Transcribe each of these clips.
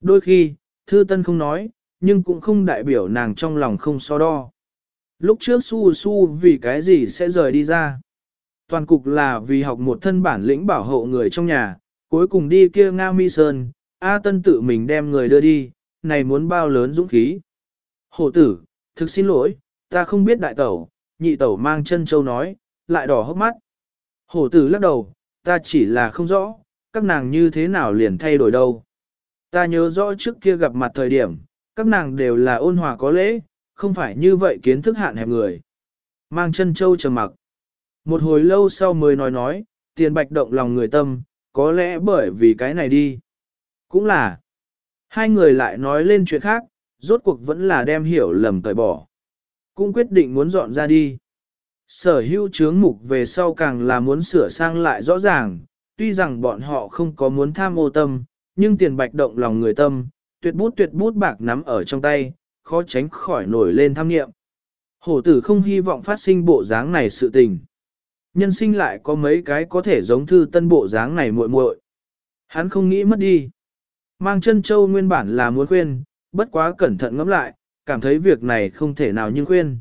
Đôi khi, thư tân không nói, nhưng cũng không đại biểu nàng trong lòng không so đo. Lúc trước su su vì cái gì sẽ rời đi ra. Toàn cục là vì học một thân bản lĩnh bảo hộ người trong nhà, cuối cùng đi kia nga Mi Sơn, A Tân tự mình đem người đưa đi, này muốn bao lớn dũng khí. Hổ tử, thực xin lỗi, ta không biết đại tẩu, nhị tẩu mang chân châu nói, lại đỏ hốc mắt. Hổ tử lắc đầu, ta chỉ là không rõ, các nàng như thế nào liền thay đổi đâu. Ta nhớ rõ trước kia gặp mặt thời điểm, các nàng đều là ôn hòa có lễ, không phải như vậy kiến thức hạn hẹp người. Mang chân châu trầm mặc. Một hồi lâu sau mới nói nói, tiền bạch động lòng người tâm, có lẽ bởi vì cái này đi. Cũng là, hai người lại nói lên chuyện khác, rốt cuộc vẫn là đem hiểu lầm tẩy bỏ. Cũng quyết định muốn dọn ra đi. Sở hữu chướng mục về sau càng là muốn sửa sang lại rõ ràng, tuy rằng bọn họ không có muốn tham ô tâm, nhưng tiền bạch động lòng người tâm, tuyệt bút tuyệt bút bạc nắm ở trong tay, khó tránh khỏi nổi lên tham nghiệm. Hổ tử không hy vọng phát sinh bộ dáng này sự tình. Nhân sinh lại có mấy cái có thể giống thư tân bộ dáng này muội muội. Hắn không nghĩ mất đi. Mang chân châu nguyên bản là muốn khuyên, bất quá cẩn thận ngẫm lại, cảm thấy việc này không thể nào nhưng khuyên.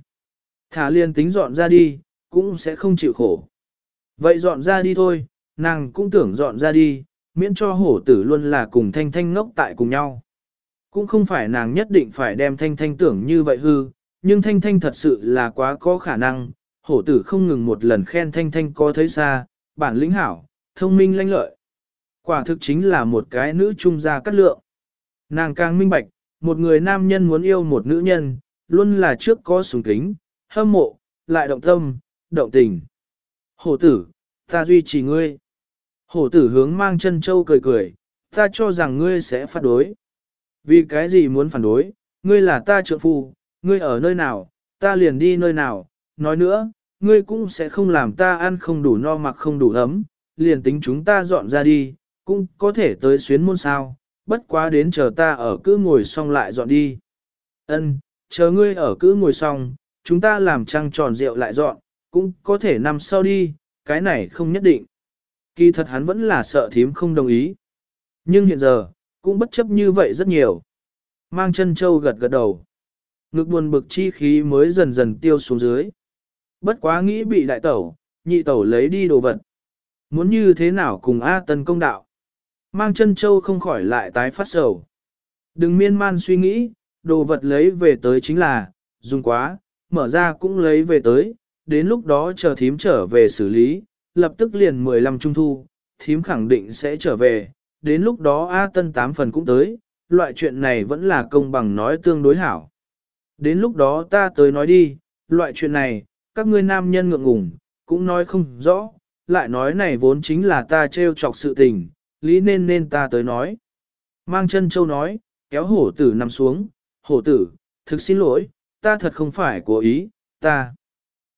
Thả liên tính dọn ra đi, cũng sẽ không chịu khổ. Vậy dọn ra đi thôi, nàng cũng tưởng dọn ra đi, miễn cho hổ tử luôn là cùng thanh thanh ngốc tại cùng nhau. Cũng không phải nàng nhất định phải đem thanh thanh tưởng như vậy hư, nhưng thanh thanh thật sự là quá có khả năng, hổ tử không ngừng một lần khen thanh thanh có thấy xa, bản lĩnh hảo, thông minh lanh lợi. Quả thực chính là một cái nữ trung gia cắt lượng. Nàng càng minh bạch, một người nam nhân muốn yêu một nữ nhân, luôn là trước có sùng kính, hâm mộ, lại động tâm, động tình. Hổ tử, ta duy trì ngươi. Hổ tử hướng mang chân châu cười cười, ta cho rằng ngươi sẽ phản đối. Vì cái gì muốn phản đối, ngươi là ta trợ phu, ngươi ở nơi nào, ta liền đi nơi nào, nói nữa, ngươi cũng sẽ không làm ta ăn không đủ no mặc không đủ ấm, liền tính chúng ta dọn ra đi, cũng có thể tới xuyến môn sao, bất quá đến chờ ta ở cứ ngồi xong lại dọn đi. Ân, chờ ngươi ở cứ ngồi xong, chúng ta làm trăng tròn rượu lại dọn, cũng có thể nằm sau đi, cái này không nhất định. Kỳ thật hắn vẫn là sợ thím không đồng ý. Nhưng hiện giờ, cũng bất chấp như vậy rất nhiều. Mang chân châu gật gật đầu. Ngực buồn bực chi khí mới dần dần tiêu xuống dưới. Bất quá nghĩ bị đại tẩu, nhị tẩu lấy đi đồ vật. Muốn như thế nào cùng A Tân công đạo. Mang chân châu không khỏi lại tái phát sầu. Đừng miên man suy nghĩ, đồ vật lấy về tới chính là, dùng quá, mở ra cũng lấy về tới, đến lúc đó chờ thím trở về xử lý, lập tức liền 15 trung thu, thím khẳng định sẽ trở về, đến lúc đó A Tân 8 phần cũng tới, loại chuyện này vẫn là công bằng nói tương đối hảo. Đến lúc đó ta tới nói đi, loại chuyện này, các ngươi nam nhân ngượng ngùng, cũng nói không rõ, lại nói này vốn chính là ta trêu chọc sự tình, lý nên nên ta tới nói. Mang chân châu nói, kéo hổ tử nằm xuống, hổ tử, thực xin lỗi, ta thật không phải cố ý, ta.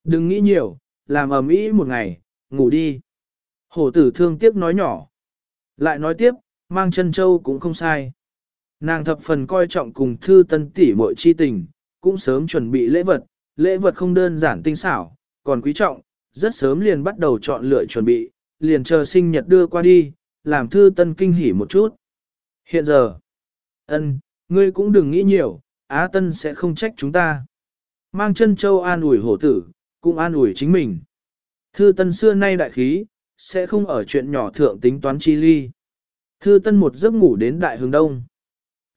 Đừng nghĩ nhiều, làm ầm ĩ một ngày, ngủ đi. Hổ tử thương tiếc nói nhỏ. Lại nói tiếp, mang chân châu cũng không sai. Nàng thập phần coi trọng cùng thư tân tỷ muội chi tình, cũng sớm chuẩn bị lễ vật, lễ vật không đơn giản tinh xảo, còn quý trọng, rất sớm liền bắt đầu chọn lựa chuẩn bị, liền chờ sinh nhật đưa qua đi, làm thư tân kinh hỉ một chút. Hiện giờ, ân, ngươi cũng đừng nghĩ nhiều, Á Tân sẽ không trách chúng ta. Mang chân châu an ủi hổ tử, cũng an ủi chính mình. Thư tân xưa nay đại khí, sẽ không ở chuyện nhỏ thượng tính toán chi ly. Thư tân một giấc ngủ đến đại hướng đông.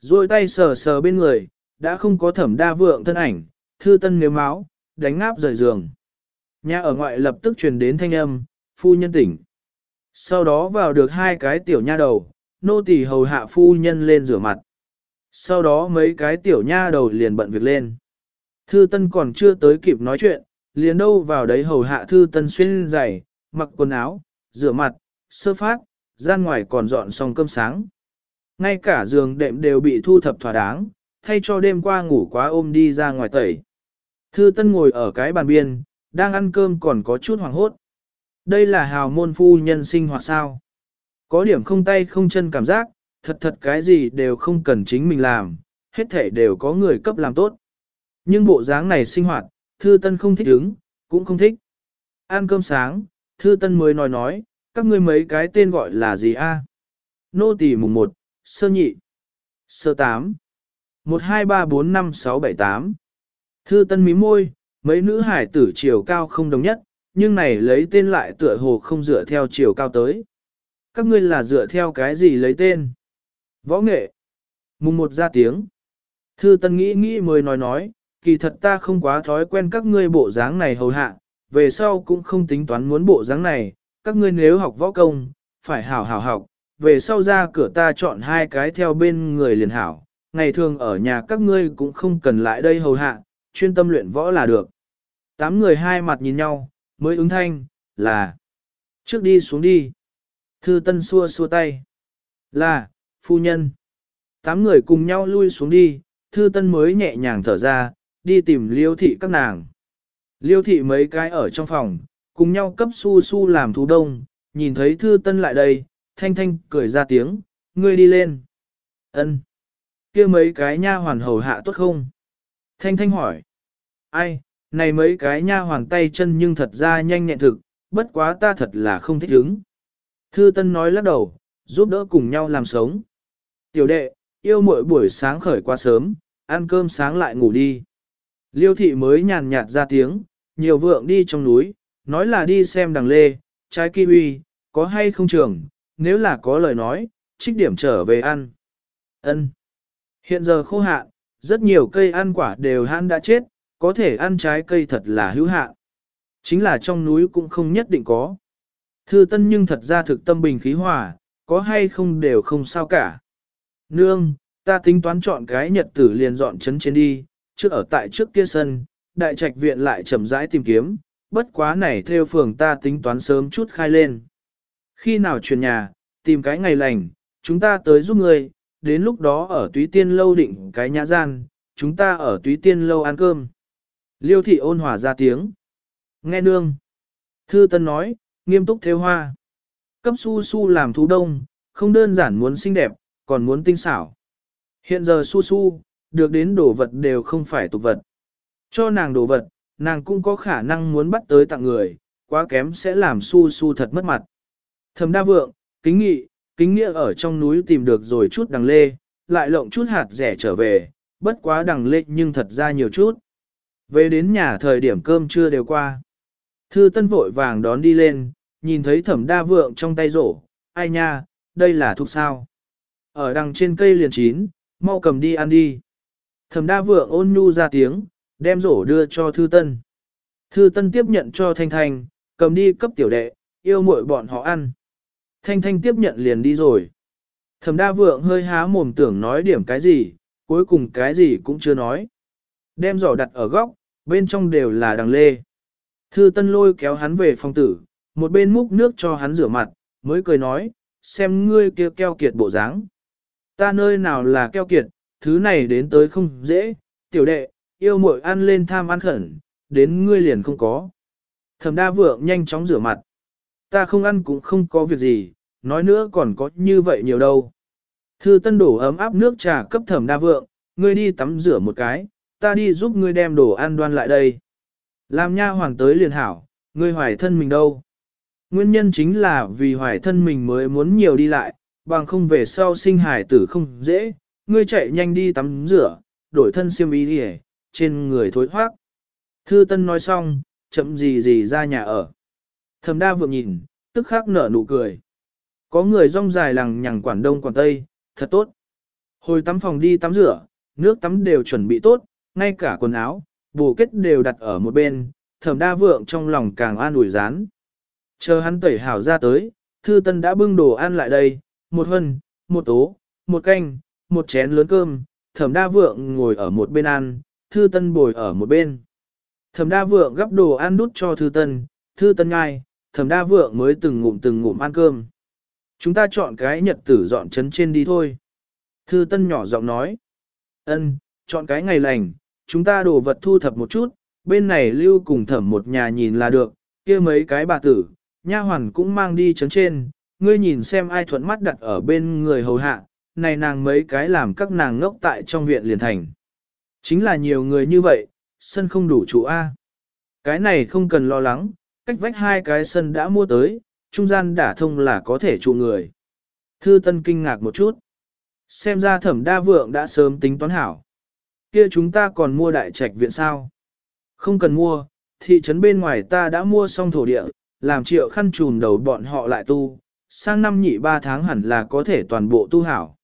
Rồi tay sờ sờ bên người, đã không có thẩm đa vượng thân ảnh, thư tân nếu máu, đánh ngáp rời giường. Nhà ở ngoại lập tức truyền đến thanh âm, phu nhân tỉnh. Sau đó vào được hai cái tiểu nha đầu, nô tỳ hầu hạ phu nhân lên rửa mặt. Sau đó mấy cái tiểu nha đầu liền bận việc lên. Thư Tân còn chưa tới kịp nói chuyện, liền đâu vào đấy hầu hạ Thư Tân xuyên giày, mặc quần áo, rửa mặt, sơ phát, gian ngoài còn dọn xong cơm sáng. Ngay cả giường đệm đều bị thu thập thỏa đáng, thay cho đêm qua ngủ quá ôm đi ra ngoài tẩy. Thư Tân ngồi ở cái bàn biên, đang ăn cơm còn có chút hoảng hốt. Đây là hào môn phu nhân sinh hoạt sao? Có điểm không tay không chân cảm giác, thật thật cái gì đều không cần chính mình làm, hết thể đều có người cấp làm tốt. Nhưng bộ dáng này sinh hoạt, Thư Tân không thích ứng, cũng không thích. Ăn cơm sáng, Thư Tân mới nói nói, các ngươi mấy cái tên gọi là gì a? Nô tỳ mùng 1, sơ nhị. Sơ 8. 1234568. Thư tân mí môi, mấy nữ hải tử chiều cao không đồng nhất, nhưng này lấy tên lại tựa hồ không dựa theo chiều cao tới. Các ngươi là dựa theo cái gì lấy tên? Võ nghệ. Mùng một ra tiếng. Thư tân nghĩ nghĩ mới nói nói, kỳ thật ta không quá thói quen các ngươi bộ dáng này hầu hạ, về sau cũng không tính toán muốn bộ dáng này, các ngươi nếu học võ công, phải hảo hảo học, về sau ra cửa ta chọn hai cái theo bên người liền hảo, ngày thường ở nhà các ngươi cũng không cần lại đây hầu hạ, chuyên tâm luyện võ là được. Tám người hai mặt nhìn nhau, mới ứng thanh, là, trước đi xuống đi. Thư Tân xua xua tay, là, phu nhân. Tám người cùng nhau lui xuống đi, Thư Tân mới nhẹ nhàng thở ra, đi tìm liêu thị các nàng. Liêu thị mấy cái ở trong phòng, cùng nhau cấp su su làm thú đông, nhìn thấy Thư Tân lại đây, thanh thanh cười ra tiếng, ngươi đi lên. Ân. kia mấy cái nha hoàn hầu hạ tốt không? Thanh thanh hỏi. Ai, này mấy cái nha hoàn tay chân nhưng thật ra nhanh nhẹn thực, bất quá ta thật là không thích hứng. Thư Tân nói lắc đầu, giúp đỡ cùng nhau làm sống. Tiểu đệ, yêu muội buổi sáng khởi quá sớm, ăn cơm sáng lại ngủ đi. Liêu thị mới nhàn nhạt ra tiếng, nhiều vượng đi trong núi, nói là đi xem đằng lê, trái kiwi, có hay không trường, nếu là có lời nói, trích điểm trở về ăn. Ân. Hiện giờ khô hạn, rất nhiều cây ăn quả đều han đã chết, có thể ăn trái cây thật là hữu hạn. Chính là trong núi cũng không nhất định có. Thư tân nhưng thật ra thực tâm bình khí hòa, có hay không đều không sao cả. Nương, ta tính toán chọn cái nhật tử liền dọn chấn trên đi, trước ở tại trước kia sân, đại trạch viện lại chậm rãi tìm kiếm, bất quá này theo phường ta tính toán sớm chút khai lên. Khi nào chuyển nhà, tìm cái ngày lành, chúng ta tới giúp người, đến lúc đó ở túy tiên lâu định cái nhã gian, chúng ta ở túy tiên lâu ăn cơm. Liêu thị ôn hòa ra tiếng. Nghe nương. Thư Tân nói, nghiêm túc theo hoa. Cấp su su làm thú đông, không đơn giản muốn xinh đẹp, còn muốn tinh xảo. Hiện giờ su su, được đến đồ vật đều không phải tục vật. Cho nàng đồ vật, nàng cũng có khả năng muốn bắt tới tặng người, quá kém sẽ làm su su thật mất mặt. Thầm đa vượng, kính nghị, kính nghĩa ở trong núi tìm được rồi chút đằng lê, lại lộng chút hạt rẻ trở về, bất quá đằng lê nhưng thật ra nhiều chút. Về đến nhà thời điểm cơm trưa đều qua. Thư tân vội vàng đón đi lên, nhìn thấy thẩm đa vượng trong tay rổ, ai nha, đây là thuộc sao. Ở đằng trên cây liền chín, mau cầm đi ăn đi. Thẩm đa vượng ôn nhu ra tiếng, đem rổ đưa cho thư tân. Thư tân tiếp nhận cho thanh thanh, cầm đi cấp tiểu đệ, yêu muội bọn họ ăn. Thanh thanh tiếp nhận liền đi rồi. Thẩm đa vượng hơi há mồm tưởng nói điểm cái gì, cuối cùng cái gì cũng chưa nói. Đem giỏ đặt ở góc, bên trong đều là đằng lê. Thư tân lôi kéo hắn về phòng tử, một bên múc nước cho hắn rửa mặt, mới cười nói, xem ngươi kia keo kiệt bộ dáng. Ta nơi nào là keo kiệt, thứ này đến tới không dễ, tiểu đệ, yêu muội ăn lên tham ăn khẩn, đến ngươi liền không có. Thẩm đa vượng nhanh chóng rửa mặt. Ta không ăn cũng không có việc gì, nói nữa còn có như vậy nhiều đâu. Thư tân đổ ấm áp nước trà cấp thẩm đa vượng, ngươi đi tắm rửa một cái, ta đi giúp ngươi đem đồ ăn đoan lại đây. Làm nha hoàng tới liền hảo, ngươi hoài thân mình đâu. Nguyên nhân chính là vì hoài thân mình mới muốn nhiều đi lại, bằng không về sau sinh hải tử không dễ, ngươi chạy nhanh đi tắm rửa, đổi thân xiêm y đi trên người thối thoát. Thư Tân nói xong, chậm gì gì ra nhà ở. Thẩm đa vượng nhìn, tức khắc nở nụ cười. Có người rong dài lằng nhằng quản đông quản tây, thật tốt. Hồi tắm phòng đi tắm rửa, nước tắm đều chuẩn bị tốt, ngay cả quần áo, bù kết đều đặt ở một bên, thẩm đa vượng trong lòng càng an ủi rán. Chờ hắn tẩy hảo ra tới, thư tân đã bưng đồ ăn lại đây, một hân, một tố, một canh, một chén lớn cơm, thẩm đa vượng ngồi ở một bên ăn, thư tân bồi ở một bên. Thẩm đa vượng gắp đồ ăn đút cho thư tân, thư tân ngai, thẩm đa vượng mới từng ngụm từng ngụm ăn cơm. Chúng ta chọn cái nhật tử dọn chấn trên đi thôi. Thư tân nhỏ giọng nói. ân chọn cái ngày lành, chúng ta đồ vật thu thập một chút, bên này lưu cùng thẩm một nhà nhìn là được, kia mấy cái bà tử, nha hoàn cũng mang đi chấn trên, ngươi nhìn xem ai thuận mắt đặt ở bên người hầu hạ, này nàng mấy cái làm các nàng ngốc tại trong viện liền thành. Chính là nhiều người như vậy, sân không đủ chủ A. Cái này không cần lo lắng, cách vách hai cái sân đã mua tới, trung gian đả thông là có thể trụ người. Thư Tân kinh ngạc một chút. Xem ra thẩm đa vượng đã sớm tính toán hảo. Kia chúng ta còn mua đại trạch viện sao? Không cần mua, thị trấn bên ngoài ta đã mua xong thổ địa, làm triệu khăn trùm đầu bọn họ lại tu, sang năm nhị ba tháng hẳn là có thể toàn bộ tu hảo.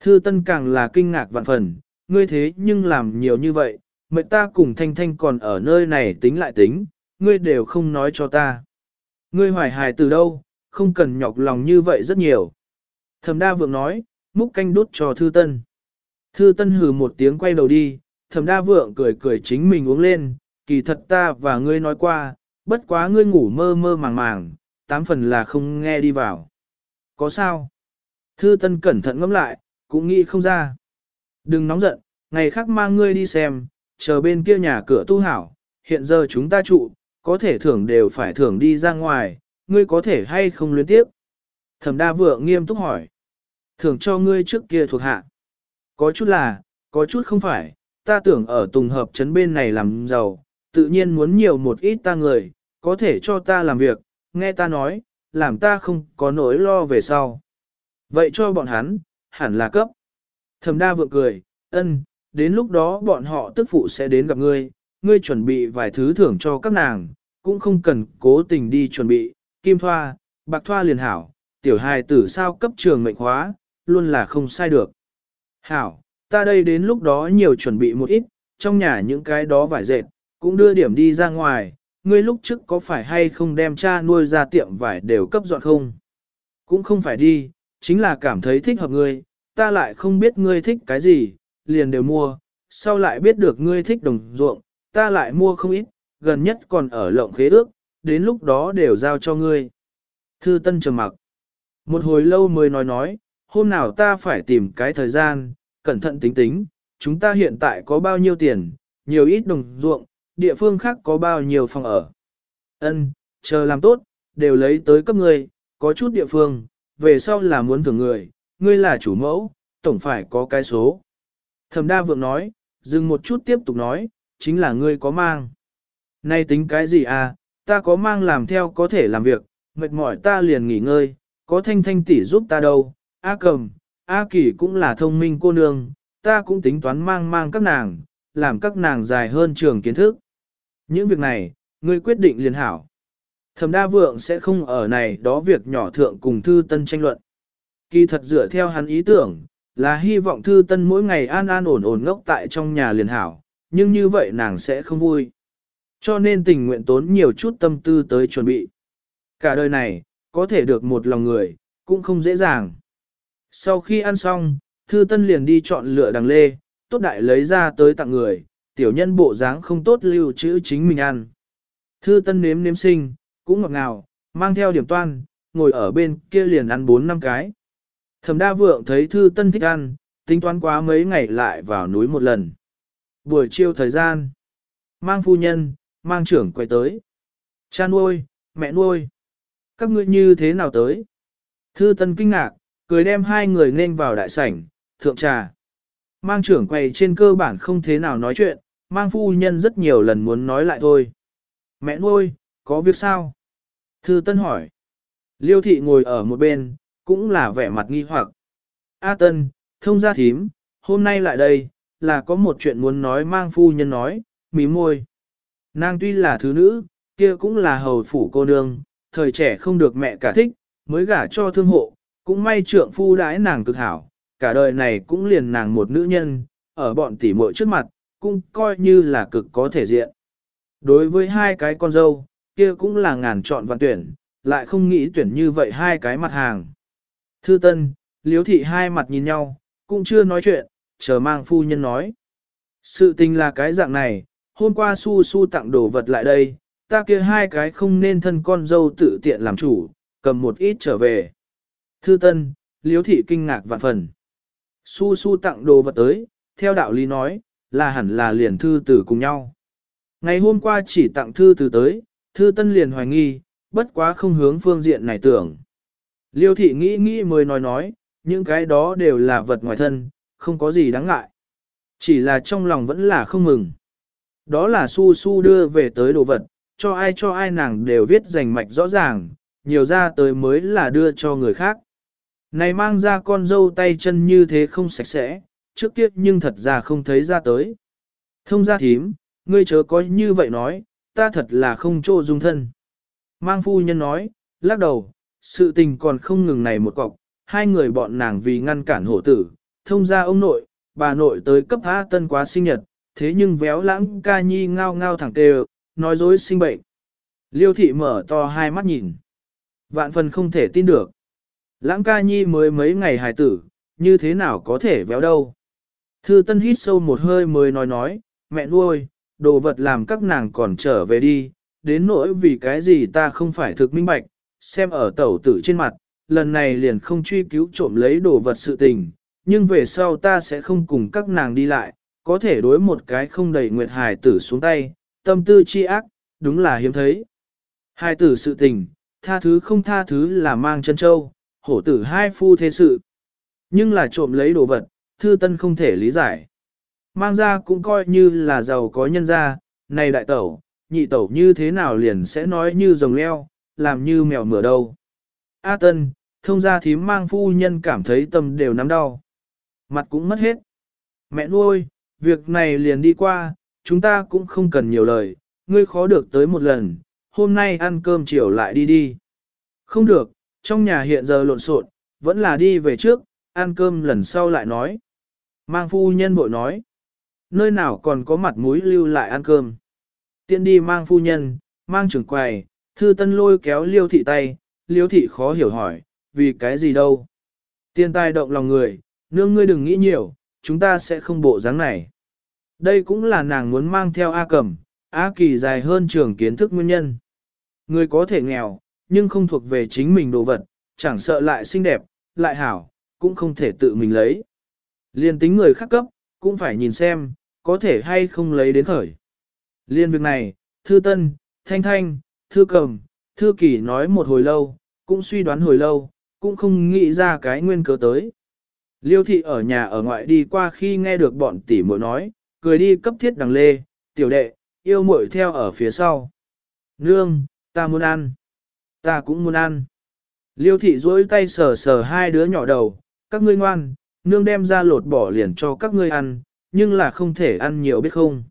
Thư Tân càng là kinh ngạc vạn phần, ngươi thế nhưng làm nhiều như vậy, mệnh ta cùng Thanh Thanh còn ở nơi này tính lại tính, ngươi đều không nói cho ta. Ngươi hoài hài từ đâu, không cần nhọc lòng như vậy rất nhiều. Thẩm đa vượng nói, múc canh đút cho Thư Tân. Thư Tân hừ một tiếng quay đầu đi, thẩm đa vượng cười cười chính mình uống lên, kỳ thật ta và ngươi nói qua, bất quá ngươi ngủ mơ mơ màng màng, tám phần là không nghe đi vào. Có sao? Thư Tân cẩn thận ngẫm lại, cũng nghĩ không ra. Đừng nóng giận, ngày khác mang ngươi đi xem, chờ bên kia nhà cửa tu hảo, hiện giờ chúng ta trụ, có thể thưởng đều phải thưởng đi ra ngoài, ngươi có thể hay không luyến tiếp. Thẩm đa vượng nghiêm túc hỏi. Thưởng cho ngươi trước kia thuộc hạ. Có chút là, có chút không phải, ta tưởng ở tùng hợp trấn bên này làm giàu, tự nhiên muốn nhiều một ít ta người, có thể cho ta làm việc, nghe ta nói, làm ta không có nỗi lo về sau. Vậy cho bọn hắn, hẳn là cấp. Thẩm đa vượng cười, ân, đến lúc đó bọn họ tức phụ sẽ đến gặp ngươi, ngươi chuẩn bị vài thứ thưởng cho các nàng, cũng không cần cố tình đi chuẩn bị, kim thoa, bạc thoa liền hảo, tiểu hài tử sao cấp trường mệnh hóa, luôn là không sai được. Hảo, ta đây đến lúc đó nhiều chuẩn bị một ít, trong nhà những cái đó vải dệt, cũng đưa điểm đi ra ngoài, ngươi lúc trước có phải hay không đem cha nuôi ra tiệm vải đều cấp dọn không? Cũng không phải đi, chính là cảm thấy thích hợp ngươi, ta lại không biết ngươi thích cái gì, liền đều mua, sau lại biết được ngươi thích đồng ruộng, ta lại mua không ít, gần nhất còn ở lộng khế ước, đến lúc đó đều giao cho ngươi. Thư Tân trầm mặc. Một hồi lâu mới nói nói, hôm nào ta phải tìm cái thời gian, cẩn thận tính tính, chúng ta hiện tại có bao nhiêu tiền, nhiều ít đồng ruộng, địa phương khác có bao nhiêu phòng ở. Ân, chờ làm tốt, đều lấy tới cấp ngươi, có chút địa phương, về sau là muốn thưởng người, ngươi là chủ mẫu, tổng phải có cái số. Thẩm đa vượng nói, dừng một chút tiếp tục nói, chính là ngươi có mang. Nay tính cái gì à, ta có mang làm theo có thể làm việc, mệt mỏi ta liền nghỉ ngơi, có thanh thanh tỷ giúp ta đâu, A cầm, A kỳ cũng là thông minh cô nương, ta cũng tính toán mang mang các nàng, làm các nàng dài hơn trường kiến thức. Những việc này, ngươi quyết định liền hảo. Thẩm đa vượng sẽ không ở này đó việc nhỏ thượng cùng thư tân tranh luận. Kỳ thật dựa theo hắn ý tưởng, là hy vọng thư tân mỗi ngày an an ổn ổn ngốc tại trong nhà liền hảo, nhưng như vậy nàng sẽ không vui. Cho nên tình nguyện tốn nhiều chút tâm tư tới chuẩn bị. Cả đời này, có thể được một lòng người, cũng không dễ dàng. Sau khi ăn xong, thư tân liền đi chọn lựa đằng lê, tốt đại lấy ra tới tặng người, tiểu nhân bộ dáng không tốt lưu trữ chính mình ăn. Thư tân nếm nếm sinh, cũng ngọt ngào, mang theo điểm toan, ngồi ở bên kia liền ăn 4 năm cái. Thẩm đa vượng thấy thư tân thích ăn, tính toán quá mấy ngày lại vào núi một lần. Buổi chiều thời gian, mang phu nhân, mang trưởng quay tới. Cha nuôi, mẹ nuôi, các ngươi như thế nào tới? Thư tân kinh ngạc, cười đem hai người nên vào đại sảnh, thượng trà. Mang trưởng quầy trên cơ bản không thế nào nói chuyện, mang phu nhân rất nhiều lần muốn nói lại thôi. Mẹ nuôi, có việc sao? Thư Tân hỏi. Liêu thị ngồi ở một bên, cũng là vẻ mặt nghi hoặc. A Tân, thông gia thím, hôm nay lại đây, là có một chuyện muốn nói mang phu nhân nói, mí môi. Nàng tuy là thứ nữ, kia cũng là hầu phủ cô nương, thời trẻ không được mẹ cả thích, mới gả cho thương hộ, cũng may trượng phu đãi nàng cực hảo, cả đời này cũng liền nàng một nữ nhân, ở bọn tỷ muội trước mặt, cũng coi như là cực có thể diện. Đối với hai cái con dâu, kia cũng là ngàn chọn vạn tuyển, lại không nghĩ tuyển như vậy hai cái mặt hàng. Thư Tân, Liếu thị hai mặt nhìn nhau, cũng chưa nói chuyện, chờ mang phu nhân nói. Sự tình là cái dạng này, hôm qua su su tặng đồ vật lại đây, ta kia hai cái không nên thân con dâu tự tiện làm chủ, cầm một ít trở về. Thư Tân, Liếu thị kinh ngạc vạn phần. Su su tặng đồ vật tới, theo đạo lý nói, là hẳn là liền thư tử cùng nhau. Ngày hôm qua chỉ tặng thư từ tới, thư tân liền hoài nghi, bất quá không hướng phương diện này tưởng. Liêu thị nghĩ nghĩ mới nói nói, những cái đó đều là vật ngoài thân, không có gì đáng ngại. Chỉ là trong lòng vẫn là không mừng. Đó là su su đưa về tới đồ vật, cho ai cho ai nàng đều viết rành mạch rõ ràng, nhiều ra tới mới là đưa cho người khác. Này mang ra con dâu tay chân như thế không sạch sẽ, trước kia nhưng thật ra không thấy ra tới. Thông gia thím, ngươi chớ có như vậy nói, ta thật là không chỗ dung thân. Mang phu nhân nói, lắc đầu, sự tình còn không ngừng này một cọc, hai người bọn nàng vì ngăn cản hổ tử, thông ra ông nội, bà nội tới cấp A tân quá sinh nhật, thế nhưng véo lãng ca nhi ngao ngao thẳng tề, nói dối sinh bệnh. Liêu thị mở to hai mắt nhìn. Vạn phần không thể tin được. Lãng ca nhi mới mấy ngày hài tử, như thế nào có thể véo đâu. Thư Tân hít sâu một hơi mới nói nói, mẹ nuôi, đồ vật làm các nàng còn trở về đi, đến nỗi vì cái gì ta không phải thực minh bạch, xem ở tẩu tử trên mặt, lần này liền không truy cứu trộm lấy đồ vật sự tình, nhưng về sau ta sẽ không cùng các nàng đi lại, có thể đối một cái không đầy nguyệt hài tử xuống tay, tâm tư chi ác, đúng là hiếm thấy. Hai tử sự tình, tha thứ không tha thứ là mang chân châu, hổ tử hai phu thế sự. Nhưng là trộm lấy đồ vật, thư tân không thể lý giải. Mang ra cũng coi như là giàu có nhân gia, này đại tẩu, nhị tẩu như thế nào liền sẽ nói như rồng leo, làm như mèo mửa đâu. A tân, thông ra thím mang phu nhân cảm thấy tâm đều nắm đau. Mặt cũng mất hết. Mẹ nuôi, việc này liền đi qua, chúng ta cũng không cần nhiều lời, ngươi khó được tới một lần, hôm nay ăn cơm chiều lại đi đi. Không được, trong nhà hiện giờ lộn xộn, vẫn là đi về trước, ăn cơm lần sau lại nói. Mang phu nhân bội nói, nơi nào còn có mặt mũi lưu lại ăn cơm. Tiện đi mang phu nhân, mang trưởng quầy, thư tân lôi kéo liêu thị tay, liêu thị khó hiểu hỏi, vì cái gì đâu. Tiên tai động lòng người, nương ngươi đừng nghĩ nhiều, chúng ta sẽ không bộ dáng này. Đây cũng là nàng muốn mang theo A Cẩm, A Kỳ dài hơn trường kiến thức nguyên nhân. Người có thể nghèo, nhưng không thuộc về chính mình đồ vật, chẳng sợ lại xinh đẹp, lại hảo, cũng không thể tự mình lấy. Liên tính người khác cấp, cũng phải nhìn xem, có thể hay không lấy đến khởi. Liên việc này, Thư Tân, Thanh Thanh, Thư Cầm, Thư Kỳ nói một hồi lâu, cũng suy đoán hồi lâu, cũng không nghĩ ra cái nguyên cớ tới. Liêu thị ở nhà ở ngoại đi qua khi nghe được bọn tỷ muội nói, cười đi cấp thiết đằng lê, tiểu đệ, yêu muội theo ở phía sau. Nương, ta muốn ăn. Ta cũng muốn ăn. Liêu thị duỗi tay sờ sờ hai đứa nhỏ đầu, các ngươi ngoan, nương đem ra lột bỏ liền cho các ngươi ăn, nhưng là không thể ăn nhiều biết không.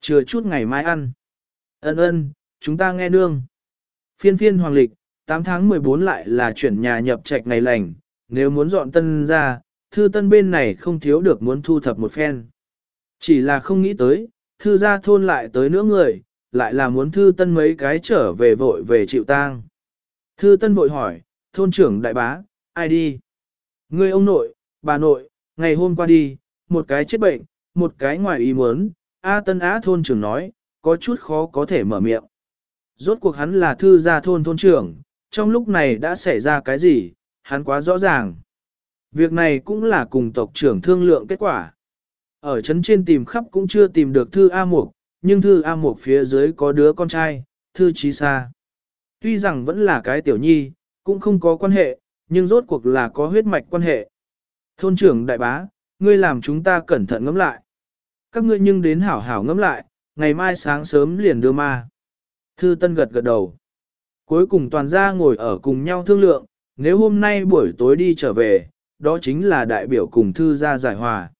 Chừa chút ngày mai ăn. Ân ân, chúng ta nghe nương. Phiên phiên hoàng lịch, 8 tháng 14 lại là chuyển nhà nhập trạch ngày lành, nếu muốn dọn tân ra, thư tân bên này không thiếu được muốn thu thập một phen. Chỉ là không nghĩ tới, thư gia thôn lại tới nữa người, lại là muốn thư tân mấy cái trở về vội về chịu tang. Thư tân vội hỏi, thôn trưởng đại bá, ai đi? Người ông nội, bà nội, ngày hôm qua đi, một cái chết bệnh, một cái ngoài ý muốn, A tân á thôn trưởng nói, có chút khó có thể mở miệng. Rốt cuộc hắn là thư gia thôn thôn trưởng, trong lúc này đã xảy ra cái gì, hắn quá rõ ràng. Việc này cũng là cùng tộc trưởng thương lượng kết quả. Ở trấn trên tìm khắp cũng chưa tìm được thư A Mục, nhưng thư A Mục phía dưới có đứa con trai, thư trí xa. Tuy rằng vẫn là cái tiểu nhi, cũng không có quan hệ, nhưng rốt cuộc là có huyết mạch quan hệ. Thôn trưởng đại bá, ngươi làm chúng ta cẩn thận ngẫm lại. Các ngươi nhưng đến hảo hảo ngẫm lại, ngày mai sáng sớm liền đưa ma. Thư Tân gật gật đầu. Cuối cùng toàn gia ngồi ở cùng nhau thương lượng, nếu hôm nay buổi tối đi trở về, đó chính là đại biểu cùng thư gia giải hòa.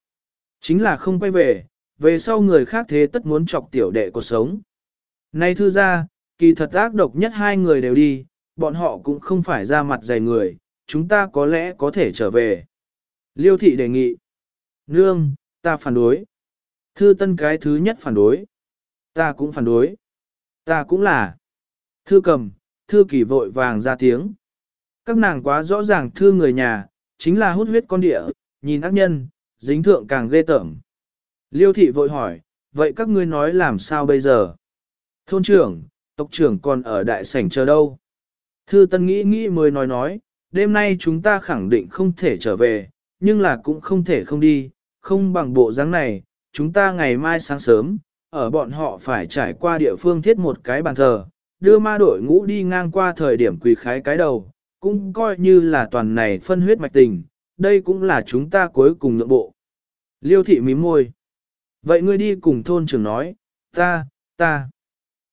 Chính là không quay về, về sau người khác thế tất muốn chọc tiểu đệ cuộc sống. Nay thư gia, kỳ thật ác độc nhất hai người đều đi, bọn họ cũng không phải ra mặt dày người, chúng ta có lẽ có thể trở về. Liêu thị đề nghị. Nương, ta phản đối. Thư tân cái thứ nhất phản đối. Ta cũng phản đối. Ta cũng là. Thư cầm, thư kỳ vội vàng ra tiếng. Các nàng quá rõ ràng thư người nhà, chính là hút huyết con địa, nhìn ác nhân, dính thượng càng ghê tởm. Liêu thị vội hỏi, vậy các ngươi nói làm sao bây giờ? Thôn trưởng, tộc trưởng còn ở đại sảnh chờ đâu? Thư Tân nghĩ nghĩ mới nói nói, đêm nay chúng ta khẳng định không thể trở về, nhưng là cũng không thể không đi, không bằng bộ dáng này, chúng ta ngày mai sáng sớm, ở bọn họ phải trải qua địa phương thiết một cái bàn thờ, đưa ma đội ngũ đi ngang qua thời điểm quỳ khái cái đầu, cũng coi như là toàn này phân huyết mạch tình, đây cũng là chúng ta cuối cùng nhượng bộ. Liêu thị mím môi. Vậy ngươi đi cùng thôn trưởng nói, ta, ta.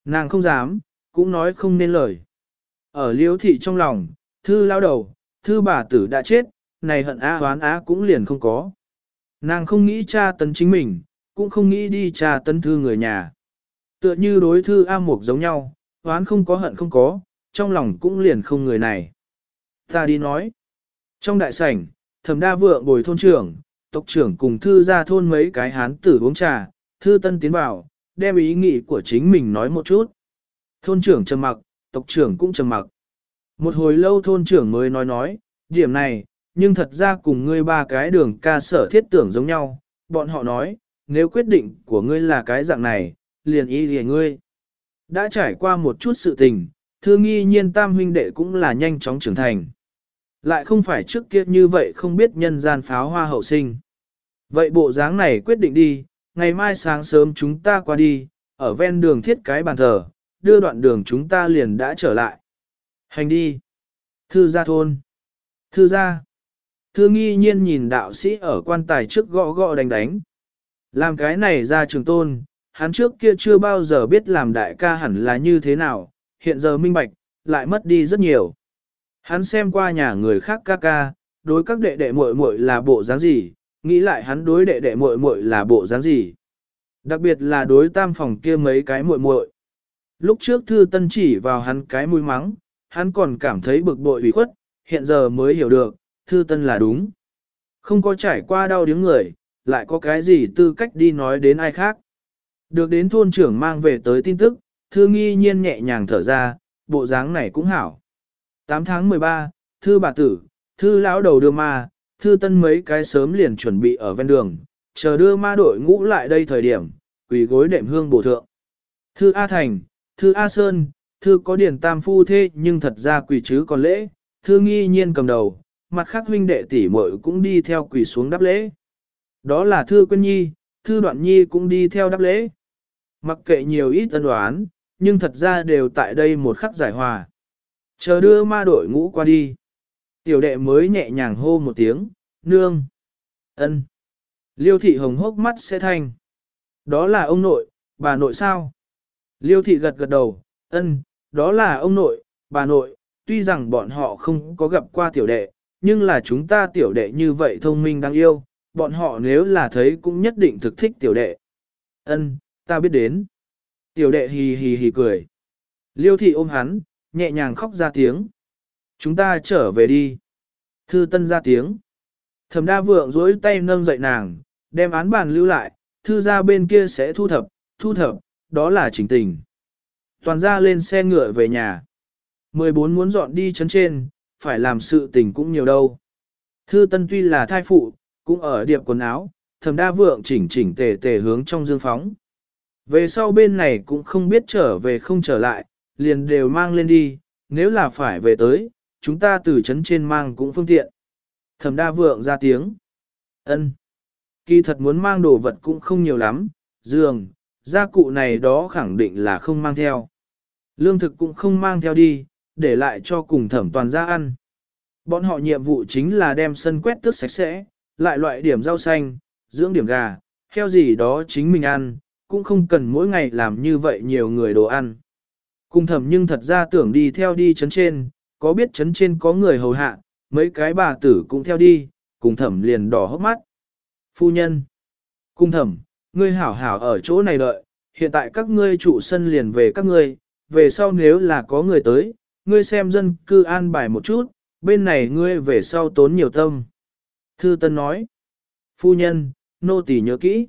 Nàng không dám, cũng nói không nên lời. Ở liêu thị trong lòng, thư lao đầu, thư bà tử đã chết, này hận á hoán á cũng liền không có. Nàng không nghĩ cha tấn chính mình, cũng không nghĩ đi cha tấn thư người nhà. Tựa như đối thư A Mục giống nhau, hoán không có hận không có, trong lòng cũng liền không người này. Ta đi nói. Trong đại sảnh, thẩm đa vượng bồi thôn trưởng, tộc trưởng cùng thư ra thôn mấy cái hán tử uống trà, thư tân tiến vào, đem ý nghĩ của chính mình nói một chút. Thôn trưởng trầm mặc, tộc trưởng cũng trầm mặc. Một hồi lâu thôn trưởng mới nói nói, điểm này, nhưng thật ra cùng ngươi ba cái đường ca sở thiết tưởng giống nhau, bọn họ nói, nếu quyết định của ngươi là cái dạng này, liền y liền ngươi. Đã trải qua một chút sự tình, thương nghi nhiên tam huynh đệ cũng là nhanh chóng trưởng thành. Lại không phải trước kia như vậy không biết nhân gian pháo hoa hậu sinh. Vậy bộ dáng này quyết định đi, ngày mai sáng sớm chúng ta qua đi, ở ven đường thiết cái bàn thờ, đưa đoạn đường chúng ta liền đã trở lại. Hành đi. Thư gia thôn. Thư gia. Thư nghi nhiên nhìn đạo sĩ ở quan tài trước gõ gõ đánh đánh. Làm cái này ra trường tôn, hắn trước kia chưa bao giờ biết làm đại ca hẳn là như thế nào, hiện giờ minh bạch, lại mất đi rất nhiều. Hắn xem qua nhà người khác ca ca, đối các đệ đệ muội muội là bộ dáng gì, nghĩ lại hắn đối đệ đệ muội muội là bộ dáng gì. Đặc biệt là đối tam phòng kia mấy cái muội muội. Lúc trước thư tân chỉ vào hắn cái mũi mắng, hắn còn cảm thấy bực bội ủy khuất, hiện giờ mới hiểu được, thư tân là đúng. Không có trải qua đau điếng người, lại có cái gì tư cách đi nói đến ai khác. Được đến thôn trưởng mang về tới tin tức, thư nghi nhiên nhẹ nhàng thở ra, bộ dáng này cũng hảo. 8 tháng 13, thư bà tử, thư lão đầu đưa ma, thư tân mấy cái sớm liền chuẩn bị ở ven đường, chờ đưa ma đội ngũ lại đây thời điểm, quỳ gối đệm hương bổ thượng. Thư A Thành, thư A Sơn, thư có điển tam phu thế nhưng thật ra quỳ chứ còn lễ, thư nghi nhiên cầm đầu, mặt khác huynh đệ tỷ muội cũng đi theo quỳ xuống đáp lễ. Đó là thư quân nhi, thư đoạn nhi cũng đi theo đáp lễ. Mặc kệ nhiều ít tân đoán, nhưng thật ra đều tại đây một khắc giải hòa. Chờ đưa ma đội ngũ qua đi. Tiểu đệ mới nhẹ nhàng hô một tiếng, nương. ân. Liêu thị hồng hốc mắt sẽ thanh. Đó là ông nội, bà nội sao? Liêu thị gật gật đầu, ân, đó là ông nội, bà nội, tuy rằng bọn họ không có gặp qua tiểu đệ, nhưng là chúng ta tiểu đệ như vậy thông minh đáng yêu, bọn họ nếu là thấy cũng nhất định thực thích tiểu đệ. Ân, ta biết đến. Tiểu đệ hì hì hì cười. Liêu thị ôm hắn, nhẹ nhàng khóc ra tiếng. Chúng ta trở về đi. Thư tân ra tiếng. Thẩm đa vượng dối tay nâng dậy nàng, đem án bàn lưu lại, thư ra bên kia sẽ thu thập, thu thập, đó là chính tình. Toàn ra lên xe ngựa về nhà. 14 muốn dọn đi chấn trên, phải làm sự tình cũng nhiều đâu. Thư tân tuy là thai phụ, cũng ở điệp quần áo, thẩm đa vượng chỉnh chỉnh tề tề hướng trong dương phóng. Về sau bên này cũng không biết trở về không trở lại, liền đều mang lên đi, nếu là phải về tới, chúng ta từ chấn trên mang cũng phương tiện. Thẩm đa vượng ra tiếng. ân Kỳ thật muốn mang đồ vật cũng không nhiều lắm, giường, gia cụ này đó khẳng định là không mang theo. Lương thực cũng không mang theo đi, để lại cho cùng thẩm toàn ra ăn. Bọn họ nhiệm vụ chính là đem sân quét tước sạch sẽ, lại loại điểm rau xanh, dưỡng điểm gà, heo gì đó chính mình ăn, cũng không cần mỗi ngày làm như vậy nhiều người đồ ăn. Cùng thẩm nhưng thật ra tưởng đi theo đi chấn trên, có biết chấn trên có người hầu hạ, mấy cái bà tử cũng theo đi, cùng thẩm liền đỏ hốc mắt. Phu nhân, cung thẩm, ngươi hảo hảo ở chỗ này đợi, hiện tại các ngươi trụ sân liền về các ngươi, về sau nếu là có người tới, ngươi xem dân cư an bài một chút, bên này ngươi về sau tốn nhiều tâm. Thư Tân nói, phu nhân, nô tỳ nhớ kỹ.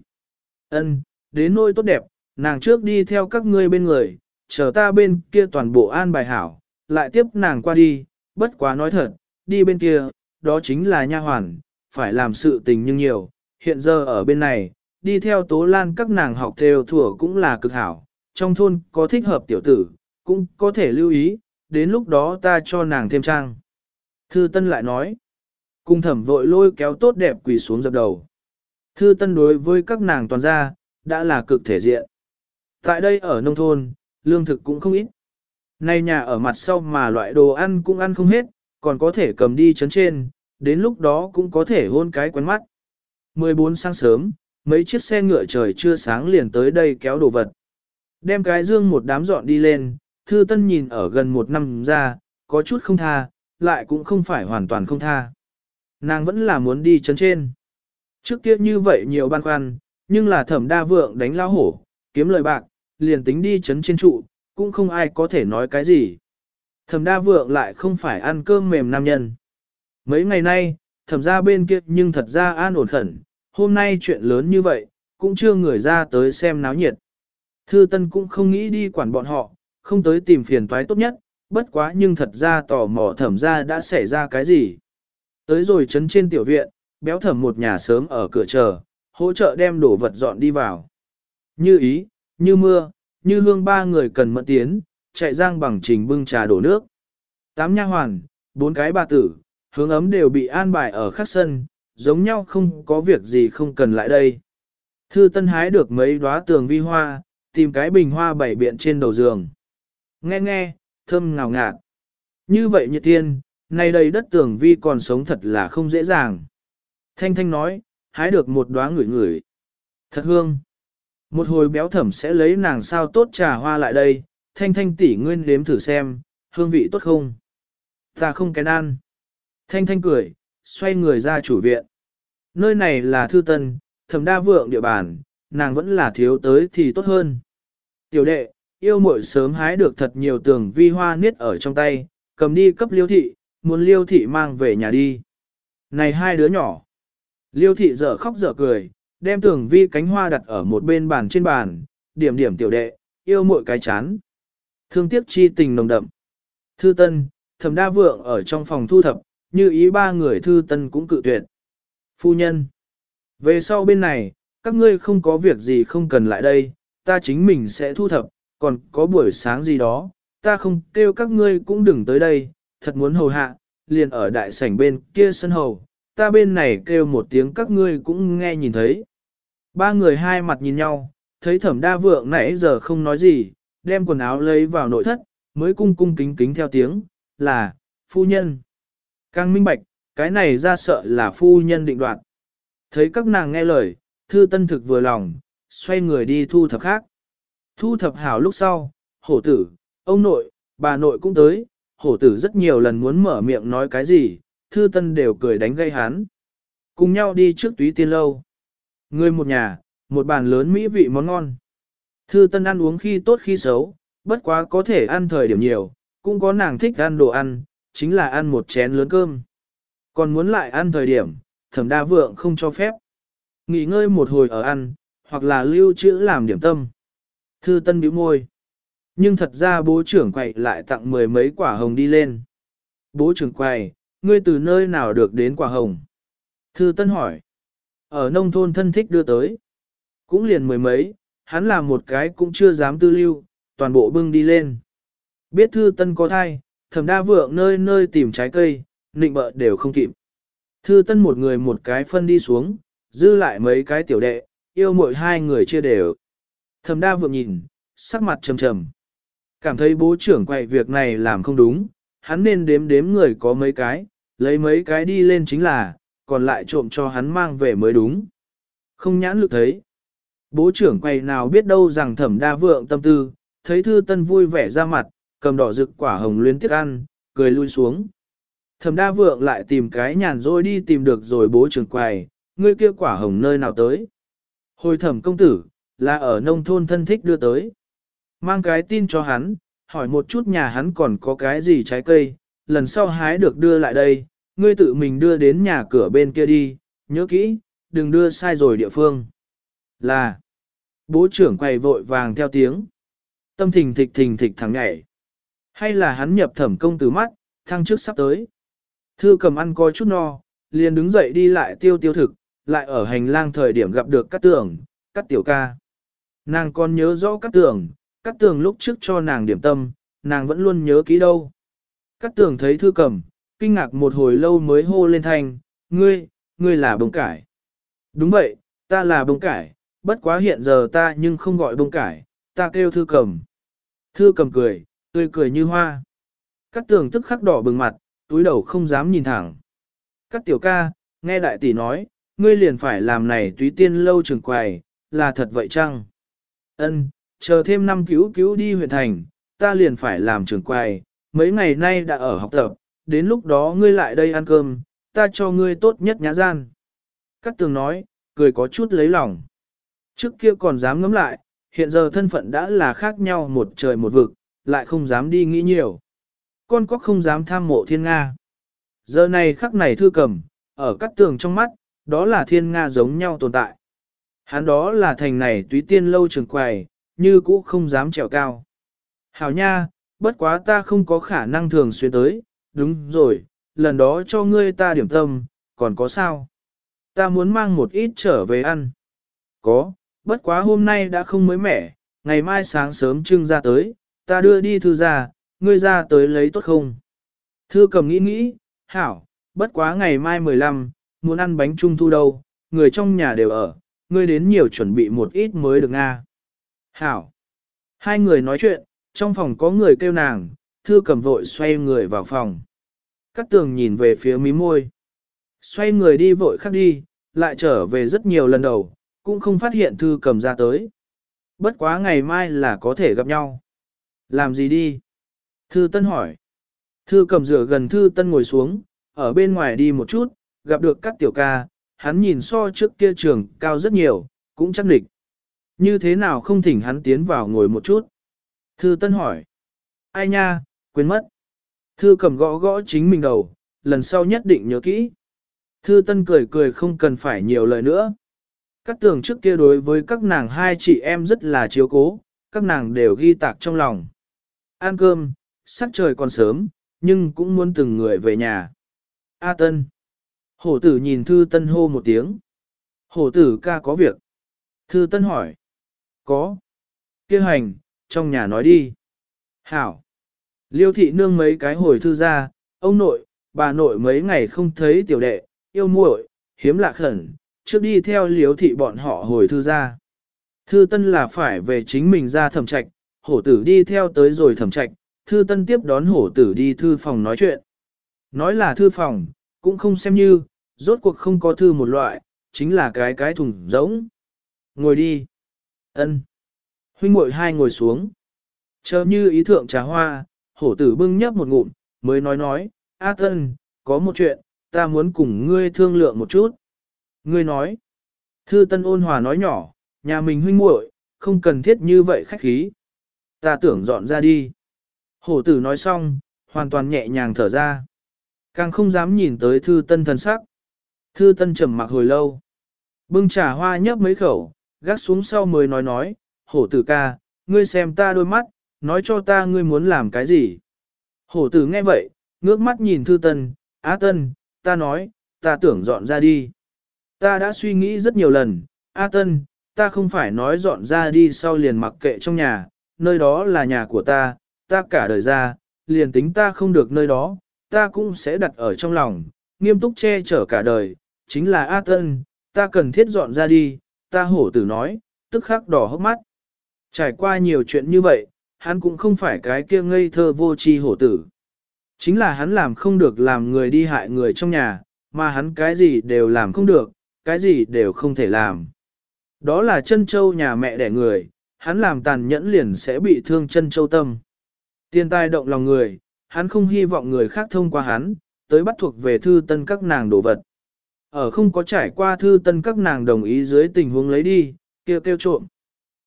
Ân, đến nôi tốt đẹp, nàng trước đi theo các ngươi bên người, chờ ta bên kia toàn bộ an bài hảo, lại tiếp nàng qua đi, bất quá nói thật, đi bên kia, đó chính là nha hoàn, phải làm sự tình nhưng nhiều, hiện giờ ở bên này, đi theo tố lan các nàng học theo thủa cũng là cực hảo, trong thôn có thích hợp tiểu tử, cũng có thể lưu ý, đến lúc đó ta cho nàng thêm trang. Thư Tân lại nói, cung thẩm vội lôi kéo tốt đẹp quỳ xuống dập đầu. Thư Tân đối với các nàng toàn gia, đã là cực thể diện. Tại đây ở nông thôn, lương thực cũng không ít. Nay nhà ở mặt sau mà loại đồ ăn cũng ăn không hết, còn có thể cầm đi chấn trên, đến lúc đó cũng có thể hôn cái quen mắt. 14 sáng sớm, mấy chiếc xe ngựa trời chưa sáng liền tới đây kéo đồ vật. Đem cái dương một đám dọn đi lên, thư tân nhìn ở gần một năm ra, có chút không tha, lại cũng không phải hoàn toàn không tha. Nàng vẫn là muốn đi chấn trên. Trước kia như vậy nhiều băn khoăn, nhưng là thẩm đa vượng đánh lao hổ, kiếm lời bạc, liền tính đi chấn trên trụ, cũng không ai có thể nói cái gì. Thẩm đa vượng lại không phải ăn cơm mềm nam nhân. Mấy ngày nay, thẩm ra bên kia nhưng thật ra an ổn khẩn, hôm nay chuyện lớn như vậy, cũng chưa người ra tới xem náo nhiệt. Thư Tân cũng không nghĩ đi quản bọn họ, không tới tìm phiền toái tốt nhất, bất quá nhưng thật ra tò mò thẩm ra đã xảy ra cái gì. Tới rồi chấn trên tiểu viện, béo thẩm một nhà sớm ở cửa chờ, hỗ trợ đem đồ vật dọn đi vào. Như ý, như mưa, như hương ba người cần mẫn tiến, chạy giang bằng trình bưng trà đổ nước. Tám nha hoàn, bốn cái bà tử, hướng ấm đều bị an bài ở khắc sân, giống nhau không có việc gì không cần lại đây. Thư tân hái được mấy đóa tường vi hoa, tìm cái bình hoa bảy biện trên đầu giường. Nghe nghe, thơm ngào ngạt. Như vậy nhiệt tiên, nay đây đất tường vi còn sống thật là không dễ dàng. Thanh thanh nói, hái được một đóa ngửi ngửi. Thật hương. Một hồi béo thẩm sẽ lấy nàng sao tốt trà hoa lại đây, thanh thanh tỉ nguyên đếm thử xem, hương vị tốt không. Ta không kén ăn. Thanh thanh cười, xoay người ra chủ viện. Nơi này là thư tân, thẩm đa vượng địa bàn, nàng vẫn là thiếu tới thì tốt hơn. Tiểu đệ, yêu muội sớm hái được thật nhiều tường vi hoa niết ở trong tay, cầm đi cấp liêu thị, muốn liêu thị mang về nhà đi. Này hai đứa nhỏ. Liêu thị dở khóc dở cười, đem tường vi cánh hoa đặt ở một bên bàn trên bàn, điểm điểm tiểu đệ, yêu muội cái chán. Thương tiếc chi tình nồng đậm. Thư tân, thẩm đa vượng ở trong phòng thu thập, như ý ba người thư tân cũng cự tuyệt. Phu nhân. Về sau bên này, các ngươi không có việc gì không cần lại đây, ta chính mình sẽ thu thập, còn có buổi sáng gì đó, ta không kêu các ngươi cũng đừng tới đây, thật muốn hầu hạ, liền ở đại sảnh bên kia sân hầu, ta bên này kêu một tiếng các ngươi cũng nghe nhìn thấy. Ba người hai mặt nhìn nhau, thấy thẩm đa vượng nãy giờ không nói gì, đem quần áo lấy vào nội thất, mới cung cung kính kính theo tiếng, là, phu nhân. Càng minh bạch, cái này ra sợ là phu nhân định đoạt. Thấy các nàng nghe lời, thư tân thực vừa lòng, xoay người đi thu thập khác. Thu thập hảo lúc sau, hổ tử, ông nội, bà nội cũng tới, hổ tử rất nhiều lần muốn mở miệng nói cái gì, thư tân đều cười đánh gây hắn. Cùng nhau đi trước túy tiên lâu. Người một nhà, một bàn lớn mỹ vị món ngon. Thư tân ăn uống khi tốt khi xấu, bất quá có thể ăn thời điểm nhiều, cũng có nàng thích ăn đồ ăn, chính là ăn một chén lớn cơm. Còn muốn lại ăn thời điểm, thẩm đa vượng không cho phép. Nghỉ ngơi một hồi ở ăn, hoặc là lưu trữ làm điểm tâm. Thư tân bĩu môi. Nhưng thật ra bố trưởng quầy lại tặng mười mấy quả hồng đi lên. Bố trưởng quầy, ngươi từ nơi nào được đến quả hồng? Thư tân hỏi. Ở nông thôn thân thích đưa tới. Cũng liền mười mấy, hắn làm một cái cũng chưa dám tư lưu, toàn bộ bưng đi lên. Biết thư tân có thai, thầm đa vượng nơi nơi tìm trái cây, nịnh bợ đều không kịp. Thư tân một người một cái phân đi xuống, dư lại mấy cái tiểu đệ, yêu mỗi hai người chia đều. Thầm đa vượng nhìn, sắc mặt trầm trầm. Cảm thấy bố trưởng quậy việc này làm không đúng, hắn nên đếm đếm người có mấy cái, lấy mấy cái đi lên chính là, còn lại trộm cho hắn mang về mới đúng. Không nhãn lực thấy. Bố trưởng quay nào biết đâu rằng thẩm đa vượng tâm tư, thấy thư tân vui vẻ ra mặt, cầm đỏ rực quả hồng luyến tiếc ăn, cười lui xuống. Thẩm đa vượng lại tìm cái nhàn rồi đi tìm được rồi bố trưởng quầy, ngươi kia quả hồng nơi nào tới. Hồi thẩm công tử, là ở nông thôn thân thích đưa tới. Mang cái tin cho hắn, hỏi một chút nhà hắn còn có cái gì trái cây, lần sau hái được đưa lại đây, ngươi tự mình đưa đến nhà cửa bên kia đi, nhớ kỹ, đừng đưa sai rồi địa phương. Là, bố trưởng quầy vội vàng theo tiếng. Tâm thình thịch thình thịch thẳng nhảy. Hay là hắn nhập thẩm công từ mắt, thăng trước sắp tới. Thư cầm ăn coi chút no, liền đứng dậy đi lại tiêu tiêu thực, lại ở hành lang thời điểm gặp được các tưởng, các tiểu ca. Nàng còn nhớ rõ các tường, các tường lúc trước cho nàng điểm tâm, nàng vẫn luôn nhớ kỹ đâu. Các tường thấy thư cầm, kinh ngạc một hồi lâu mới hô lên thanh, ngươi, ngươi là bông cải. Đúng vậy, ta là bông cải, bất quá hiện giờ ta nhưng không gọi bông cải, ta kêu thư cầm. Thư cầm cười, tươi cười như hoa. Các tường tức khắc đỏ bừng mặt, túi đầu không dám nhìn thẳng. Các tiểu ca, nghe đại tỷ nói, ngươi liền phải làm này túy tiên lâu trường quầy, là thật vậy chăng? Ân, chờ thêm năm cứu cứu đi huyện thành, ta liền phải làm trường quầy, mấy ngày nay đã ở học tập, đến lúc đó ngươi lại đây ăn cơm, ta cho ngươi tốt nhất nhã gian. Cát tường nói, cười có chút lấy lòng. Trước kia còn dám ngấm lại, hiện giờ thân phận đã là khác nhau một trời một vực, lại không dám đi nghĩ nhiều. Con có không dám tham mộ thiên Nga. Giờ này khắc này thư cầm, ở các tường trong mắt, đó là thiên Nga giống nhau tồn tại. Hắn đó là thành này túy tiên lâu trường quầy, như cũ không dám trèo cao. Hảo nha, bất quá ta không có khả năng thường xuyên tới, đúng rồi, lần đó cho ngươi ta điểm tâm, còn có sao? Ta muốn mang một ít trở về ăn. Có, bất quá hôm nay đã không mới mẻ, ngày mai sáng sớm trưng ra tới, ta đưa đi thư ra, ngươi ra tới lấy tốt không? Thư cầm nghĩ nghĩ, hảo, bất quá ngày mai 15, muốn ăn bánh trung thu đâu, người trong nhà đều ở, ngươi đến nhiều chuẩn bị một ít mới được nga. Hảo. Hai người nói chuyện, trong phòng có người kêu nàng, thư cầm vội xoay người vào phòng. cắt tường nhìn về phía mí môi. Xoay người đi vội khác đi, lại trở về rất nhiều lần đầu, cũng không phát hiện thư cầm ra tới. Bất quá ngày mai là có thể gặp nhau. Làm gì đi? Thư Tân hỏi. Thư cầm rửa gần Thư Tân ngồi xuống, ở bên ngoài đi một chút, gặp được các tiểu ca, hắn nhìn so trước kia trường cao rất nhiều, cũng chắc địch. Như thế nào không thỉnh hắn tiến vào ngồi một chút? Thư Tân hỏi. Ai nha, quên mất. Thư cầm gõ gõ chính mình đầu, lần sau nhất định nhớ kỹ. Thư Tân cười cười không cần phải nhiều lời nữa. Các tường trước kia đối với các nàng hai chị em rất là chiếu cố, các nàng đều ghi tạc trong lòng. Ăn cơm, sắc trời còn sớm, nhưng cũng muốn từng người về nhà. A Tân. Hổ tử nhìn Thư Tân hô một tiếng. Hổ tử ca có việc. Thư Tân hỏi. Có. Kêu hành, trong nhà nói đi. Hảo. Liêu thị nương mấy cái hồi thư ra, ông nội, bà nội mấy ngày không thấy tiểu đệ, yêu muội, hiếm lạ khẩn, trước đi theo liêu thị bọn họ hồi thư ra. Thư tân là phải về chính mình ra thẩm trạch, hổ tử đi theo tới rồi thẩm trạch, thư tân tiếp đón hổ tử đi thư phòng nói chuyện. Nói là thư phòng, cũng không xem như, rốt cuộc không có thư một loại, chính là cái cái thùng giống. Ngồi đi. ân Huynh muội hai ngồi xuống. Chờ như ý thượng trà hoa, hổ tử bưng nhấp một ngụm, mới nói nói, A thân, có một chuyện, ta muốn cùng ngươi thương lượng một chút. Ngươi nói, thư tân ôn hòa nói nhỏ, nhà mình huynh muội, không cần thiết như vậy khách khí. Ta tưởng dọn ra đi. Hổ tử nói xong, hoàn toàn nhẹ nhàng thở ra. Càng không dám nhìn tới thư tân thần sắc. Thư tân trầm mặc hồi lâu. Bưng trà hoa nhấp mấy khẩu, gác xuống sau mới nói nói, hổ tử ca, ngươi xem ta đôi mắt, nói cho ta ngươi muốn làm cái gì. Hổ tử nghe vậy, ngước mắt nhìn thư tân, á tân, ta nói, ta tưởng dọn ra đi. Ta đã suy nghĩ rất nhiều lần, A Tân, ta không phải nói dọn ra đi sau liền mặc kệ trong nhà, nơi đó là nhà của ta, ta cả đời ra, liền tính ta không được nơi đó, ta cũng sẽ đặt ở trong lòng, nghiêm túc che chở cả đời, chính là A Tân, ta cần thiết dọn ra đi, ta hổ tử nói, tức khắc đỏ hốc mắt. Trải qua nhiều chuyện như vậy, hắn cũng không phải cái kia ngây thơ vô tri hổ tử. Chính là hắn làm không được làm người đi hại người trong nhà, mà hắn cái gì đều làm không được, cái gì đều không thể làm. Đó là chân châu nhà mẹ đẻ người, hắn làm tàn nhẫn liền sẽ bị thương chân châu tâm. Tiên tai động lòng người, hắn không hy vọng người khác thông qua hắn, tới bắt thuộc về thư tân các nàng đồ vật. Ở không có trải qua thư tân các nàng đồng ý dưới tình huống lấy đi, kêu kêu trộm.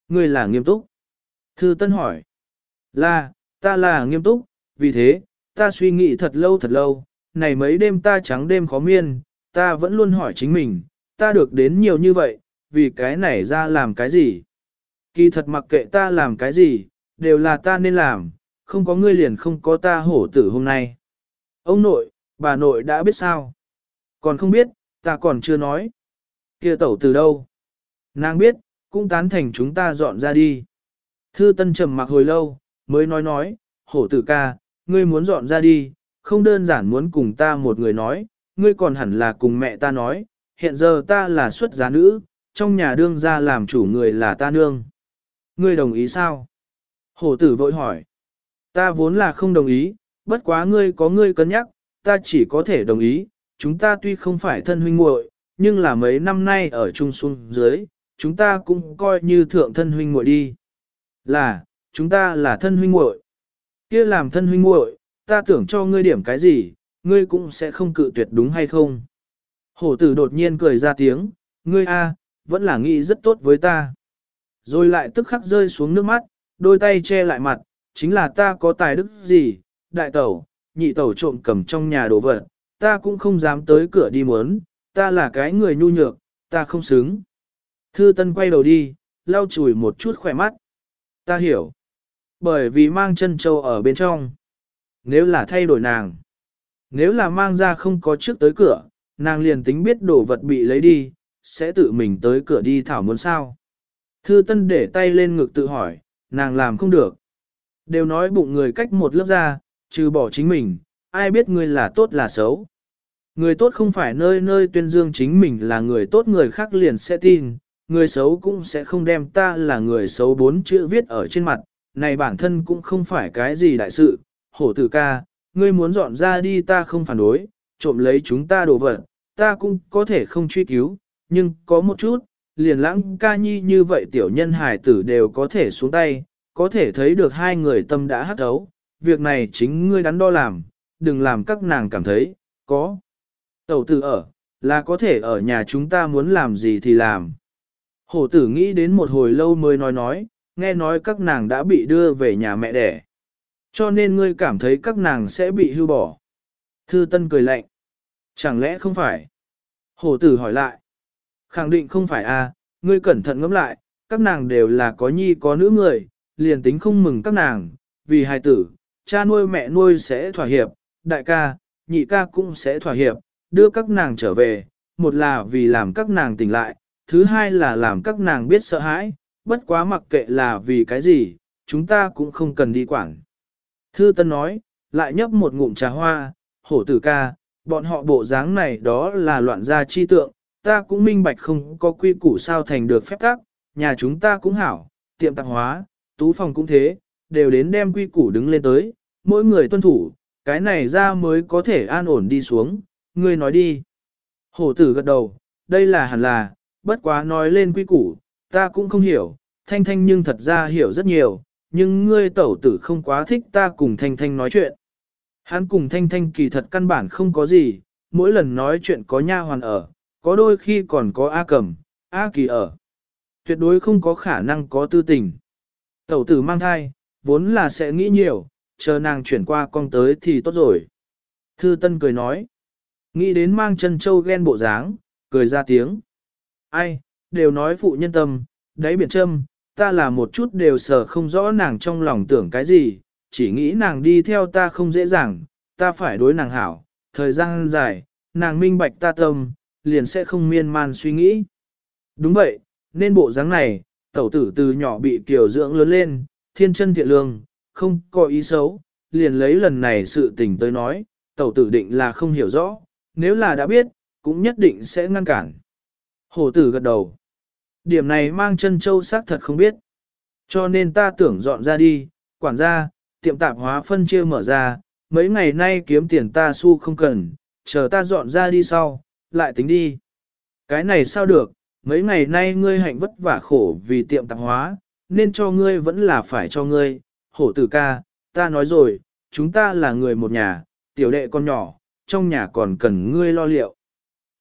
Người là nghiêm túc. Thư tân hỏi. Là, ta là nghiêm túc, vì thế, ta suy nghĩ thật lâu thật lâu, này mấy đêm ta trắng đêm khó miên, ta vẫn luôn hỏi chính mình, ta được đến nhiều như vậy, vì cái này ra làm cái gì? Kỳ thật mặc kệ ta làm cái gì, đều là ta nên làm, không có ngươi liền không có ta hổ tử hôm nay. Ông nội, bà nội đã biết sao? Còn không biết, ta còn chưa nói. Kia tẩu từ đâu? Nàng biết, cũng tán thành chúng ta dọn ra đi. Thư Tân trầm mặc hồi lâu, mới nói nói, hổ tử ca, ngươi muốn dọn ra đi, không đơn giản muốn cùng ta một người nói, ngươi còn hẳn là cùng mẹ ta nói, hiện giờ ta là xuất giá nữ, trong nhà đương gia làm chủ người là ta nương. Ngươi đồng ý sao? Hổ tử vội hỏi. Ta vốn là không đồng ý, bất quá ngươi có ngươi cân nhắc, ta chỉ có thể đồng ý, chúng ta tuy không phải thân huynh muội, nhưng là mấy năm nay ở chung xuống dưới, chúng ta cũng coi như thượng thân huynh muội đi. Là, chúng ta là thân huynh muội. Kia làm thân huynh muội, ta tưởng cho ngươi điểm cái gì, ngươi cũng sẽ không cự tuyệt đúng hay không? Hổ tử đột nhiên cười ra tiếng, ngươi a, vẫn là nghĩ rất tốt với ta. Rồi lại tức khắc rơi xuống nước mắt, đôi tay che lại mặt, chính là ta có tài đức gì, đại tẩu, nhị tẩu trộm cầm trong nhà đồ vật, ta cũng không dám tới cửa đi muốn, ta là cái người nhu nhược, ta không xứng. Thư Tân quay đầu đi, lau chùi một chút khỏe mắt. Ta hiểu. Bởi vì mang chân châu ở bên trong. Nếu là thay đổi nàng. Nếu là mang ra không có trước tới cửa, nàng liền tính biết đồ vật bị lấy đi, sẽ tự mình tới cửa đi thảo muốn sao. Thư Tân để tay lên ngực tự hỏi, nàng làm không được. Đều nói bụng người cách một lớp ra, trừ bỏ chính mình, ai biết người là tốt là xấu. Người tốt không phải nơi nơi tuyên dương chính mình là người tốt người khác liền sẽ tin, người xấu cũng sẽ không đem ta là người xấu bốn chữ viết ở trên mặt, này bản thân cũng không phải cái gì đại sự, hổ tử ca, ngươi muốn dọn ra đi ta không phản đối, trộm lấy chúng ta đồ vật, ta cũng có thể không truy cứu, nhưng có một chút, liền lãng ca nhi như vậy tiểu nhân hài tử đều có thể xuống tay, có thể thấy được hai người tâm đã hắt thấu, việc này chính ngươi đắn đo làm, đừng làm các nàng cảm thấy, có. Tẩu tử ở, là có thể ở nhà chúng ta muốn làm gì thì làm. Hổ tử nghĩ đến một hồi lâu mới nói nói, nghe nói các nàng đã bị đưa về nhà mẹ đẻ. Cho nên ngươi cảm thấy các nàng sẽ bị hưu bỏ. Thư Tân cười lạnh. Chẳng lẽ không phải? Hổ tử hỏi lại. Khẳng định không phải a, à, ngươi cẩn thận ngẫm lại, các nàng đều là có nhi có nữ người, liền tính không mừng các nàng, vì hài tử, cha nuôi mẹ nuôi sẽ thỏa hiệp, đại ca, nhị ca cũng sẽ thỏa hiệp, đưa các nàng trở về, một là vì làm các nàng tỉnh lại, thứ hai là làm các nàng biết sợ hãi, bất quá mặc kệ là vì cái gì, chúng ta cũng không cần đi quản. Thư Tân nói, lại nhấp một ngụm trà hoa, hổ tử ca, bọn họ bộ dáng này đó là loạn gia chi tượng, ta cũng minh bạch không có quy củ sao thành được phép tắc, nhà chúng ta cũng hảo, tiệm tạp hóa, tú phòng cũng thế, đều đến đem quy củ đứng lên tới, mỗi người tuân thủ, cái này ra mới có thể an ổn đi xuống, ngươi nói đi. Hổ tử gật đầu, đây là hẳn là, bất quá nói lên quy củ, ta cũng không hiểu, thanh thanh nhưng thật ra hiểu rất nhiều, nhưng ngươi tẩu tử không quá thích ta cùng thanh thanh nói chuyện. Hắn cùng thanh thanh kỳ thật căn bản không có gì, mỗi lần nói chuyện có nha hoàn ở, có đôi khi còn có A cầm, A kỳ ở. Tuyệt đối không có khả năng có tư tình. Tẩu tử mang thai, vốn là sẽ nghĩ nhiều, chờ nàng chuyển qua con tới thì tốt rồi. Thư Tân cười nói, nghĩ đến mang chân châu ghen bộ dáng, cười ra tiếng. Ai, đều nói phụ nhân tâm, đáy biển châm, ta là một chút đều sợ không rõ nàng trong lòng tưởng cái gì, chỉ nghĩ nàng đi theo ta không dễ dàng, ta phải đối nàng hảo, thời gian dài, nàng minh bạch ta tâm, liền sẽ không miên man suy nghĩ. Đúng vậy, nên bộ dáng này, tẩu tử từ nhỏ bị kiều dưỡng lớn lên, thiên chân thiện lương, không có ý xấu, liền lấy lần này sự tình tới nói, tẩu tử định là không hiểu rõ, nếu là đã biết, cũng nhất định sẽ ngăn cản. Hổ tử gật đầu. Điểm này mang chân châu xác thật không biết. Cho nên ta tưởng dọn ra đi, quản gia, tiệm tạp hóa phân chia mở ra, mấy ngày nay kiếm tiền ta xu không cần, chờ ta dọn ra đi sau, lại tính đi. Cái này sao được, mấy ngày nay ngươi hạnh vất vả khổ vì tiệm tạp hóa, nên cho ngươi vẫn là phải cho ngươi, hổ tử ca, ta nói rồi, chúng ta là người một nhà, tiểu đệ con nhỏ, trong nhà còn cần ngươi lo liệu.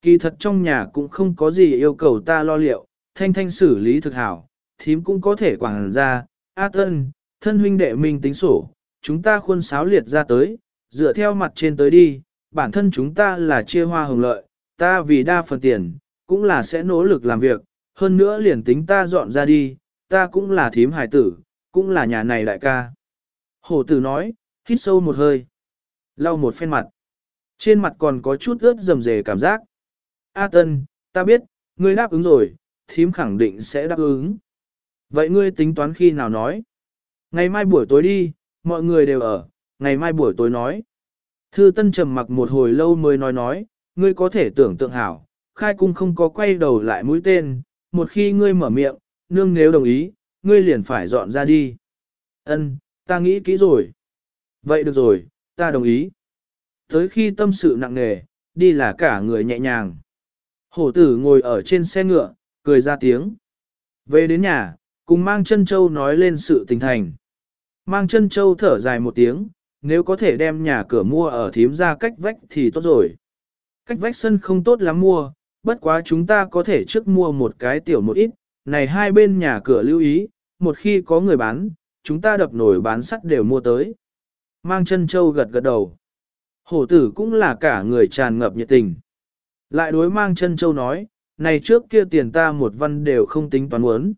Kỳ thật trong nhà cũng không có gì yêu cầu ta lo liệu, thanh thanh xử lý thực hảo, thím cũng có thể quảng ra, A thân, thân huynh đệ mình tính sổ, chúng ta khuôn sáo liệt ra tới, dựa theo mặt trên tới đi, bản thân chúng ta là chia hoa hồng lợi, ta vì đa phần tiền, cũng là sẽ nỗ lực làm việc, hơn nữa liền tính ta dọn ra đi, ta cũng là thím hải tử, cũng là nhà này đại ca. Hổ tử nói, hít sâu một hơi, lau một phen mặt. Trên mặt còn có chút ướt rầm rề cảm giác. A Tân, ta biết, ngươi đáp ứng rồi, thím khẳng định sẽ đáp ứng. Vậy ngươi tính toán khi nào nói? Ngày mai buổi tối đi, mọi người đều ở, ngày mai buổi tối nói. Thư Tân trầm mặc một hồi lâu mới nói nói, ngươi có thể tưởng tượng hảo, khai cung không có quay đầu lại mũi tên, một khi ngươi mở miệng, nương nếu đồng ý, ngươi liền phải dọn ra đi. Ân, ta nghĩ kỹ rồi. Vậy được rồi, ta đồng ý. Tới khi tâm sự nặng nề, đi là cả người nhẹ nhàng. Hổ tử ngồi ở trên xe ngựa, cười ra tiếng. Về đến nhà, cùng mang chân châu nói lên sự tình thành. Mang chân châu thở dài một tiếng, nếu có thể đem nhà cửa mua ở thím ra cách vách thì tốt rồi. Cách vách sân không tốt lắm mua, bất quá chúng ta có thể trước mua một cái tiểu một ít, này hai bên nhà cửa lưu ý, một khi có người bán, chúng ta đập nổi bán sắt đều mua tới. Mang chân châu gật gật đầu. Hổ tử cũng là cả người tràn ngập nhiệt tình. Lại đối mang chân châu nói, này trước kia tiền ta một văn đều không tính toán muốn.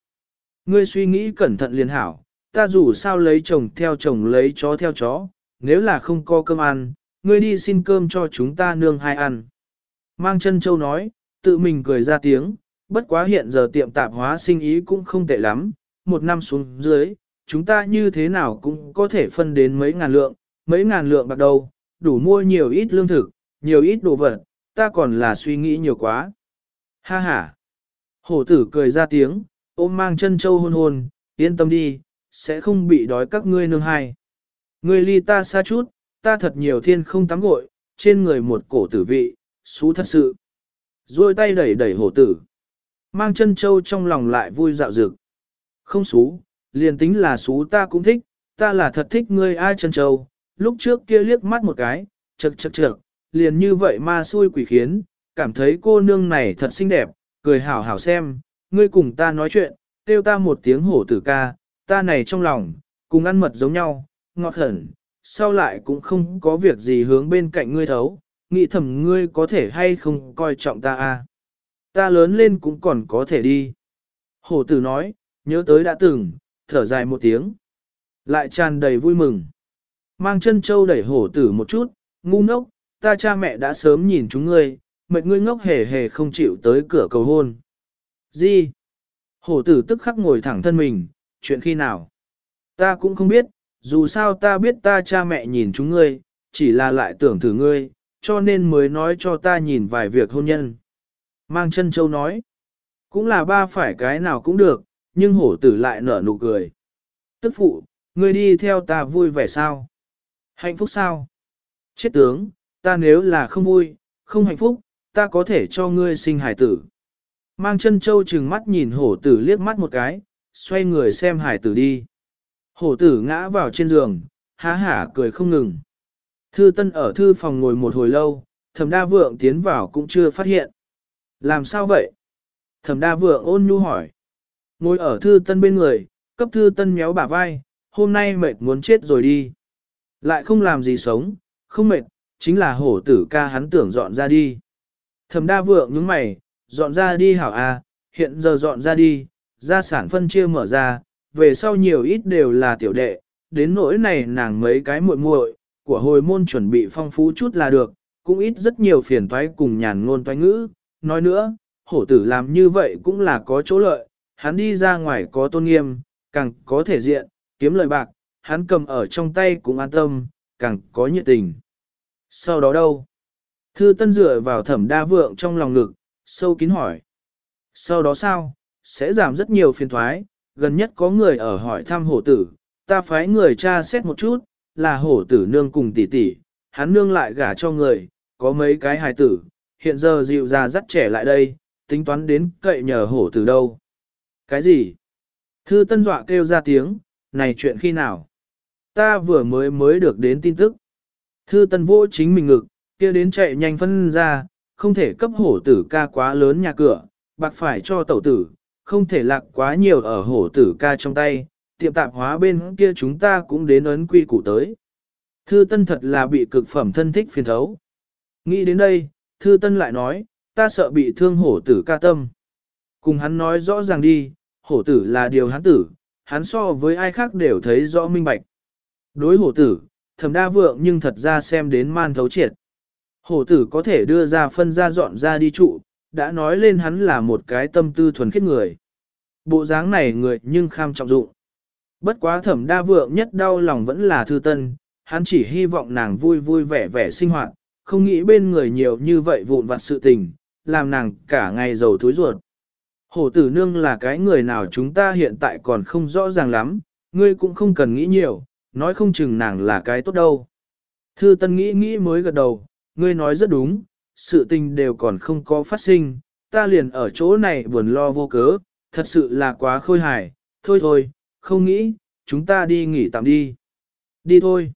Ngươi suy nghĩ cẩn thận liền hảo, ta dù sao lấy chồng theo chồng lấy chó theo chó, nếu là không có cơm ăn, ngươi đi xin cơm cho chúng ta nương hai ăn. Mang chân châu nói, tự mình cười ra tiếng, bất quá hiện giờ tiệm tạp hóa sinh ý cũng không tệ lắm, một năm xuống dưới, chúng ta như thế nào cũng có thể phân đến mấy ngàn lượng, mấy ngàn lượng bạc đầu, đủ mua nhiều ít lương thực, nhiều ít đồ vật, ta còn là suy nghĩ nhiều quá. Ha ha! Hổ tử cười ra tiếng, ôm mang chân châu hôn hôn, yên tâm đi, sẽ không bị đói các ngươi nương hai. Ngươi ly ta xa chút, ta thật nhiều thiên không tắm gội, trên người một cổ tử vị, xú thật sự. Rồi tay đẩy đẩy hổ tử. Mang chân châu trong lòng lại vui dạo dực. Không xú, liền tính là xú ta cũng thích, ta là thật thích ngươi ai chân châu. Lúc trước kia liếc mắt một cái, chật chật chật, liền như vậy ma xui quỷ khiến, cảm thấy cô nương này thật xinh đẹp, cười hảo hảo xem, ngươi cùng ta nói chuyện, kêu ta một tiếng hổ tử ca, ta này trong lòng, cùng ăn mật giống nhau, ngọt hẳn, sau lại cũng không có việc gì hướng bên cạnh ngươi thấu, nghĩ thầm ngươi có thể hay không coi trọng ta a à. Ta lớn lên cũng còn có thể đi. Hổ tử nói, nhớ tới đã từng, thở dài một tiếng. Lại tràn đầy vui mừng. Mang chân châu đẩy hổ tử một chút, ngu ngốc, ta cha mẹ đã sớm nhìn chúng ngươi, mệt ngươi ngốc hề hề không chịu tới cửa cầu hôn. Gì? Hổ tử tức khắc ngồi thẳng thân mình, chuyện khi nào? Ta cũng không biết, dù sao ta biết ta cha mẹ nhìn chúng ngươi, chỉ là lại tưởng thử ngươi, cho nên mới nói cho ta nhìn vài việc hôn nhân. Mang chân châu nói, cũng là ba phải cái nào cũng được, nhưng hổ tử lại nở nụ cười. Tức phụ, ngươi đi theo ta vui vẻ sao? Hạnh phúc sao? Chết tướng, ta nếu là không vui, không hạnh phúc, ta có thể cho ngươi sinh hải tử. Mang chân châu trừng mắt nhìn hổ tử liếc mắt một cái, xoay người xem hải tử đi. Hổ tử ngã vào trên giường, há hả cười không ngừng. Thư Tân ở thư phòng ngồi một hồi lâu, Thẩm Đa Vượng tiến vào cũng chưa phát hiện. Làm sao vậy? Thẩm Đa Vượng ôn nhu hỏi. Ngồi ở Thư Tân bên người, cấp Thư Tân méo bả vai, hôm nay mệt muốn chết rồi đi. Lại không làm gì sống, không mệt, chính là hổ tử ca hắn tưởng dọn ra đi. Thẩm Đa Vượng những mày, dọn ra đi hảo à, hiện giờ dọn ra đi, gia sản phân chia mở ra, về sau nhiều ít đều là tiểu đệ, đến nỗi này nàng mấy cái muội muội, của hồi môn chuẩn bị phong phú chút là được, cũng ít rất nhiều phiền toái cùng nhàn ngôn toái ngữ. Nói nữa, hổ tử làm như vậy cũng là có chỗ lợi, hắn đi ra ngoài có tôn nghiêm, càng có thể diện, kiếm lợi bạc, hắn cầm ở trong tay cũng an tâm, càng có nhiệt tình. Sau đó đâu? Thư tân dựa vào thẩm đa vượng trong lòng ngực, sâu kín hỏi. Sau đó sao? Sẽ giảm rất nhiều phiền thoái, gần nhất có người ở hỏi thăm hổ tử, ta phái người tra xét một chút, là hổ tử nương cùng tỷ tỷ, hắn nương lại gả cho người, có mấy cái hài tử, hiện giờ dịu ra dắt trẻ lại đây, tính toán đến cậy nhờ hổ tử đâu. Cái gì? Thư tân dọa kêu ra tiếng, này chuyện khi nào? Ta vừa mới mới được đến tin tức. Thư tân vô chính mình ngực, kia đến chạy nhanh phân ra, không thể cấp hổ tử ca quá lớn nhà cửa, bạc phải cho tẩu tử, không thể lạc quá nhiều ở hổ tử ca trong tay, tiệm tạp hóa bên kia chúng ta cũng đến ấn quy củ tới. Thư Tân thật là bị cực phẩm thân thích phiền thấu. Nghĩ đến đây, Thư Tân lại nói, ta sợ bị thương hổ tử ca tâm. Cùng hắn nói rõ ràng đi, hổ tử là điều hắn tử, hắn so với ai khác đều thấy rõ minh bạch. Đối hổ tử, thầm đa vượng nhưng thật ra xem đến man thấu triệt. Hổ tử có thể đưa ra phân ra dọn ra đi trụ, đã nói lên hắn là một cái tâm tư thuần khiết người. Bộ dáng này người nhưng kham trọng dụng. Bất quá thẩm đa vượng nhất đau lòng vẫn là thư tân, hắn chỉ hy vọng nàng vui vui vẻ vẻ sinh hoạt, không nghĩ bên người nhiều như vậy vụn vặt sự tình, làm nàng cả ngày giàu thối ruột. Hổ tử nương là cái người nào chúng ta hiện tại còn không rõ ràng lắm, ngươi cũng không cần nghĩ nhiều, nói không chừng nàng là cái tốt đâu. Thư tân nghĩ nghĩ mới gật đầu, ngươi nói rất đúng, sự tình đều còn không có phát sinh, ta liền ở chỗ này buồn lo vô cớ, thật sự là quá khôi hài, thôi thôi, không nghĩ, chúng ta đi nghỉ tạm đi. Đi thôi.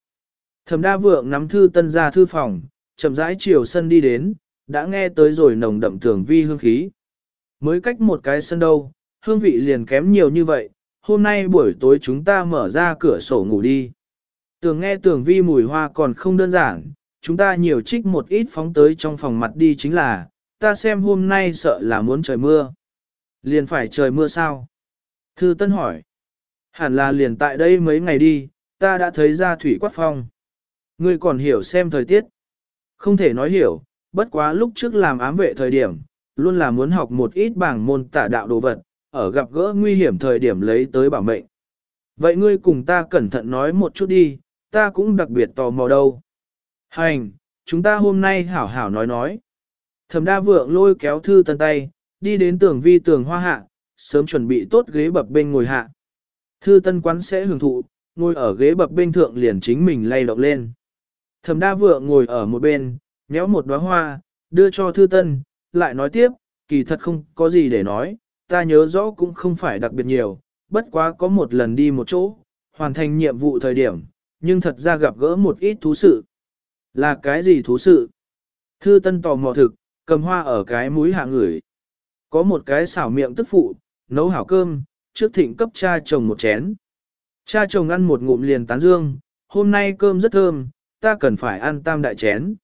Thẩm đa vượng nắm thư tân ra thư phòng, chậm rãi chiều sân đi đến, đã nghe tới rồi nồng đậm tưởng vi hương khí. Mới cách một cái sân đâu, hương vị liền kém nhiều như vậy, hôm nay buổi tối chúng ta mở ra cửa sổ ngủ đi. Tường nghe tưởng vi mùi hoa còn không đơn giản, chúng ta nhiều trích một ít phóng tới trong phòng mặt đi chính là, ta xem hôm nay sợ là muốn trời mưa. Liền phải trời mưa sao? Thư Tân hỏi. Hẳn là liền tại đây mấy ngày đi, ta đã thấy ra thủy quát phong. Ngươi còn hiểu xem thời tiết. Không thể nói hiểu, bất quá lúc trước làm ám vệ thời điểm, luôn là muốn học một ít bảng môn tả đạo đồ vật, ở gặp gỡ nguy hiểm thời điểm lấy tới bảo mệnh. Vậy ngươi cùng ta cẩn thận nói một chút đi, ta cũng đặc biệt tò mò đâu. Hành, chúng ta hôm nay hảo hảo nói nói. Thẩm đa vượng lôi kéo thư tân tay, đi đến tường vi tường hoa hạ, sớm chuẩn bị tốt ghế bập bên ngồi hạ. Thư tân quán sẽ hưởng thụ, ngồi ở ghế bập bên thượng liền chính mình lay động lên. Thẩm đa vượng ngồi ở một bên, nhéo một đóa hoa, đưa cho thư tân, lại nói tiếp, kỳ thật không có gì để nói, ta nhớ rõ cũng không phải đặc biệt nhiều, bất quá có một lần đi một chỗ, hoàn thành nhiệm vụ thời điểm, nhưng thật ra gặp gỡ một ít thú sự. Là cái gì thú sự? Thư tân tò mò thực, cầm hoa ở cái mũi hạ ngửi. Có một cái xảo miệng tức phụ, nấu hảo cơm, trước thịnh cấp cha chồng một chén. Cha chồng ăn một ngụm liền tán dương, hôm nay cơm rất thơm, ta cần phải ăn tam đại chén.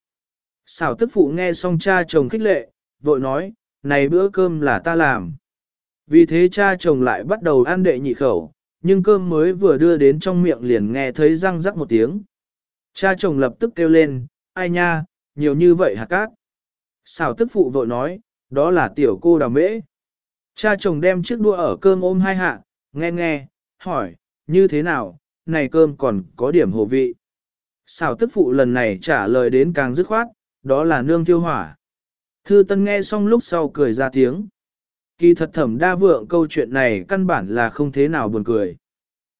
Xảo tức phụ nghe xong cha chồng khích lệ, vội nói, này bữa cơm là ta làm. Vì thế cha chồng lại bắt đầu ăn đệ nhị khẩu, nhưng cơm mới vừa đưa đến trong miệng liền nghe thấy răng rắc một tiếng. Cha chồng lập tức kêu lên, ai nha, nhiều như vậy hạt cát. Xảo tức phụ vội nói, đó là tiểu cô đào mễ. Cha chồng đem chiếc đũa ở cơm ôm hai hạ, nghe nghe, hỏi, như thế nào, này cơm còn có điểm hồ vị. Xảo tức phụ lần này trả lời đến càng dứt khoát, đó là nương tiêu hỏa. Thư Tân nghe xong lúc sau cười ra tiếng. Kỳ thật thẩm đa vượng câu chuyện này căn bản là không thế nào buồn cười.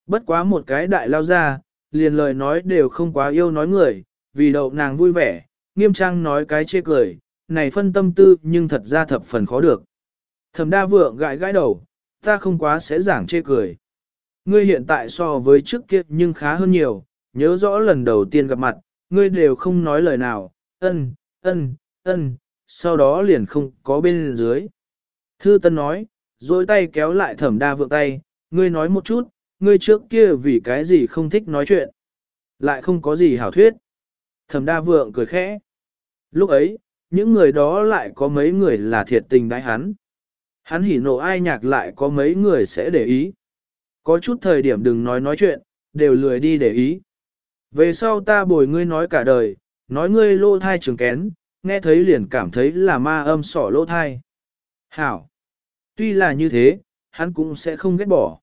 Bất quá một cái đại lao ra, liền lời nói đều không quá yêu nói người, vì đậu nàng vui vẻ, nghiêm trang nói cái chê cười, này phân tâm tư nhưng thật ra thập phần khó được. Thẩm đa vượng gãi gãi đầu, ta không quá sẽ giảng chê cười. Ngươi hiện tại so với trước kia nhưng khá hơn nhiều, nhớ rõ lần đầu tiên gặp mặt, ngươi đều không nói lời nào, ân, ân, ân, sau đó liền không có bên dưới. Thư Tân nói, rồi tay kéo lại thẩm đa vượng tay, ngươi nói một chút, ngươi trước kia vì cái gì không thích nói chuyện. Lại không có gì hảo thuyết. Thẩm đa vượng cười khẽ. Lúc ấy, những người đó lại có mấy người là thiệt tình đái hắn. Hắn hỉ nộ ai nhạc lại có mấy người sẽ để ý. Có chút thời điểm đừng nói nói chuyện, đều lười đi để ý. Về sau ta bồi ngươi nói cả đời, nói ngươi lô thai trường kén, nghe thấy liền cảm thấy là ma âm sỏ lô thai. Hảo! Tuy là như thế, hắn cũng sẽ không ghét bỏ.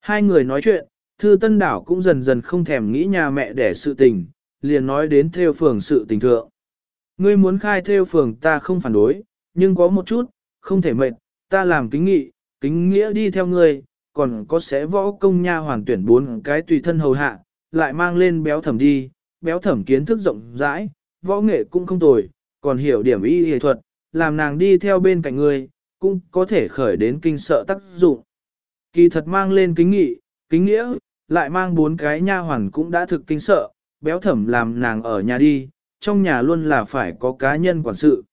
Hai người nói chuyện, thư tân đảo cũng dần dần không thèm nghĩ nhà mẹ để sự tình, liền nói đến theo phường sự tình thượng. Ngươi muốn khai theo phường ta không phản đối, nhưng có một chút, không thể mệt, ta làm kính nghị, kính nghĩa đi theo ngươi, còn có sẽ võ công nha hoàn tuyển bốn cái tùy thân hầu hạ, lại mang lên béo thẩm đi, béo thẩm kiến thức rộng rãi, võ nghệ cũng không tồi, còn hiểu điểm y y thuật, làm nàng đi theo bên cạnh ngươi, cũng có thể khởi đến kinh sợ tác dụng. Kỳ thật mang lên kính nghị, kính nghĩa, lại mang bốn cái nha hoàn cũng đã thực kinh sợ, béo thẩm làm nàng ở nhà đi, trong nhà luôn là phải có cá nhân quản sự.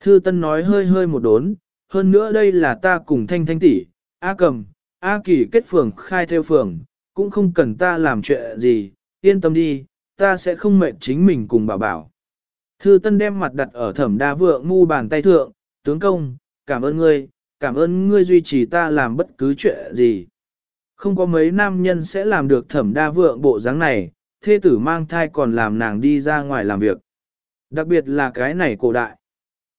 Thư Tân nói hơi hơi một đốn, hơn nữa đây là ta cùng thanh thanh tỷ, A cầm, A kỳ kết phường khai theo phường, cũng không cần ta làm chuyện gì, yên tâm đi, ta sẽ không mệt chính mình cùng bảo bảo. Thư Tân đem mặt đặt ở thẩm đa vượng ngu bàn tay thượng, tướng công, cảm ơn ngươi, cảm ơn ngươi duy trì ta làm bất cứ chuyện gì. Không có mấy nam nhân sẽ làm được thẩm đa vượng bộ dáng này, thê tử mang thai còn làm nàng đi ra ngoài làm việc. Đặc biệt là cái này cổ đại.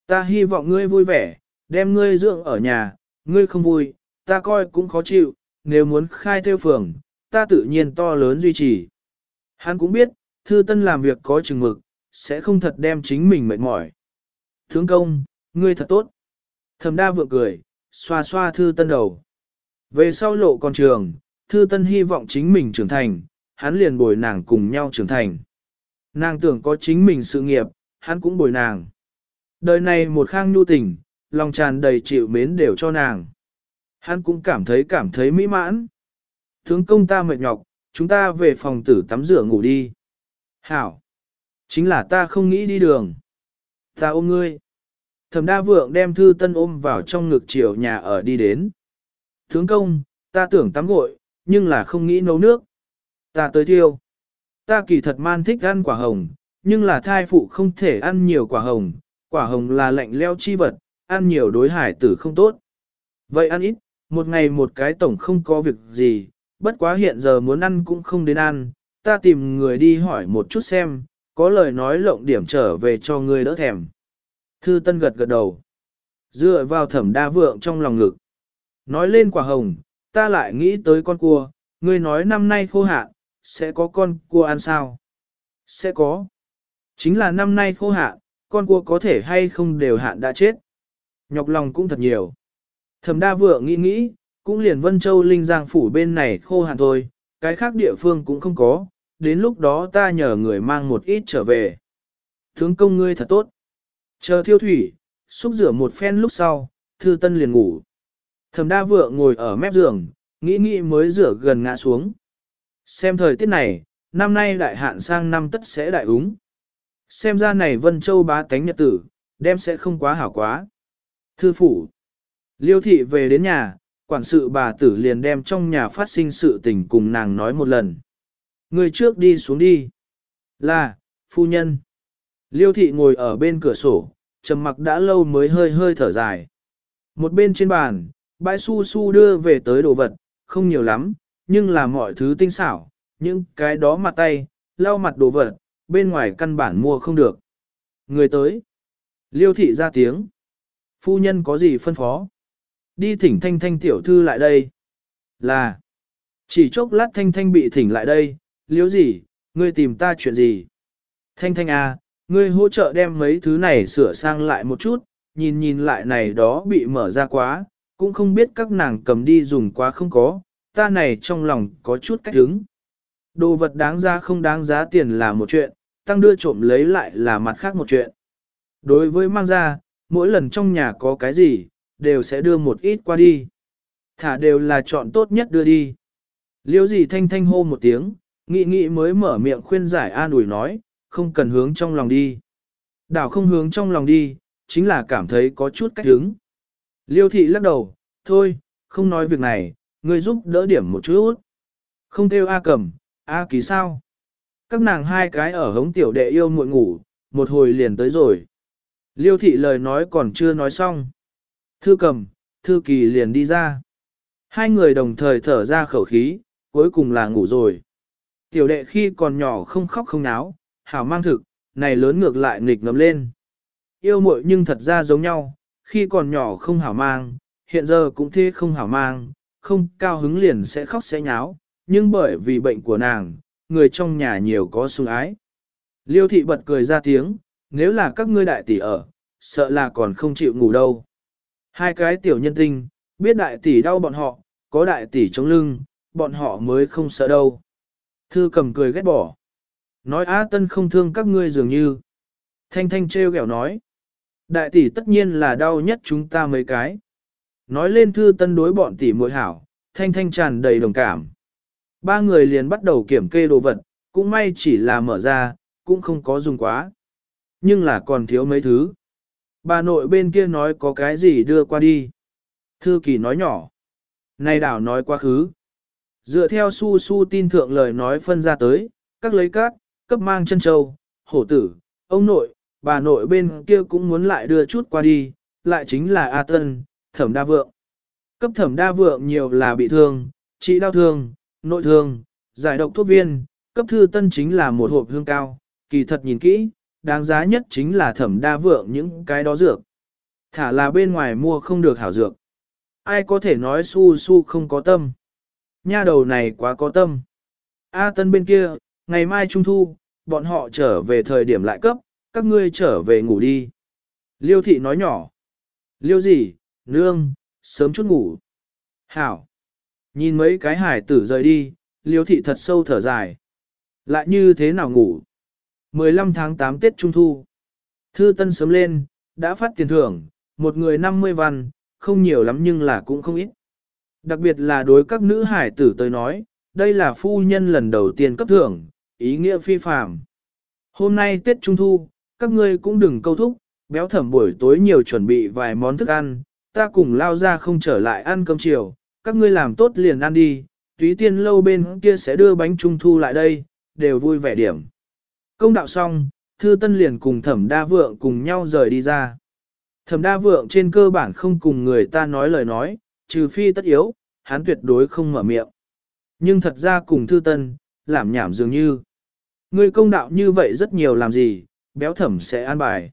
Ta hy vọng ngươi vui vẻ, đem ngươi dưỡng ở nhà, ngươi không vui, ta coi cũng khó chịu, nếu muốn khai theo phường, ta tự nhiên to lớn duy trì. Hắn cũng biết, thư tân làm việc có chừng mực, sẽ không thật đem chính mình mệt mỏi. Thướng công, ngươi thật tốt. Thẩm đa vượng cười, xoa xoa thư tân đầu. Về sau lộ con trường, thư tân hy vọng chính mình trưởng thành, hắn liền bồi nàng cùng nhau trưởng thành. Nàng tưởng có chính mình sự nghiệp, hắn cũng bồi nàng. Đời này một khang nhu tình, lòng tràn đầy chịu mến đều cho nàng. Hắn cũng cảm thấy cảm thấy mỹ mãn. Tướng công ta mệt nhọc, chúng ta về phòng tử tắm rửa ngủ đi. Hảo. Chính là ta không nghĩ đi đường. Ta ôm ngươi. Thẩm đa vượng đem thư tân ôm vào trong ngực chiều nhà ở đi đến. Thướng công, ta tưởng tắm gội, nhưng là không nghĩ nấu nước. Ta tới thiêu. Ta kỳ thật man thích ăn quả hồng, nhưng là thai phụ không thể ăn nhiều quả hồng. Quả hồng là lạnh leo chi vật, ăn nhiều đối hải tử không tốt. Vậy ăn ít, một ngày một cái tổng không có việc gì, bất quá hiện giờ muốn ăn cũng không đến ăn, ta tìm người đi hỏi một chút xem, có lời nói lộng điểm trở về cho người đỡ thèm. Thư Tân gật gật đầu, dựa vào thẩm đa vượng trong lòng ngực. Nói lên quả hồng, ta lại nghĩ tới con cua, ngươi nói năm nay khô hạn, sẽ có con cua ăn sao? Sẽ có. Chính là năm nay khô hạn, con cua có thể hay không đều hạn đã chết. Nhọc lòng cũng thật nhiều. Thẩm đa vượng nghĩ nghĩ, cũng liền Vân Châu Linh Giang phủ bên này khô hạn thôi, cái khác địa phương cũng không có, đến lúc đó ta nhờ người mang một ít trở về. Thướng công ngươi thật tốt. Chờ thiêu thủy, xúc rửa một phen lúc sau, thư tân liền ngủ. Thẩm đa vượng ngồi ở mép giường, nghĩ nghĩ mới rửa gần ngã xuống. Xem thời tiết này, năm nay đại hạn sang năm tất sẽ đại úng. Xem ra này Vân Châu bá tánh nhật tử, đem sẽ không quá hảo quá. Thư phủ. Liêu thị về đến nhà, quản sự bà tử liền đem trong nhà phát sinh sự tình cùng nàng nói một lần. Người trước đi xuống đi. Là, phu nhân. Liêu thị ngồi ở bên cửa sổ, trầm mặc đã lâu mới hơi hơi thở dài. Một bên trên bàn, bãi su su đưa về tới đồ vật, không nhiều lắm, nhưng là mọi thứ tinh xảo, những cái đó mặt tay, lau mặt đồ vật, bên ngoài căn bản mua không được. Người tới. Liêu thị ra tiếng. Phu nhân có gì phân phó? Đi thỉnh thanh thanh tiểu thư lại đây. Là. Chỉ chốc lát thanh thanh bị thỉnh lại đây, liếu gì, ngươi tìm ta chuyện gì? Thanh thanh à, ngươi hỗ trợ đem mấy thứ này sửa sang lại một chút, nhìn nhìn lại này đó bị mở ra quá, cũng không biết các nàng cầm đi dùng quá không có, ta này trong lòng có chút cách hứng. Đồ vật đáng giá không đáng giá tiền là một chuyện, tăng đưa trộm lấy lại là mặt khác một chuyện. Đối với mang ra, mỗi lần trong nhà có cái gì, đều sẽ đưa một ít qua đi. Thả đều là chọn tốt nhất đưa đi. Liêu gì thanh thanh hô một tiếng, nghị nghị mới mở miệng khuyên giải an ủi nói, không cần hướng trong lòng đi. Đảo không hướng trong lòng đi, chính là cảm thấy có chút cách hướng. Liêu thị lắc đầu, thôi, không nói việc này, ngươi giúp đỡ điểm một chút. Không kêu A cầm, A ký sao. Các nàng hai cái ở hống tiểu đệ yêu muội ngủ, một hồi liền tới rồi. Liêu thị lời nói còn chưa nói xong. Thư cầm, thư kỳ liền đi ra. Hai người đồng thời thở ra khẩu khí, cuối cùng là ngủ rồi. Tiểu đệ khi còn nhỏ không khóc không náo, hảo mang thực, này lớn ngược lại nghịch ngấm lên. Yêu muội nhưng thật ra giống nhau, khi còn nhỏ không hảo mang, hiện giờ cũng thế không hảo mang, không cao hứng liền sẽ khóc sẽ nháo, nhưng bởi vì bệnh của nàng, người trong nhà nhiều có sung ái. Liêu thị bật cười ra tiếng, nếu là các ngươi đại tỷ ở, sợ là còn không chịu ngủ đâu. Hai cái tiểu nhân tinh, biết đại tỷ đau bọn họ, có đại tỷ chống lưng, bọn họ mới không sợ đâu. Thư cầm cười ghét bỏ. Nói a Tân không thương các ngươi dường như. Thanh Thanh trêu ghẹo nói. Đại tỷ tất nhiên là đau nhất chúng ta mấy cái. Nói lên thư tân đối bọn tỷ muội hảo, Thanh Thanh tràn đầy đồng cảm. Ba người liền bắt đầu kiểm kê đồ vật, cũng may chỉ là mở ra, cũng không có dùng quá. Nhưng là còn thiếu mấy thứ. Bà nội bên kia nói có cái gì đưa qua đi. Thư kỳ nói nhỏ. nay đảo nói quá khứ. Dựa theo su su tin thượng lời nói phân ra tới, các lấy cát, cấp mang chân châu, hổ tử, ông nội, bà nội bên kia cũng muốn lại đưa chút qua đi, lại chính là A Tân, thẩm đa vượng. Cấp thẩm đa vượng nhiều là bị thương, trị đau thương, nội thương, giải độc thuốc viên, cấp thư tân chính là một hộp hương cao, kỳ thật nhìn kỹ, đáng giá nhất chính là thẩm đa vượng những cái đó dược. Thả là bên ngoài mua không được hảo dược. Ai có thể nói su su không có tâm. Nha đầu này quá có tâm. A tân bên kia, ngày mai trung thu, bọn họ trở về thời điểm lại cấp, các ngươi trở về ngủ đi. Liêu thị nói nhỏ. Liêu gì, nương, sớm chút ngủ. Hảo. Nhìn mấy cái hải tử rời đi, liêu thị thật sâu thở dài. Lại như thế nào ngủ? 15 tháng 8 Tết Trung Thu. Thư Tân sớm lên, đã phát tiền thưởng, một người 50 văn, không nhiều lắm nhưng là cũng không ít. Đặc biệt là đối các nữ hải tử tới nói, đây là phu nhân lần đầu tiên cấp thưởng, ý nghĩa phi phàm. Hôm nay Tết Trung Thu, các ngươi cũng đừng câu thúc, béo thẩm buổi tối nhiều chuẩn bị vài món thức ăn, ta cùng lao ra không trở lại ăn cơm chiều, các ngươi làm tốt liền ăn đi, túy tiên lâu bên kia sẽ đưa bánh Trung Thu lại đây, đều vui vẻ điểm. Công đạo xong, Thư Tân liền cùng Thẩm Đa Vượng cùng nhau rời đi ra. Thẩm Đa Vượng trên cơ bản không cùng người ta nói lời nói, trừ phi tất yếu, hắn tuyệt đối không mở miệng. Nhưng thật ra cùng Thư Tân, làm nhảm dường như. Ngươi công đạo như vậy rất nhiều làm gì, béo thẩm sẽ an bài.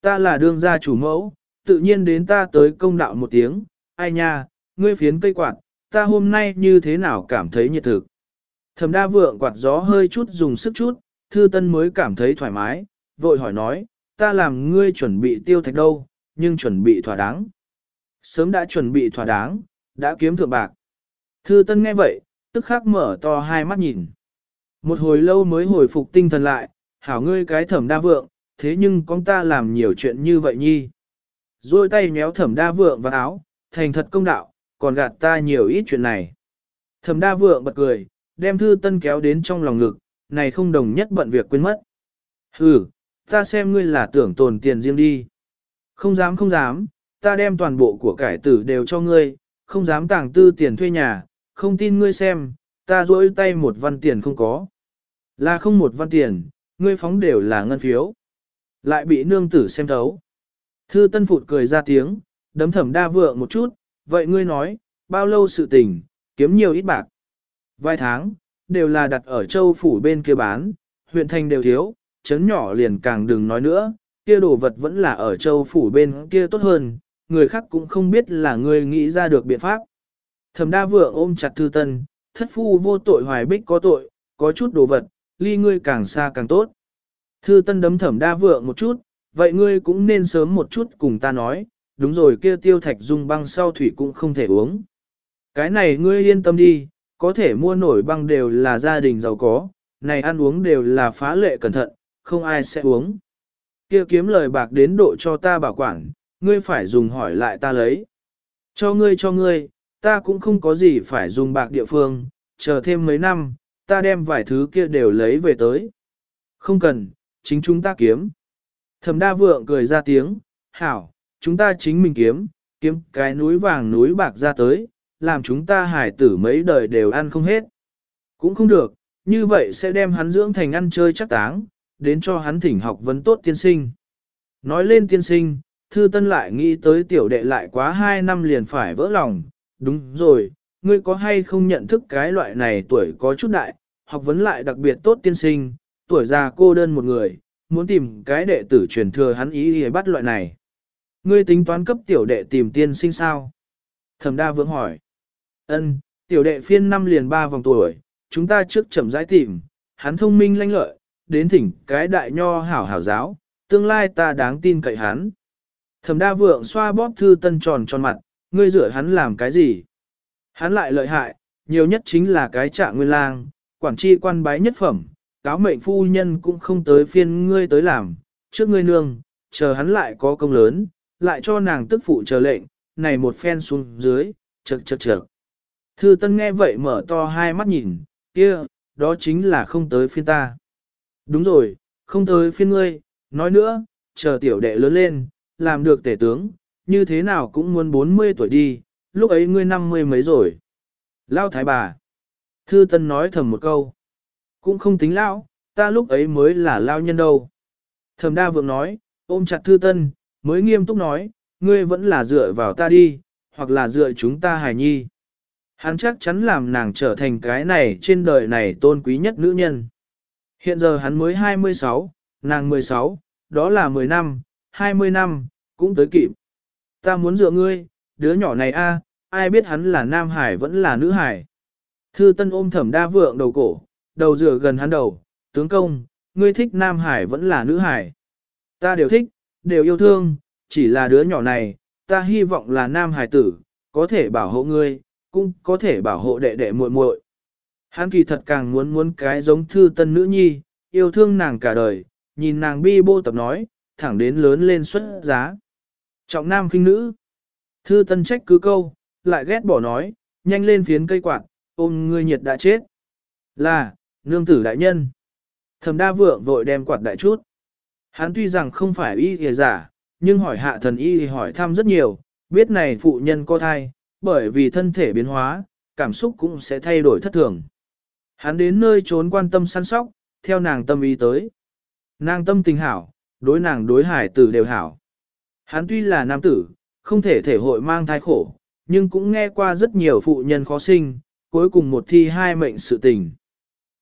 Ta là đương gia chủ mẫu, tự nhiên đến ta tới công đạo một tiếng, ai nha, ngươi phiến cây quạt, ta hôm nay như thế nào cảm thấy nhiệt thực. Thẩm đa vượng quạt gió hơi chút dùng sức chút, thư tân mới cảm thấy thoải mái, vội hỏi nói, ta làm ngươi chuẩn bị tiêu thạch đâu, nhưng chuẩn bị thỏa đáng. Sớm đã chuẩn bị thỏa đáng, đã kiếm thượng bạc. Thư tân nghe vậy, tức khắc mở to hai mắt nhìn. Một hồi lâu mới hồi phục tinh thần lại, hảo ngươi cái thẩm đa vượng, thế nhưng con ta làm nhiều chuyện như vậy nhi. Rồi tay méo thẩm đa vượng vào áo, thành thật công đạo, còn gạt ta nhiều ít chuyện này. Thẩm đa vượng bật cười, đem thư tân kéo đến trong lòng ngực, này không đồng nhất bận việc quên mất. Ừ, ta xem ngươi là tưởng tồn tiền riêng đi. Không dám không dám, ta đem toàn bộ của cải tử đều cho ngươi, không dám tàng tư tiền thuê nhà, không tin ngươi xem, ta rỗi tay một văn tiền không có. Là không một văn tiền, ngươi phóng đều là ngân phiếu. Lại bị nương tử xem thấu. Thư tân phụt cười ra tiếng, đấm thẩm đa vượng một chút, vậy ngươi nói, bao lâu sự tình, kiếm nhiều ít bạc. Vài tháng, đều là đặt ở châu phủ bên kia bán, huyện thành đều thiếu, chấn nhỏ liền càng đừng nói nữa, kia đồ vật vẫn là ở châu phủ bên kia tốt hơn, người khác cũng không biết là ngươi nghĩ ra được biện pháp. Thẩm đa vượng ôm chặt thư tân, thất phu vô tội hoài bích có tội, có chút đồ vật, ly ngươi càng xa càng tốt. Thư tân đấm thẩm đa vượng một chút, vậy ngươi cũng nên sớm một chút cùng ta nói, đúng rồi kia tiêu thạch dung băng sau thủy cũng không thể uống. Cái này ngươi yên tâm đi, có thể mua nổi băng đều là gia đình giàu có, này ăn uống đều là phá lệ cẩn thận, không ai sẽ uống. Kia kiếm lời bạc đến độ cho ta bảo quản, ngươi phải dùng hỏi lại ta lấy. Cho ngươi cho ngươi, ta cũng không có gì phải dùng bạc địa phương, chờ thêm mấy năm, ta đem vài thứ kia đều lấy về tới. Không cần, chính chúng ta kiếm. Thẩm đa vượng cười ra tiếng, hảo, chúng ta chính mình kiếm, kiếm cái núi vàng núi bạc ra tới, làm chúng ta hải tử mấy đời đều ăn không hết. Cũng không được, như vậy sẽ đem hắn dưỡng thành ăn chơi chắc táng, đến cho hắn thỉnh học vấn tốt tiên sinh. Nói lên tiên sinh, thư tân lại nghĩ tới tiểu đệ lại quá 2 năm liền phải vỡ lòng, đúng rồi, ngươi có hay không nhận thức cái loại này tuổi có chút đại, học vấn lại đặc biệt tốt tiên sinh, tuổi già cô đơn một người, muốn tìm cái đệ tử truyền thừa hắn ý để bắt loại này. Ngươi tính toán cấp tiểu đệ tìm tiên sinh sao? Thẩm đa vượng hỏi. Ân, tiểu đệ phiên năm liền ba vòng tuổi, chúng ta trước chậm rãi tìm, hắn thông minh lanh lợi, đến thỉnh cái đại nho hảo hảo giáo, tương lai ta đáng tin cậy hắn. Thẩm đa vượng xoa bóp thư tân tròn tròn mặt, ngươi rửa hắn làm cái gì? Hắn lại lợi hại, nhiều nhất chính là cái trạng nguyên lang, quản tri quan bái nhất phẩm, cáo mệnh phu nhân cũng không tới phiên ngươi tới làm, trước ngươi nương, chờ hắn lại có công lớn, lại cho nàng tức phụ chờ lệnh, này một phen xuống dưới, chật chật chật. Thư Tân nghe vậy mở to hai mắt nhìn, kia, đó chính là không tới phiên ta. Đúng rồi, không tới phiên ngươi, nói nữa, chờ tiểu đệ lớn lên, làm được tể tướng, như thế nào cũng muốn 40 tuổi đi, lúc ấy ngươi năm mươi mấy rồi. Lao thái bà. Thư Tân nói thầm một câu. Cũng không tính lão, ta lúc ấy mới là lao nhân đâu. Thẩm đa vượng nói, ôm chặt Thư Tân, mới nghiêm túc nói, ngươi vẫn là dựa vào ta đi, hoặc là dựa chúng ta hài nhi. Hắn chắc chắn làm nàng trở thành cái này trên đời này tôn quý nhất nữ nhân. Hiện giờ hắn mới 26, nàng 16, đó là 10 năm, 20 năm, cũng tới kịp. Ta muốn dựa ngươi, đứa nhỏ này a, ai biết hắn là nam hải vẫn là nữ hải. Thư tân ôm thẩm đa vượng đầu cổ, đầu dựa gần hắn đầu, tướng công, ngươi thích nam hải vẫn là nữ hải. Ta đều thích, đều yêu thương, chỉ là đứa nhỏ này, ta hy vọng là nam hải tử, có thể bảo hộ ngươi, cũng có thể bảo hộ đệ đệ muội muội. Hắn kỳ thật càng muốn muốn cái giống thư tân nữ nhi, yêu thương nàng cả đời, nhìn nàng bi bô tập nói, thẳng đến lớn lên xuất giá. Trọng nam khinh nữ. Thư tân trách cứ câu, lại ghét bỏ nói, nhanh lên phiến cây quạt, ôm ngươi nhiệt đã chết. Là, nương tử đại nhân. Thẩm đa vượng vội đem quạt đại chút. Hắn tuy rằng không phải y hề giả, nhưng hỏi hạ thần y hỏi thăm rất nhiều, biết này phụ nhân có thai, bởi vì thân thể biến hóa, cảm xúc cũng sẽ thay đổi thất thường. Hắn đến nơi trốn quan tâm săn sóc, theo nàng tâm ý tới. Nàng tâm tình hảo, đối nàng đối hải tử đều hảo. Hắn tuy là nam tử, không thể thể hội mang thai khổ, nhưng cũng nghe qua rất nhiều phụ nhân khó sinh, cuối cùng một thi hai mệnh sự tình.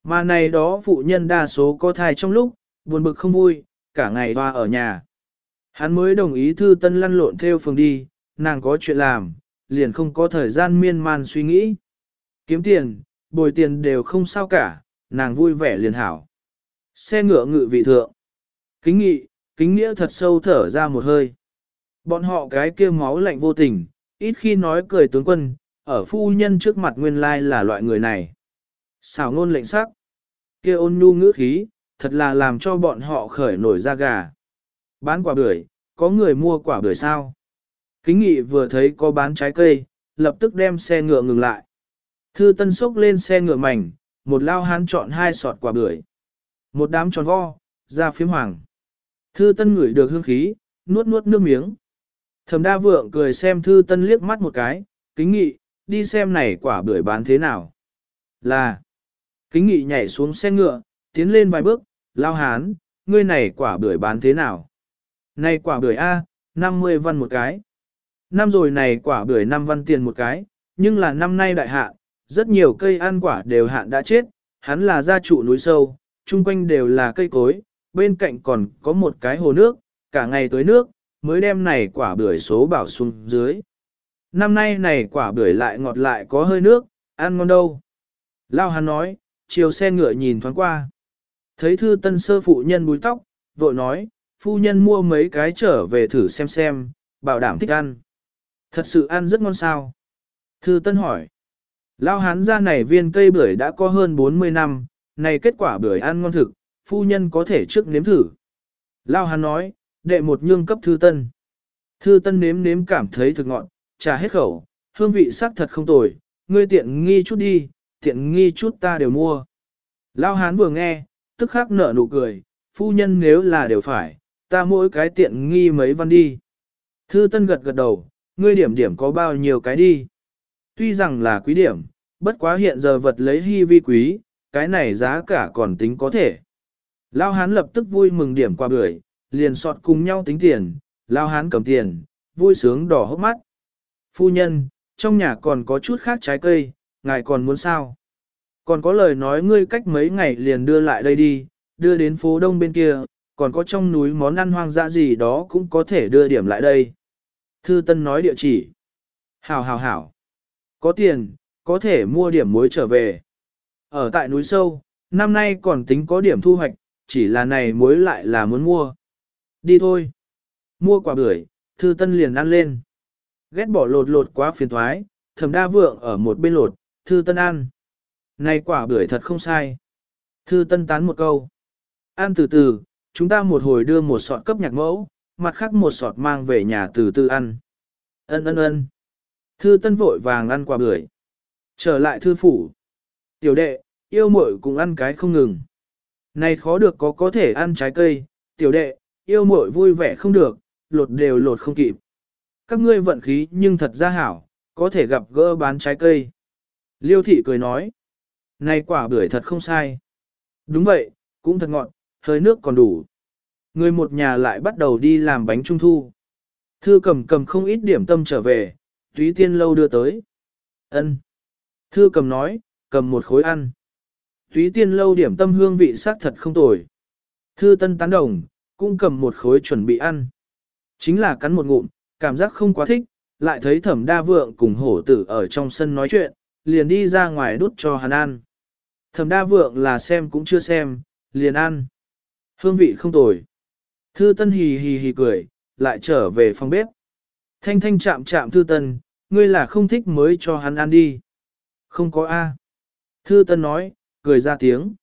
Mà này đó phụ nhân đa số có thai trong lúc, buồn bực không vui, cả ngày hoa ở nhà. Hắn mới đồng ý thư tân lăn lộn theo phường đi, nàng có chuyện làm, liền không có thời gian miên man suy nghĩ. Kiếm tiền, bồi tiền đều không sao cả, nàng vui vẻ liền hảo. Xe ngựa ngự vị thượng. Kính nghị, kính nghĩa thật sâu thở ra một hơi. Bọn họ cái kia máu lạnh vô tình, ít khi nói cười tướng quân, ở phu nhân trước mặt nguyên lai là loại người này. Xảo ngôn lệnh sắc, kia ôn nhu ngữ khí, thật là làm cho bọn họ khởi nổi da gà. Bán quả bưởi, có người mua quả bưởi sao? Kính nghị vừa thấy có bán trái cây, lập tức đem xe ngựa ngừng lại. Thư tân sốc lên xe ngựa mảnh, một lao hán chọn hai sọt quả bưởi. Một đám tròn vo, ra phím hoàng. Thư tân ngửi được hương khí, nuốt nuốt nước miếng. Thẩm đa vượng cười xem thư tân liếc mắt một cái, kính nghị, đi xem này quả bưởi bán thế nào. Là, kính nghị nhảy xuống xe ngựa, tiến lên vài bước, lao hán, ngươi này quả bưởi bán thế nào. Này quả bưởi A, 50 văn một cái. Năm rồi này quả bưởi 5 văn tiền một cái, nhưng là năm nay đại hạn, rất nhiều cây ăn quả đều hạn đã chết, hắn là gia trụ núi sâu, chung quanh đều là cây cối, bên cạnh còn có một cái hồ nước, cả ngày tới nước, mới đem này quả bưởi số bảo xuống dưới. Năm nay này quả bưởi lại ngọt lại có hơi nước, ăn ngon đâu. Lao hắn nói, chiều xe ngựa nhìn thoáng qua. Thấy thư tân sơ phụ nhân búi tóc, vội nói, phu nhân mua mấy cái trở về thử xem xem, bảo đảm thích ăn. Thật sự ăn rất ngon sao? Thư tân hỏi. Lao hán ra này viên cây bưởi đã có hơn 40 năm, này kết quả bưởi ăn ngon thực, phu nhân có thể trước nếm thử. Lao hán nói, đệ một nhương cấp thư tân. Thư tân nếm nếm cảm thấy thực ngọn, trà hết khẩu, hương vị sắc thật không tồi, ngươi tiện nghi chút đi, tiện nghi chút ta đều mua. Lao hán vừa nghe, tức khắc nở nụ cười, phu nhân nếu là đều phải, ta mỗi cái tiện nghi mấy văn đi. Thư tân gật gật đầu, ngươi điểm điểm có bao nhiêu cái đi. Tuy rằng là quý điểm, bất quá hiện giờ vật lấy hy vi quý, cái này giá cả còn tính có thể. Lao hán lập tức vui mừng điểm qua bưởi, liền sọt cùng nhau tính tiền, lao hán cầm tiền, vui sướng đỏ hốc mắt. Phu nhân, trong nhà còn có chút khác trái cây, ngài còn muốn sao? Còn có lời nói ngươi cách mấy ngày liền đưa lại đây đi, đưa đến phố đông bên kia, còn có trong núi món ăn hoang dã gì đó cũng có thể đưa điểm lại đây. Thư Tân nói địa chỉ. Hảo hảo hảo. Có tiền, có thể mua điểm muối trở về. Ở tại núi sâu, năm nay còn tính có điểm thu hoạch, chỉ là này muối lại là muốn mua. Đi thôi. Mua quả bưởi, Thư Tân liền ăn lên. Ghét bỏ lột lột quá phiền thoái Thẩm Đa Vượng ở một bên lột, Thư Tân ăn. Này quả bưởi thật không sai. Thư Tân tán một câu. Ăn từ từ, chúng ta một hồi đưa một sọt cấp nhạc mẫu, mặt khác một sọt mang về nhà từ từ ăn. Ân ân ân. Thư Tân vội vàng ăn quả bưởi. Trở lại thư phủ. Tiểu đệ, yêu muội cũng ăn cái không ngừng. Này khó được có có thể ăn trái cây, tiểu đệ, yêu muội vui vẻ không được, lột đều lột không kịp. Các ngươi vận khí nhưng thật ra hảo, có thể gặp gỡ bán trái cây. Liêu thị cười nói. Này quả bưởi thật không sai. Đúng vậy, cũng thật ngọn, hơi nước còn đủ. Người một nhà lại bắt đầu đi làm bánh trung thu. Thư cầm cầm không ít điểm tâm trở về, túy tiên lâu đưa tới. ân Thư cầm nói, cầm một khối ăn. Túy tiên lâu điểm tâm hương vị sắc thật không tồi. Thư tân tán đồng, cũng cầm một khối chuẩn bị ăn. Chính là cắn một ngụm, cảm giác không quá thích, lại thấy thẩm đa vượng cùng hổ tử ở trong sân nói chuyện, liền đi ra ngoài đút cho hắn ăn. Thẩm đa vượng là xem cũng chưa xem, liền ăn. Hương vị không tồi. Thư tân hì hì hì cười, lại trở về phòng bếp. Thanh thanh chạm chạm thư tân, ngươi là không thích mới cho hắn ăn đi. Không có A. Thư tân nói, cười ra tiếng.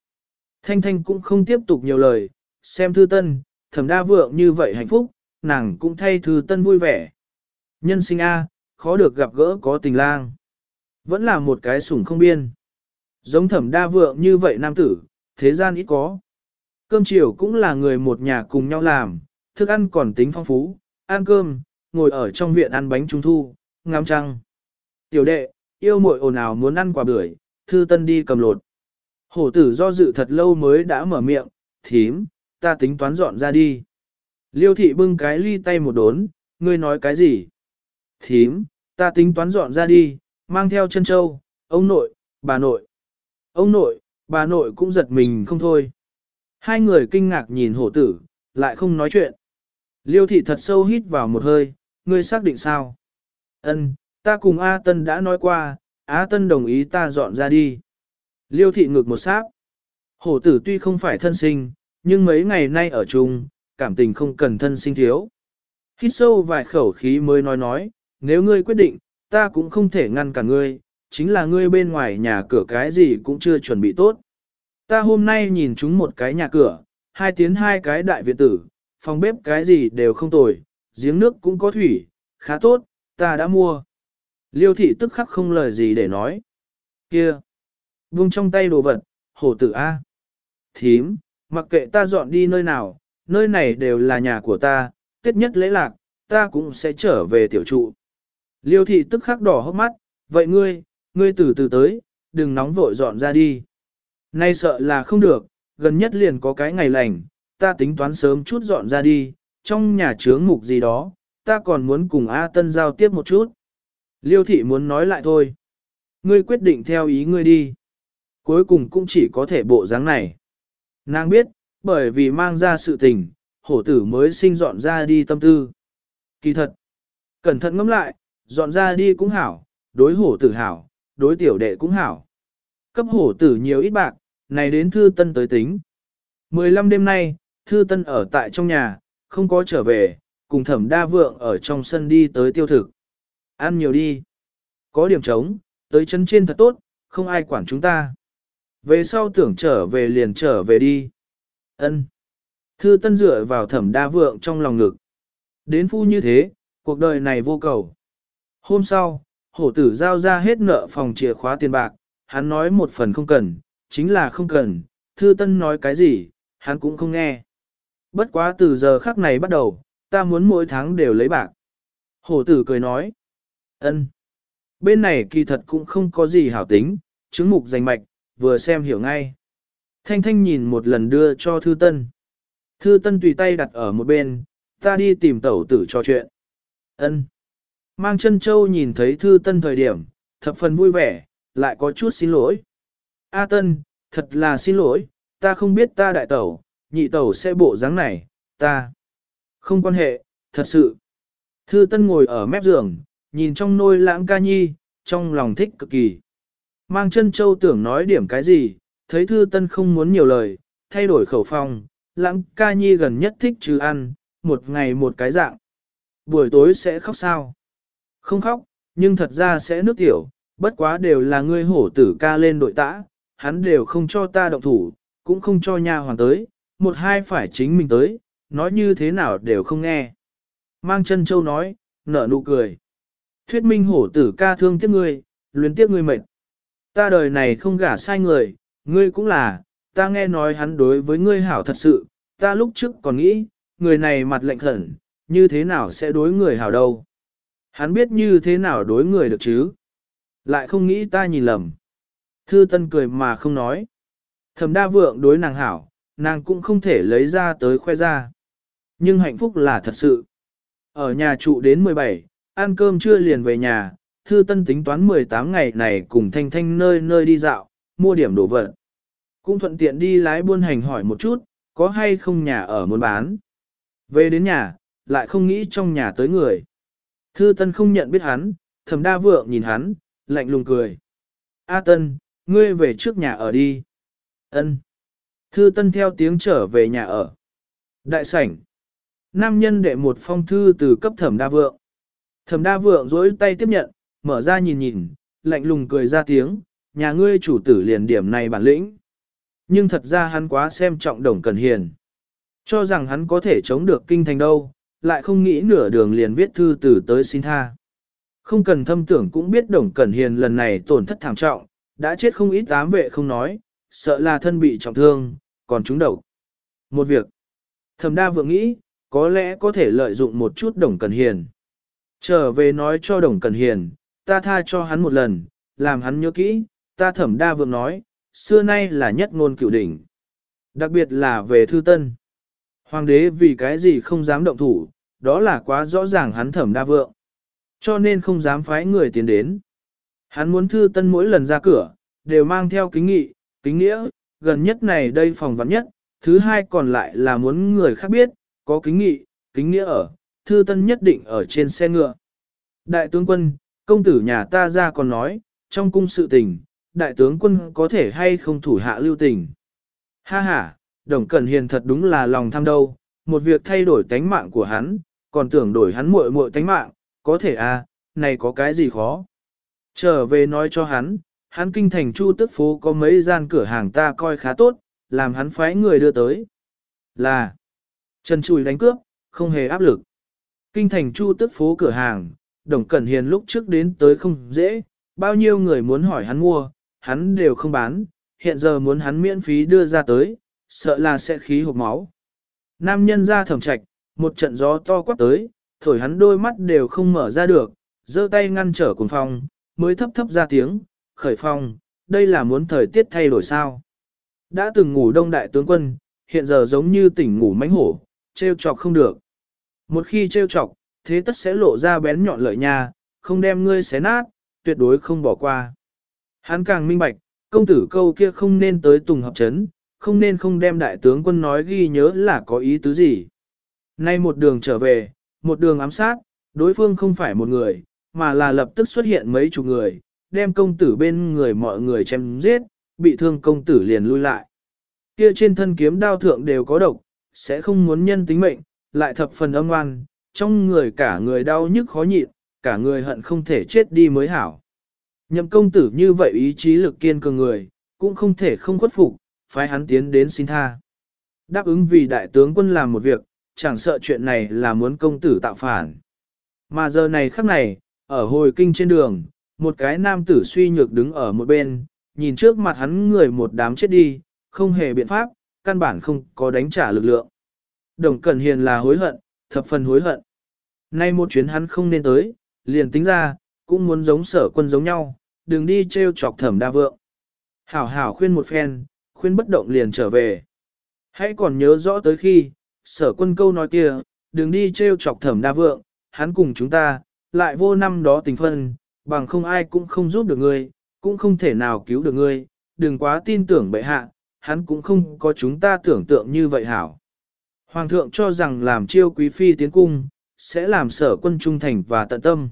Thanh thanh cũng không tiếp tục nhiều lời, xem thư tân, thẩm đa vượng như vậy hạnh phúc, nàng cũng thay thư tân vui vẻ. Nhân sinh A, khó được gặp gỡ có tình lang. Vẫn là một cái sủng không biên. Giống thẩm đa vượng như vậy nam tử, thế gian ít có. Cơm chiều cũng là người một nhà cùng nhau làm, thức ăn còn tính phong phú, ăn cơm, ngồi ở trong viện ăn bánh trung thu, ngắm trăng. Tiểu đệ, yêu muội ồn ào muốn ăn quả bưởi, thư tân đi cầm lột. Hổ tử do dự thật lâu mới đã mở miệng, thím, ta tính toán dọn ra đi. Liêu thị bưng cái ly tay một đốn, ngươi nói cái gì? Thím, ta tính toán dọn ra đi, mang theo chân châu, ông nội, bà nội. Ông nội, bà nội cũng giật mình không thôi. Hai người kinh ngạc nhìn hổ tử, lại không nói chuyện. Liêu thị thật sâu hít vào một hơi, ngươi xác định sao? Ân, ta cùng A Tân đã nói qua, A Tân đồng ý ta dọn ra đi. Liêu thị ngược một sát. Hổ tử tuy không phải thân sinh, nhưng mấy ngày nay ở chung, cảm tình không cần thân sinh thiếu. Hít sâu vài khẩu khí mới nói nói, nếu ngươi quyết định, ta cũng không thể ngăn cả ngươi, chính là ngươi bên ngoài nhà cửa cái gì cũng chưa chuẩn bị tốt. Ta hôm nay nhìn chúng một cái nhà cửa, hai tiến hai cái đại viện tử, phòng bếp cái gì đều không tồi, giếng nước cũng có thủy, khá tốt, ta đã mua. Liêu thị tức khắc không lời gì để nói. Kia! Vung trong tay đồ vật, hổ tử A. Thím, mặc kệ ta dọn đi nơi nào, nơi này đều là nhà của ta, tiết nhất lễ lạc, ta cũng sẽ trở về tiểu trụ. Liêu thị tức khắc đỏ hốc mắt, vậy ngươi, ngươi từ từ tới, đừng nóng vội dọn ra đi. Nay sợ là không được, gần nhất liền có cái ngày lành, ta tính toán sớm chút dọn ra đi, trong nhà chướng mục gì đó, ta còn muốn cùng A Tân giao tiếp một chút. Liêu thị muốn nói lại thôi. Ngươi quyết định theo ý ngươi đi. Cuối cùng cũng chỉ có thể bộ dáng này. Nàng biết, bởi vì mang ra sự tình, hổ tử mới sinh dọn ra đi tâm tư. Kỳ thật, cẩn thận ngẫm lại, dọn ra đi cũng hảo, đối hổ tử hảo, đối tiểu đệ cũng hảo. Cấp hổ tử nhiều ít bạc, này đến thư tân tới tính. 15 đêm nay, thư tân ở tại trong nhà, không có trở về, cùng thẩm đa vượng ở trong sân đi tới tiêu thực. Ăn nhiều đi. Có điểm trống, tới chân trên thật tốt, không ai quản chúng ta. Về sau tưởng trở về liền trở về đi. Ân. Thư tân dựa vào thẩm đa vượng trong lòng ngực. Đến phu như thế, cuộc đời này vô cầu. Hôm sau, hổ tử giao ra hết nợ phòng chìa khóa tiền bạc, hắn nói một phần không cần, chính là không cần, thư tân nói cái gì, hắn cũng không nghe. Bất quá từ giờ khắc này bắt đầu, ta muốn mỗi tháng đều lấy bạc. Hổ tử cười nói, ân. Bên này kỳ thật cũng không có gì hảo tính, chứng mục danh mạch, vừa xem hiểu ngay. Thanh Thanh nhìn một lần đưa cho Thư Tân. Thư Tân tùy tay đặt ở một bên, ta đi tìm tẩu tử cho chuyện. Ân. Mang chân châu nhìn thấy Thư Tân thời điểm, thập phần vui vẻ, lại có chút xin lỗi. A Tân, thật là xin lỗi, ta không biết ta đại tẩu, nhị tẩu sẽ bộ dáng này, ta. Không quan hệ, thật sự. Thư Tân ngồi ở mép giường, nhìn trong nôi lãng ca nhi, trong lòng thích cực kỳ. Mang chân châu tưởng nói điểm cái gì, thấy Thư Tân không muốn nhiều lời, thay đổi khẩu phong, lãng ca nhi gần nhất thích chứ ăn, một ngày một cái dạng. Buổi tối sẽ khóc sao? Không khóc, nhưng thật ra sẽ nước tiểu, bất quá đều là ngươi hổ tử ca lên đội tã, hắn đều không cho ta động thủ, cũng không cho nha hoàng tới, một hai phải chính mình tới, nói như thế nào đều không nghe. Mang chân châu nói, nở nụ cười. Thuyết minh hổ tử ca thương tiếc ngươi, luyến tiếc ngươi mệt. Ta đời này không gả sai người, ngươi cũng là, ta nghe nói hắn đối với ngươi hảo thật sự, ta lúc trước còn nghĩ, người này mặt lệnh khẩn, như thế nào sẽ đối người hảo đâu. Hắn biết như thế nào đối người được chứ. Lại không nghĩ ta nhìn lầm. Thư Tân cười mà không nói. Thẩm đa vượng đối nàng hảo, nàng cũng không thể lấy ra tới khoe ra. Nhưng hạnh phúc là thật sự. Ở nhà trụ đến 17, ăn cơm trưa liền về nhà, Thư Tân tính toán 18 ngày này cùng Thanh Thanh nơi nơi đi dạo, mua điểm đồ vật. Cũng thuận tiện đi lái buôn hành hỏi một chút, có hay không nhà ở muốn bán. Về đến nhà, lại không nghĩ trong nhà tới người. Thư Tân không nhận biết hắn, Thẩm Đa Vượng nhìn hắn, lạnh lùng cười. A Tân, ngươi về trước nhà ở đi. Ân. Thư Tân theo tiếng trở về nhà ở. Đại sảnh. Nam nhân đệ một phong thư từ cấp Thẩm Đa Vượng. Thẩm Đa Vượng duỗi tay tiếp nhận, mở ra nhìn nhìn, lạnh lùng cười ra tiếng, nhà ngươi chủ tử liền điểm này bản lĩnh. Nhưng thật ra hắn quá xem trọng Đồng Cẩn Hiền. Cho rằng hắn có thể chống được kinh thành đâu, lại không nghĩ nửa đường liền viết thư từ tới xin tha. Không cần thâm tưởng cũng biết Đồng Cẩn Hiền lần này tổn thất thảm trọng, đã chết không ít tám vệ không nói, sợ là thân bị trọng thương, còn chúng độc. Một việc. Thẩm đa vượng nghĩ, có lẽ có thể lợi dụng một chút đồng cẩn hiền. Trở về nói cho đồng cẩn hiền, ta tha cho hắn một lần, làm hắn nhớ kỹ, ta thẩm đa vượng nói, xưa nay là nhất ngôn cựu đỉnh. Đặc biệt là về thư tân. Hoàng đế vì cái gì không dám động thủ, đó là quá rõ ràng hắn thẩm đa vượng. Cho nên không dám phái người tiến đến. Hắn muốn thư tân mỗi lần ra cửa, đều mang theo kính nghị, kính nghĩa, gần nhất này đây phòng vắn nhất, thứ hai còn lại là muốn người khác biết, có kính nghị, kính nghĩa ở, thư tân nhất định ở trên xe ngựa. Đại tướng quân, công tử nhà ta ra còn nói, trong cung sự tình, đại tướng quân có thể hay không thủ hạ lưu tình. Ha ha, đồng cẩn hiền thật đúng là lòng tham đâu, một việc thay đổi tánh mạng của hắn, còn tưởng đổi hắn muội muội tánh mạng, có thể à, này có cái gì khó. Trở về nói cho hắn, hắn kinh thành chu tức phố có mấy gian cửa hàng ta coi khá tốt, làm hắn phái người đưa tới. Là, Trần Chùi đánh cướp, không hề áp lực. Kinh thành chu tức phố cửa hàng, Đồng Cẩn Hiền lúc trước đến tới không dễ, bao nhiêu người muốn hỏi hắn mua, hắn đều không bán, hiện giờ muốn hắn miễn phí đưa ra tới, sợ là sẽ khí hộp máu. Nam nhân ra thẩm trạch, một trận gió to quát tới, thổi hắn đôi mắt đều không mở ra được, giơ tay ngăn trở cùng phong, mới thấp thấp ra tiếng, khởi phong, đây là muốn thời tiết thay đổi sao. Đã từng ngủ đông đại tướng quân, hiện giờ giống như tỉnh ngủ mánh hổ, treo chọc không được. Một khi treo chọc, thế tất sẽ lộ ra bén nhọn lợi nha, không đem ngươi xé nát, tuyệt đối không bỏ qua. Hắn càng minh bạch, công tử câu kia không nên tới tùng hợp chấn, không nên không đem đại tướng quân nói ghi nhớ là có ý tứ gì. Nay một đường trở về, một đường ám sát, đối phương không phải một người, mà là lập tức xuất hiện mấy chục người, đem công tử bên người mọi người chém giết, bị thương công tử liền lui lại. Kia trên thân kiếm đao thượng đều có độc, sẽ không muốn nhân tính mệnh, lại thập phần âm ngoan, trong người cả người đau nhức khó nhịn, cả người hận không thể chết đi mới hảo. Nhậm công tử như vậy ý chí lực kiên cường người, cũng không thể không khuất phục, phái hắn tiến đến xin tha. Đáp ứng vì đại tướng quân làm một việc, chẳng sợ chuyện này là muốn công tử tạo phản. Mà giờ này khắc này, ở hồi kinh trên đường, một cái nam tử suy nhược đứng ở một bên, nhìn trước mặt hắn người một đám chết đi, không hề biện pháp, căn bản không có đánh trả lực lượng. Đồng Cẩn Hiền là hối hận, thập phần hối hận. Nay một chuyến hắn không nên tới, liền tính ra, cũng muốn giống sở quân giống nhau, đừng đi treo chọc thẩm đa vượng. Hảo hảo khuyên một phen, khuyên bất động liền trở về. Hãy còn nhớ rõ tới khi, sở quân câu nói kia, đừng đi treo chọc thẩm đa vượng, hắn cùng chúng ta, lại vô năm đó tình phân, bằng không ai cũng không giúp được ngươi, cũng không thể nào cứu được ngươi, đừng quá tin tưởng bệ hạ, hắn cũng không có chúng ta tưởng tượng như vậy hảo. Hoàng thượng cho rằng làm chiêu quý phi tiến cung, sẽ làm sở quân trung thành và tận tâm.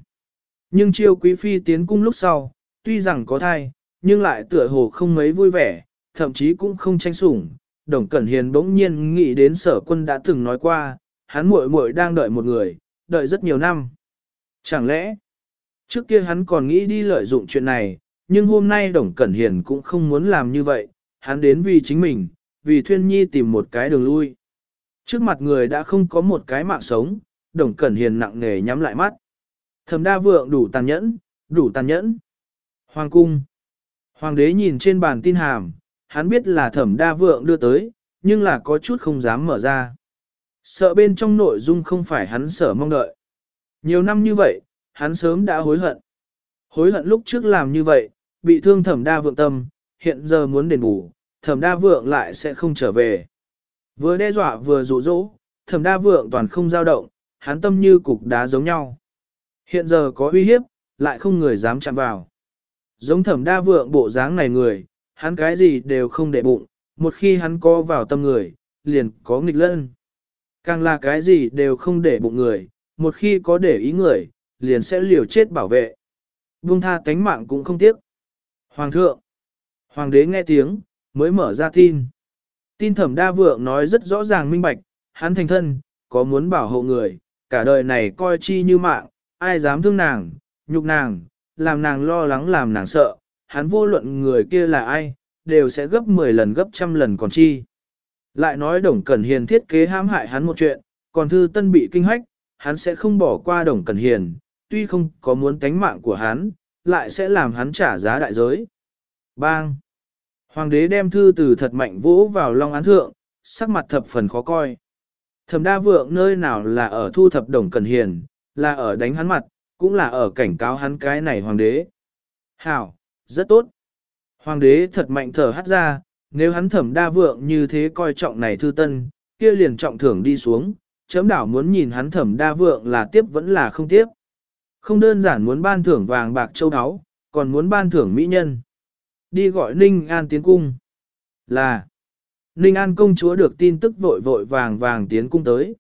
Nhưng chiêu quý phi tiến cung lúc sau, tuy rằng có thai, nhưng lại tựa hồ không mấy vui vẻ, thậm chí cũng không tranh sủng. Đồng Cẩn Hiền bỗng nhiên nghĩ đến sở quân đã từng nói qua, hắn muội muội đang đợi một người, đợi rất nhiều năm. Chẳng lẽ, trước kia hắn còn nghĩ đi lợi dụng chuyện này, nhưng hôm nay Đồng Cẩn Hiền cũng không muốn làm như vậy, hắn đến vì chính mình, vì Thuyên Nhi tìm một cái đường lui. Trước mặt người đã không có một cái mạng sống, Đồng Cẩn Hiền nặng nề nhắm lại mắt. Thẩm đa vượng đủ tàn nhẫn, đủ tàn nhẫn. Hoàng cung. Hoàng đế nhìn trên bàn tin hàm, hắn biết là thẩm đa vượng đưa tới, nhưng là có chút không dám mở ra. Sợ bên trong nội dung không phải hắn sở mong đợi. Nhiều năm như vậy, hắn sớm đã hối hận. Hối hận lúc trước làm như vậy, bị thương thẩm đa vượng tâm, hiện giờ muốn đền bù, thẩm đa vượng lại sẽ không trở về. Vừa đe dọa vừa dụ dỗ, thẩm đa vượng toàn không dao động, hắn tâm như cục đá giống nhau. Hiện giờ có uy hiếp, lại không người dám chạm vào. Giống thẩm đa vượng bộ dáng này người, hắn cái gì đều không để bụng, một khi hắn co vào tâm người, liền có nghịch lân. Càng là cái gì đều không để bụng người, một khi có để ý người, liền sẽ liều chết bảo vệ. Buông tha tánh mạng cũng không tiếc. Hoàng thượng, hoàng đế nghe tiếng, mới mở ra tin. Tin thẩm đa vượng nói rất rõ ràng minh bạch, hắn thành thân, có muốn bảo hộ người, cả đời này coi chi như mạng, ai dám thương nàng, nhục nàng, làm nàng lo lắng làm nàng sợ, hắn vô luận người kia là ai, đều sẽ gấp 10 lần gấp trăm lần còn chi. Lại nói Đồng Cẩn Hiền thiết kế hãm hại hắn một chuyện, còn Thư Tân bị kinh hách, hắn sẽ không bỏ qua Đồng Cẩn Hiền, tuy không có muốn tánh mạng của hắn, lại sẽ làm hắn trả giá đại giới. Bang! Hoàng đế đem thư từ thật mạnh vỗ vào long án thượng, sắc mặt thập phần khó coi. Thẩm đa vượng nơi nào là ở thu thập đồng cần hiền, là ở đánh hắn mặt, cũng là ở cảnh cáo hắn cái này hoàng đế. Hảo, rất tốt. Hoàng đế thật mạnh thở hắt ra, nếu hắn thẩm đa vượng như thế coi trọng này thư tân, kia liền trọng thưởng đi xuống, chấm đảo muốn nhìn hắn thẩm đa vượng là tiếp vẫn là không tiếp. Không đơn giản muốn ban thưởng vàng bạc châu áo, còn muốn ban thưởng mỹ nhân. Đi gọi Ninh An tiến cung. Là, Ninh An công chúa được tin tức vội vội vàng vàng tiến cung tới.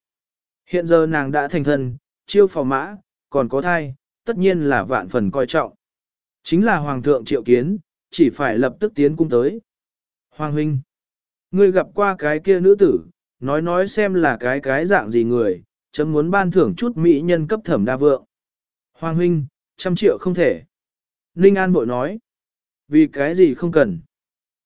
Hiện giờ nàng đã thành thân, chiêu phò mã, còn có thai, tất nhiên là vạn phần coi trọng. Chính là Hoàng thượng triệu kiến, chỉ phải lập tức tiến cung tới. Hoàng huynh, ngươi gặp qua cái kia nữ tử, nói nói xem là cái cái dạng gì người, chấm muốn ban thưởng chút mỹ nhân cấp thẩm đa vượng. Hoàng huynh, trăm triệu không thể. Ninh An bội nói, vì cái gì không cần.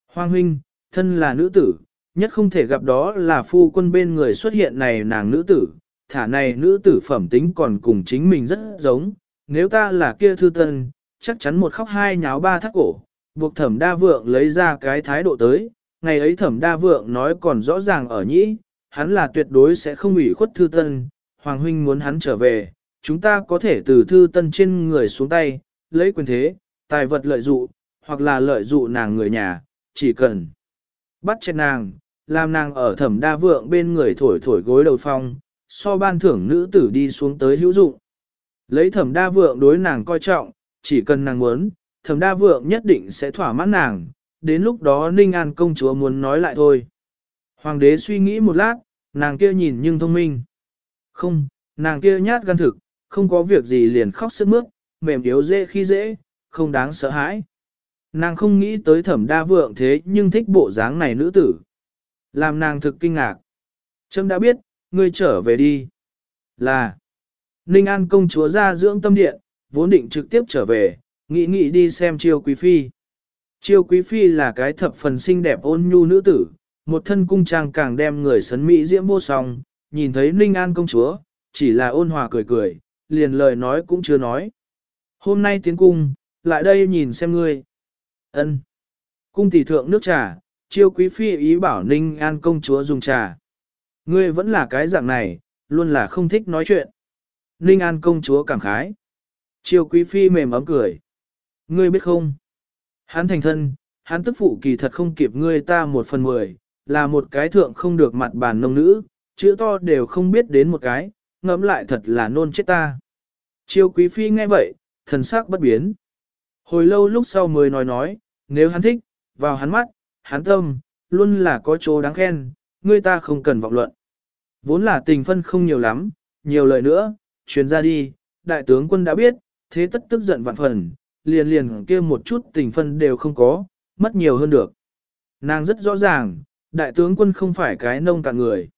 Hoàng huynh, thân là nữ tử, nhất không thể gặp đó là phu quân bên người xuất hiện này nàng nữ tử, thả này nữ tử phẩm tính còn cùng chính mình rất giống, nếu ta là kia thư tân, chắc chắn một khóc hai nháo ba thắt cổ, buộc thẩm đa vượng lấy ra cái thái độ tới, ngày ấy thẩm đa vượng nói còn rõ ràng ở nhĩ, hắn là tuyệt đối sẽ không ủy khuất thư tân, Hoàng huynh muốn hắn trở về, chúng ta có thể từ thư tân trên người xuống tay, lấy quyền thế, tài vật lợi dụng hoặc là lợi dụ nàng người nhà, chỉ cần bắt chết nàng, làm nàng ở thẩm đa vượng bên người thổi thổi gối đầu phong, so ban thưởng nữ tử đi xuống tới hữu dụng. Lấy thẩm đa vượng đối nàng coi trọng, chỉ cần nàng muốn, thẩm đa vượng nhất định sẽ thỏa mãn nàng, đến lúc đó Ninh An công chúa muốn nói lại thôi. Hoàng đế suy nghĩ một lát, nàng kia nhìn nhưng thông minh. Không, nàng kia nhát gan thực, không có việc gì liền khóc sức mướt, mềm yếu dễ khi dễ, không đáng sợ hãi. Nàng không nghĩ tới thẩm đa vượng thế nhưng thích bộ dáng này nữ tử. Làm nàng thực kinh ngạc. Trâm đã biết, ngươi trở về đi. Là, Ninh An công chúa ra dưỡng tâm điện, vốn định trực tiếp trở về, nghĩ nghĩ đi xem chiêu quý phi. Chiêu quý phi là cái thập phần xinh đẹp ôn nhu nữ tử, một thân cung trang càng đem người sấn mỹ diễm vô song, nhìn thấy Ninh An công chúa, chỉ là ôn hòa cười cười, liền lời nói cũng chưa nói. Hôm nay tiến cung, lại đây nhìn xem ngươi ân Cung tỷ thượng nước trà, chiêu quý phi ý bảo Ninh An công chúa dùng trà. Ngươi vẫn là cái dạng này, luôn là không thích nói chuyện. Ninh An công chúa cảm khái. Chiêu quý phi mềm ấm cười. Ngươi biết không? Hắn thành thân, hắn tức phụ kỳ thật không kịp ngươi ta một phần mười, là một cái thượng không được mặt bàn nông nữ, chữ to đều không biết đến một cái, ngẫm lại thật là nôn chết ta. Chiêu quý phi nghe vậy, thần sắc bất biến. Hồi lâu lúc sau mới nói nói, nếu hắn thích, vào hắn mắt, hắn tâm, luôn là có chỗ đáng khen, người ta không cần vọng luận. Vốn là tình phân không nhiều lắm, nhiều lời nữa, truyền ra đi, đại tướng quân đã biết, thế tất tức giận vạn phần, liền liền kia một chút tình phân đều không có, mất nhiều hơn được. Nàng rất rõ ràng, đại tướng quân không phải cái nông cạn người.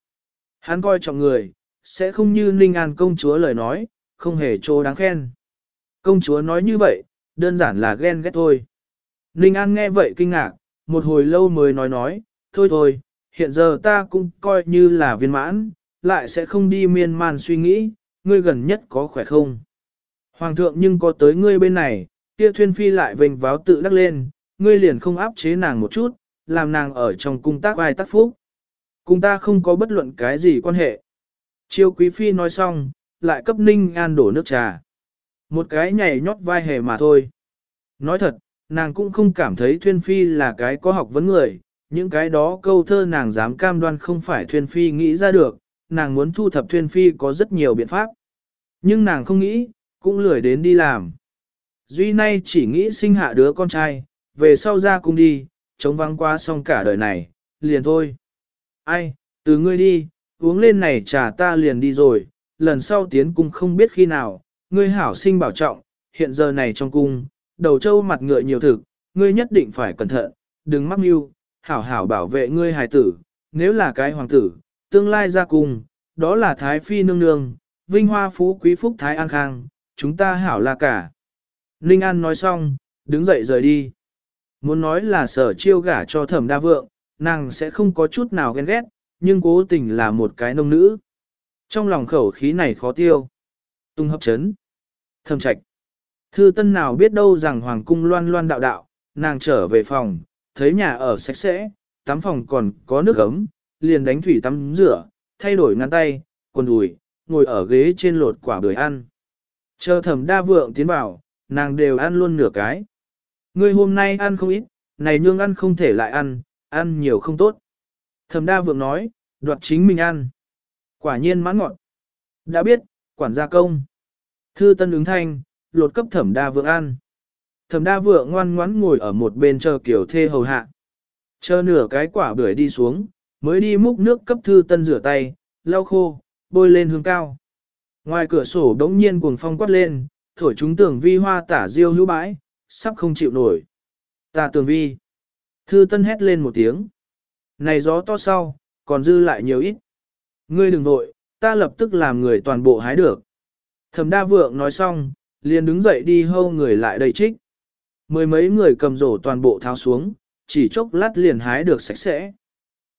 Hắn coi trọng người, sẽ không như Ninh An công chúa lời nói, không hề trô đáng khen. Công chúa nói như vậy, đơn giản là ghen ghét thôi. Ninh An nghe vậy kinh ngạc, một hồi lâu mới nói nói, thôi thôi, hiện giờ ta cũng coi như là viên mãn, lại sẽ không đi miên man suy nghĩ, ngươi gần nhất có khỏe không? Hoàng thượng nhưng có tới ngươi bên này, kia thuyên phi lại vênh váo tự đắc lên, ngươi liền không áp chế nàng một chút, làm nàng ở trong cung tác ai tác phúc. Cùng ta không có bất luận cái gì quan hệ. Chiêu quý phi nói xong, lại cấp ninh an đổ nước trà. Một cái nhảy nhót vai hề mà thôi. Nói thật, nàng cũng không cảm thấy thuyên phi là cái có học vấn người, những cái đó câu thơ nàng dám cam đoan không phải thuyên phi nghĩ ra được, nàng muốn thu thập thuyên phi có rất nhiều biện pháp. Nhưng nàng không nghĩ, cũng lười đến đi làm. Duy nay chỉ nghĩ sinh hạ đứa con trai, về sau ra cung đi, chống vắng qua xong cả đời này, liền thôi. Ai, từ ngươi đi, uống lên này trà ta liền đi rồi, lần sau tiến cung không biết khi nào, ngươi hảo sinh bảo trọng, hiện giờ này trong cung, đầu trâu mặt ngựa nhiều thực, ngươi nhất định phải cẩn thận, đừng mắc mưu, hảo hảo bảo vệ ngươi hài tử, nếu là cái hoàng tử, tương lai ra cùng, đó là thái phi nương nương, vinh hoa phú quý phúc thái an khang, chúng ta hảo là cả. Ninh An nói xong, đứng dậy rời đi. Muốn nói là sở chiêu gả cho thẩm đa vượng, nàng sẽ không có chút nào ghen ghét, nhưng cố tình là một cái nông nữ. Trong lòng khẩu khí này khó tiêu. Tung hấp chấn. Thâm trạch. Thư tân nào biết đâu rằng hoàng cung loan loan đạo đạo, nàng trở về phòng, thấy nhà ở sạch sẽ, tắm phòng còn có nước ấm, liền đánh thủy tắm rửa, thay đổi ngăn tay, quần đùi, ngồi ở ghế trên lột quả bưởi ăn. Chờ thẩm đa vượng tiến vào, nàng đều ăn luôn nửa cái. Ngươi hôm nay ăn không ít, này nương ăn không thể lại ăn, ăn nhiều không tốt. Thẩm đa vượng nói, đoạt chính mình ăn. Quả nhiên mãn ngọn. Đã biết, quản gia công. Thư tân ứng thanh, lột cấp thẩm đa vượng ăn. Thẩm đa vượng ngoan ngoãn ngồi ở một bên chờ kiểu thê hầu hạ. Chờ nửa cái quả bưởi đi xuống, mới đi múc nước cấp thư tân rửa tay, lau khô, bôi lên hương cao. Ngoài cửa sổ đống nhiên cuồng phong quát lên, thổi chúng tưởng vi hoa tả diêu hữu bãi, sắp không chịu nổi. Ta tường vi. Thư tân hét lên một tiếng. Này gió to sau, còn dư lại nhiều ít. Ngươi đừng vội, ta lập tức làm người toàn bộ hái được. Thẩm đa vượng nói xong, liền đứng dậy đi hâu người lại đây trích. Mười mấy người cầm rổ toàn bộ tháo xuống, chỉ chốc lát liền hái được sạch sẽ.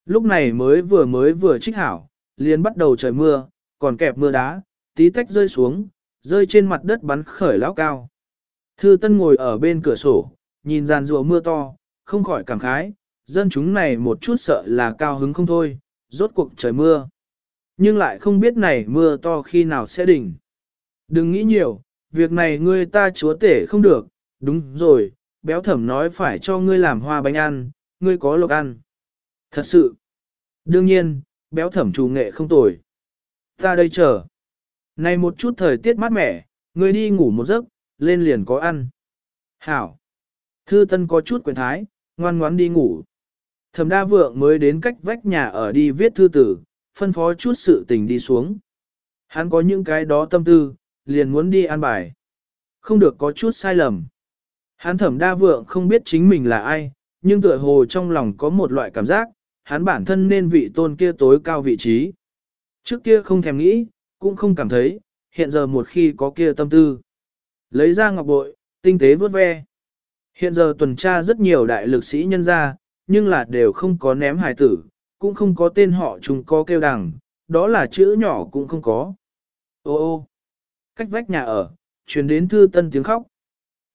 Lúc này mới vừa mới vừa trích hảo, liền bắt đầu trời mưa, còn kẹp mưa đá, tí tách rơi xuống, rơi trên mặt đất bắn khởi lão cao. Thư Tân ngồi ở bên cửa sổ, nhìn giàn rùa mưa to, không khỏi cảm khái, dân chúng này một chút sợ là cao hứng không thôi, rốt cuộc trời mưa. Nhưng lại không biết này mưa to khi nào sẽ đỉnh. Đừng nghĩ nhiều, việc này ngươi ta chúa tể không được, đúng rồi, béo thẩm nói phải cho ngươi làm hoa bánh ăn, ngươi có lộc ăn. Thật sự. Đương nhiên, béo thẩm chủ nghệ không tồi. Ta đây chờ. Này một chút thời tiết mát mẻ, ngươi đi ngủ một giấc, lên liền có ăn. Hảo. Thư Tân có chút quyền thái, ngoan ngoãn đi ngủ. Thẩm Đa Vượng mới đến cách vách nhà ở đi viết thư tử, phân phó chút sự tình đi xuống. Hắn có những cái đó tâm tư, liền muốn đi an bài. Không được có chút sai lầm. Hắn Thẩm Đa Vượng không biết chính mình là ai, nhưng tựa hồ trong lòng có một loại cảm giác, hắn bản thân nên vị tôn kia tối cao vị trí. Trước kia không thèm nghĩ, cũng không cảm thấy, hiện giờ một khi có kia tâm tư. Lấy ra ngọc bội, tinh tế vớt ve. Hiện giờ tuần tra rất nhiều đại lực sĩ nhân ra, nhưng là đều không có ném hài tử, cũng không có tên họ chúng có kêu đằng, đó là chữ nhỏ cũng không có. Ô ô, cách vách nhà ở, truyền đến thư tân tiếng khóc.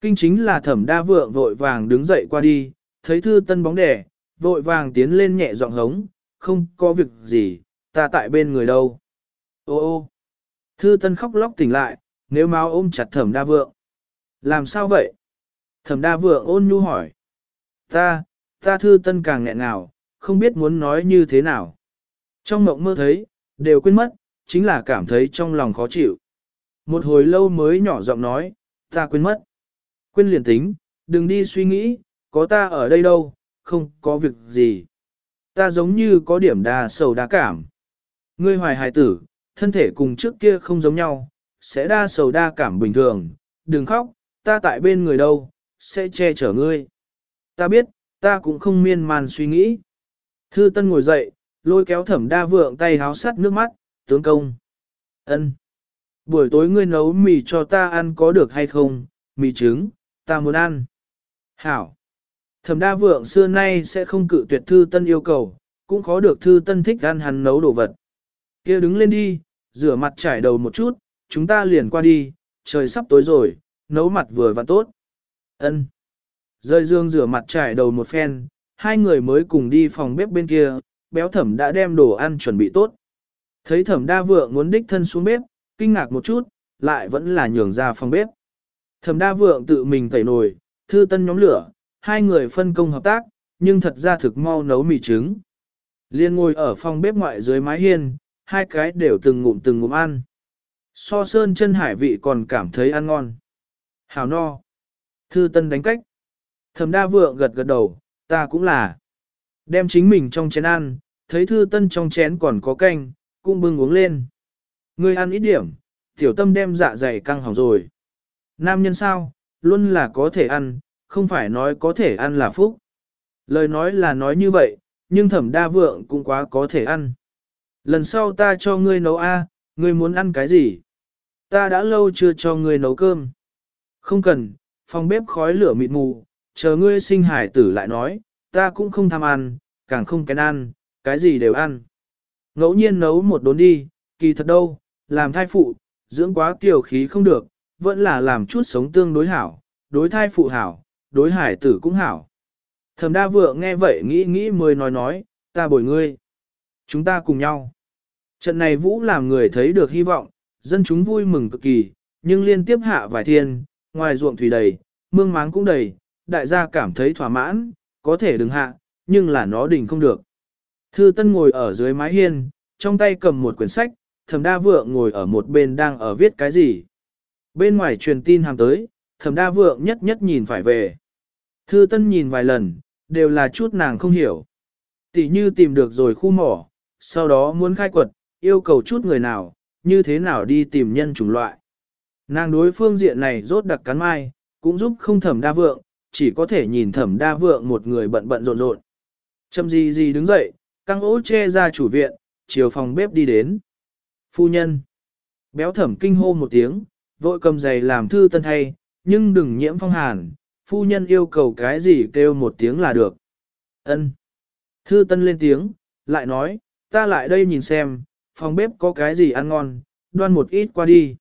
Kinh chính là thẩm đa vượng vội vàng đứng dậy qua đi, thấy thư tân bóng đẻ, vội vàng tiến lên nhẹ giọng hống, không có việc gì, ta tại bên người đâu. Ô ô, thư tân khóc lóc tỉnh lại, nếu máu ôm chặt thẩm đa vượng. Làm sao vậy? Thẩm đa vượng ôn nhu hỏi. Ta, ta thư tân càng nghẹn nào, không biết muốn nói như thế nào. Trong mộng mơ thấy, đều quên mất, chính là cảm thấy trong lòng khó chịu. Một hồi lâu mới nhỏ giọng nói, ta quên mất. Quên liền tính, đừng đi suy nghĩ, có ta ở đây đâu, không có việc gì. Ta giống như có điểm đa sầu đa cảm. Ngươi hoài hài tử, thân thể cùng trước kia không giống nhau, sẽ đa sầu đa cảm bình thường, đừng khóc, ta tại bên người đâu, sẽ che chở ngươi. Ta biết, ta cũng không miên man suy nghĩ. Thư Tân ngồi dậy, lôi kéo Thẩm Đa Vượng tay háo sắt nước mắt, "Tướng công." "Ân. Buổi tối ngươi nấu mì cho ta ăn có được hay không? Mì trứng, ta muốn ăn." "Hảo." Thẩm Đa Vượng xưa nay sẽ không cự tuyệt Thư Tân yêu cầu, cũng khó được Thư Tân thích ăn hắn nấu đồ vật. "Kia đứng lên đi, rửa mặt trải đầu một chút, chúng ta liền qua đi, trời sắp tối rồi, nấu mặt vừa và tốt." Ân. Rơi dương rửa mặt trải đầu một phen, hai người mới cùng đi phòng bếp bên kia, béo thẩm đã đem đồ ăn chuẩn bị tốt. Thấy thẩm đa vượng muốn đích thân xuống bếp, kinh ngạc một chút, lại vẫn là nhường ra phòng bếp. Thẩm đa vượng tự mình tẩy nồi, thư tân nhóm lửa, hai người phân công hợp tác, nhưng thật ra thực mau nấu mì trứng. Liên ngồi ở phòng bếp ngoại dưới mái hiên, hai cái đều từng ngụm từng ngụm ăn. So sơn chân hải vị còn cảm thấy ăn ngon. Hào no. Thư tân đánh cách. Thẩm đa vượng gật gật đầu, ta cũng là. Đem chính mình trong chén ăn, thấy thư tân trong chén còn có canh, cũng bưng uống lên. Ngươi ăn ít điểm, tiểu tâm đem dạ dày căng hỏng rồi. Nam nhân sao, luôn là có thể ăn, không phải nói có thể ăn là phúc. Lời nói là nói như vậy, nhưng thẩm đa vượng cũng quá có thể ăn. Lần sau ta cho ngươi nấu A, ngươi muốn ăn cái gì? Ta đã lâu chưa cho ngươi nấu cơm. Không cần, phòng bếp khói lửa mịt mù, chờ ngươi sinh hải tử lại nói, ta cũng không tham ăn, càng không kén ăn, cái gì đều ăn. Ngẫu nhiên nấu một đốn đi, kỳ thật đâu, làm thai phụ, dưỡng quá kiều khí không được, vẫn là làm chút sống tương đối hảo, đối thai phụ hảo, đối hải tử cũng hảo. Thẩm đa vượng nghe vậy nghĩ nghĩ mới nói nói, ta bồi ngươi. Chúng ta cùng nhau. Trận này vũ làm người thấy được hy vọng, dân chúng vui mừng cực kỳ, nhưng liên tiếp hạ vài thiên, ngoài ruộng thủy đầy, mương máng cũng đầy, đại gia cảm thấy thỏa mãn, có thể đừng hạ, nhưng là nó đỉnh không được. Thư Tân ngồi ở dưới mái hiên, trong tay cầm một quyển sách, Thẩm Đa Vượng ngồi ở một bên đang ở viết cái gì. Bên ngoài truyền tin hàng tới, Thẩm Đa Vượng nhất nhất nhìn phải về. Thư Tân nhìn vài lần, đều là chút nàng không hiểu. Tỷ như tìm được rồi khu mỏ, sau đó muốn khai quật, yêu cầu chút người nào, như thế nào đi tìm nhân chủng loại. Nàng đối phương diện này rốt đặc cắn mai, cũng giúp không thẩm đa vượng, chỉ có thể nhìn thẩm đa vượng một người bận bận rộn rộn. Châm gì gì đứng dậy, căng ố che ra chủ viện, chiều phòng bếp đi đến. Phu nhân. Béo thẩm kinh hô một tiếng, vội cầm giày làm thư tân thay, nhưng đừng nhiễm phong hàn, phu nhân yêu cầu cái gì kêu một tiếng là được. Ân. Thư tân lên tiếng, lại nói, ta lại đây nhìn xem, phòng bếp có cái gì ăn ngon, đoan một ít qua đi.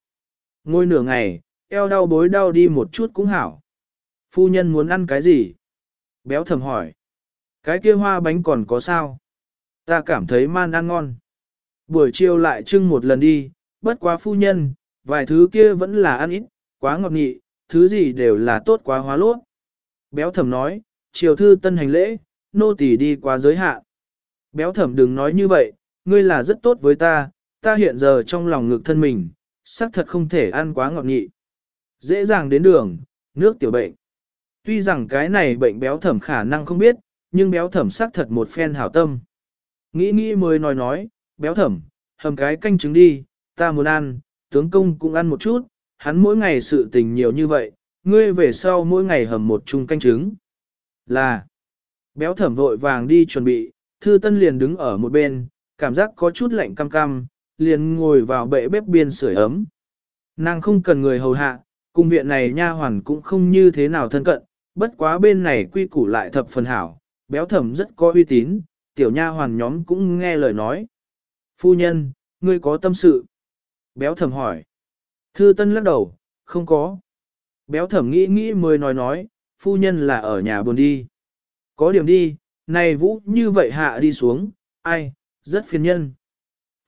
Ngồi nửa ngày, eo đau bối đau đi một chút cũng hảo. Phu nhân muốn ăn cái gì? Béo thầm hỏi. Cái kia hoa bánh còn có sao? Ta cảm thấy man ăn ngon. Buổi chiều lại trưng một lần đi, bất quá phu nhân, vài thứ kia vẫn là ăn ít, quá ngọt nghị, thứ gì đều là tốt quá hóa lốt. Béo thẩm nói, chiều thư tân hành lễ, nô tỳ đi qua giới hạn. Béo thẩm đừng nói như vậy, ngươi là rất tốt với ta, ta hiện giờ trong lòng ngực thân mình, xác thật không thể ăn quá ngọt nghị. Dễ dàng đến đường, nước tiểu bệnh. Tuy rằng cái này bệnh béo thẩm khả năng không biết, nhưng béo thẩm xác thật một phen hảo tâm. Nghĩ nghĩ mới nói nói, béo thẩm, hầm cái canh trứng đi, ta muốn ăn, tướng công cũng ăn một chút, hắn mỗi ngày sự tình nhiều như vậy, ngươi về sau mỗi ngày hầm một chung canh trứng. Là, béo thẩm vội vàng đi chuẩn bị, thư tân liền đứng ở một bên, cảm giác có chút lạnh cam cam, liền ngồi vào bệ bếp biên sưởi ấm. Nàng không cần người hầu hạ, cung viện này nha hoàn cũng không như thế nào thân cận, bất quá bên này quy củ lại thập phần hảo, béo thẩm rất có uy tín, tiểu nha hoàn nhóm cũng nghe lời nói. Phu nhân, ngươi có tâm sự? Béo thẩm hỏi. Thư tân lắc đầu, không có. Béo thẩm nghĩ nghĩ mới nói nói, phu nhân là ở nhà buồn đi. Có điểm đi, này vũ như vậy hạ đi xuống, ai, rất phiền nhân.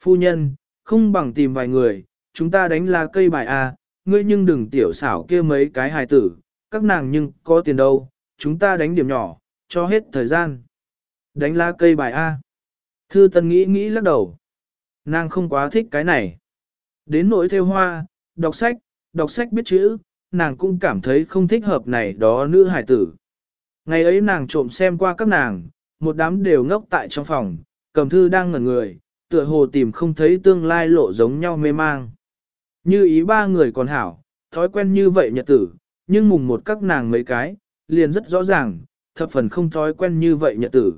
Phu nhân, không bằng tìm vài người, chúng ta đánh là cây bài A, ngươi nhưng đừng tiểu xảo kia mấy cái hài tử, các nàng nhưng có tiền đâu, chúng ta đánh điểm nhỏ, cho hết thời gian. Đánh lá cây bài A. Thư Tân nghĩ nghĩ lắc đầu. Nàng không quá thích cái này. Đến nỗi theo hoa, đọc sách, đọc sách biết chữ, nàng cũng cảm thấy không thích hợp này đó nữ hải tử. Ngày ấy nàng trộm xem qua các nàng, một đám đều ngốc tại trong phòng, cầm thư đang ngẩn người, tựa hồ tìm không thấy tương lai lộ giống nhau mê mang. Như ý ba người còn hảo, thói quen như vậy nhật tử, nhưng mùng một các nàng mấy cái, liền rất rõ ràng, thập phần không thói quen như vậy nhật tử.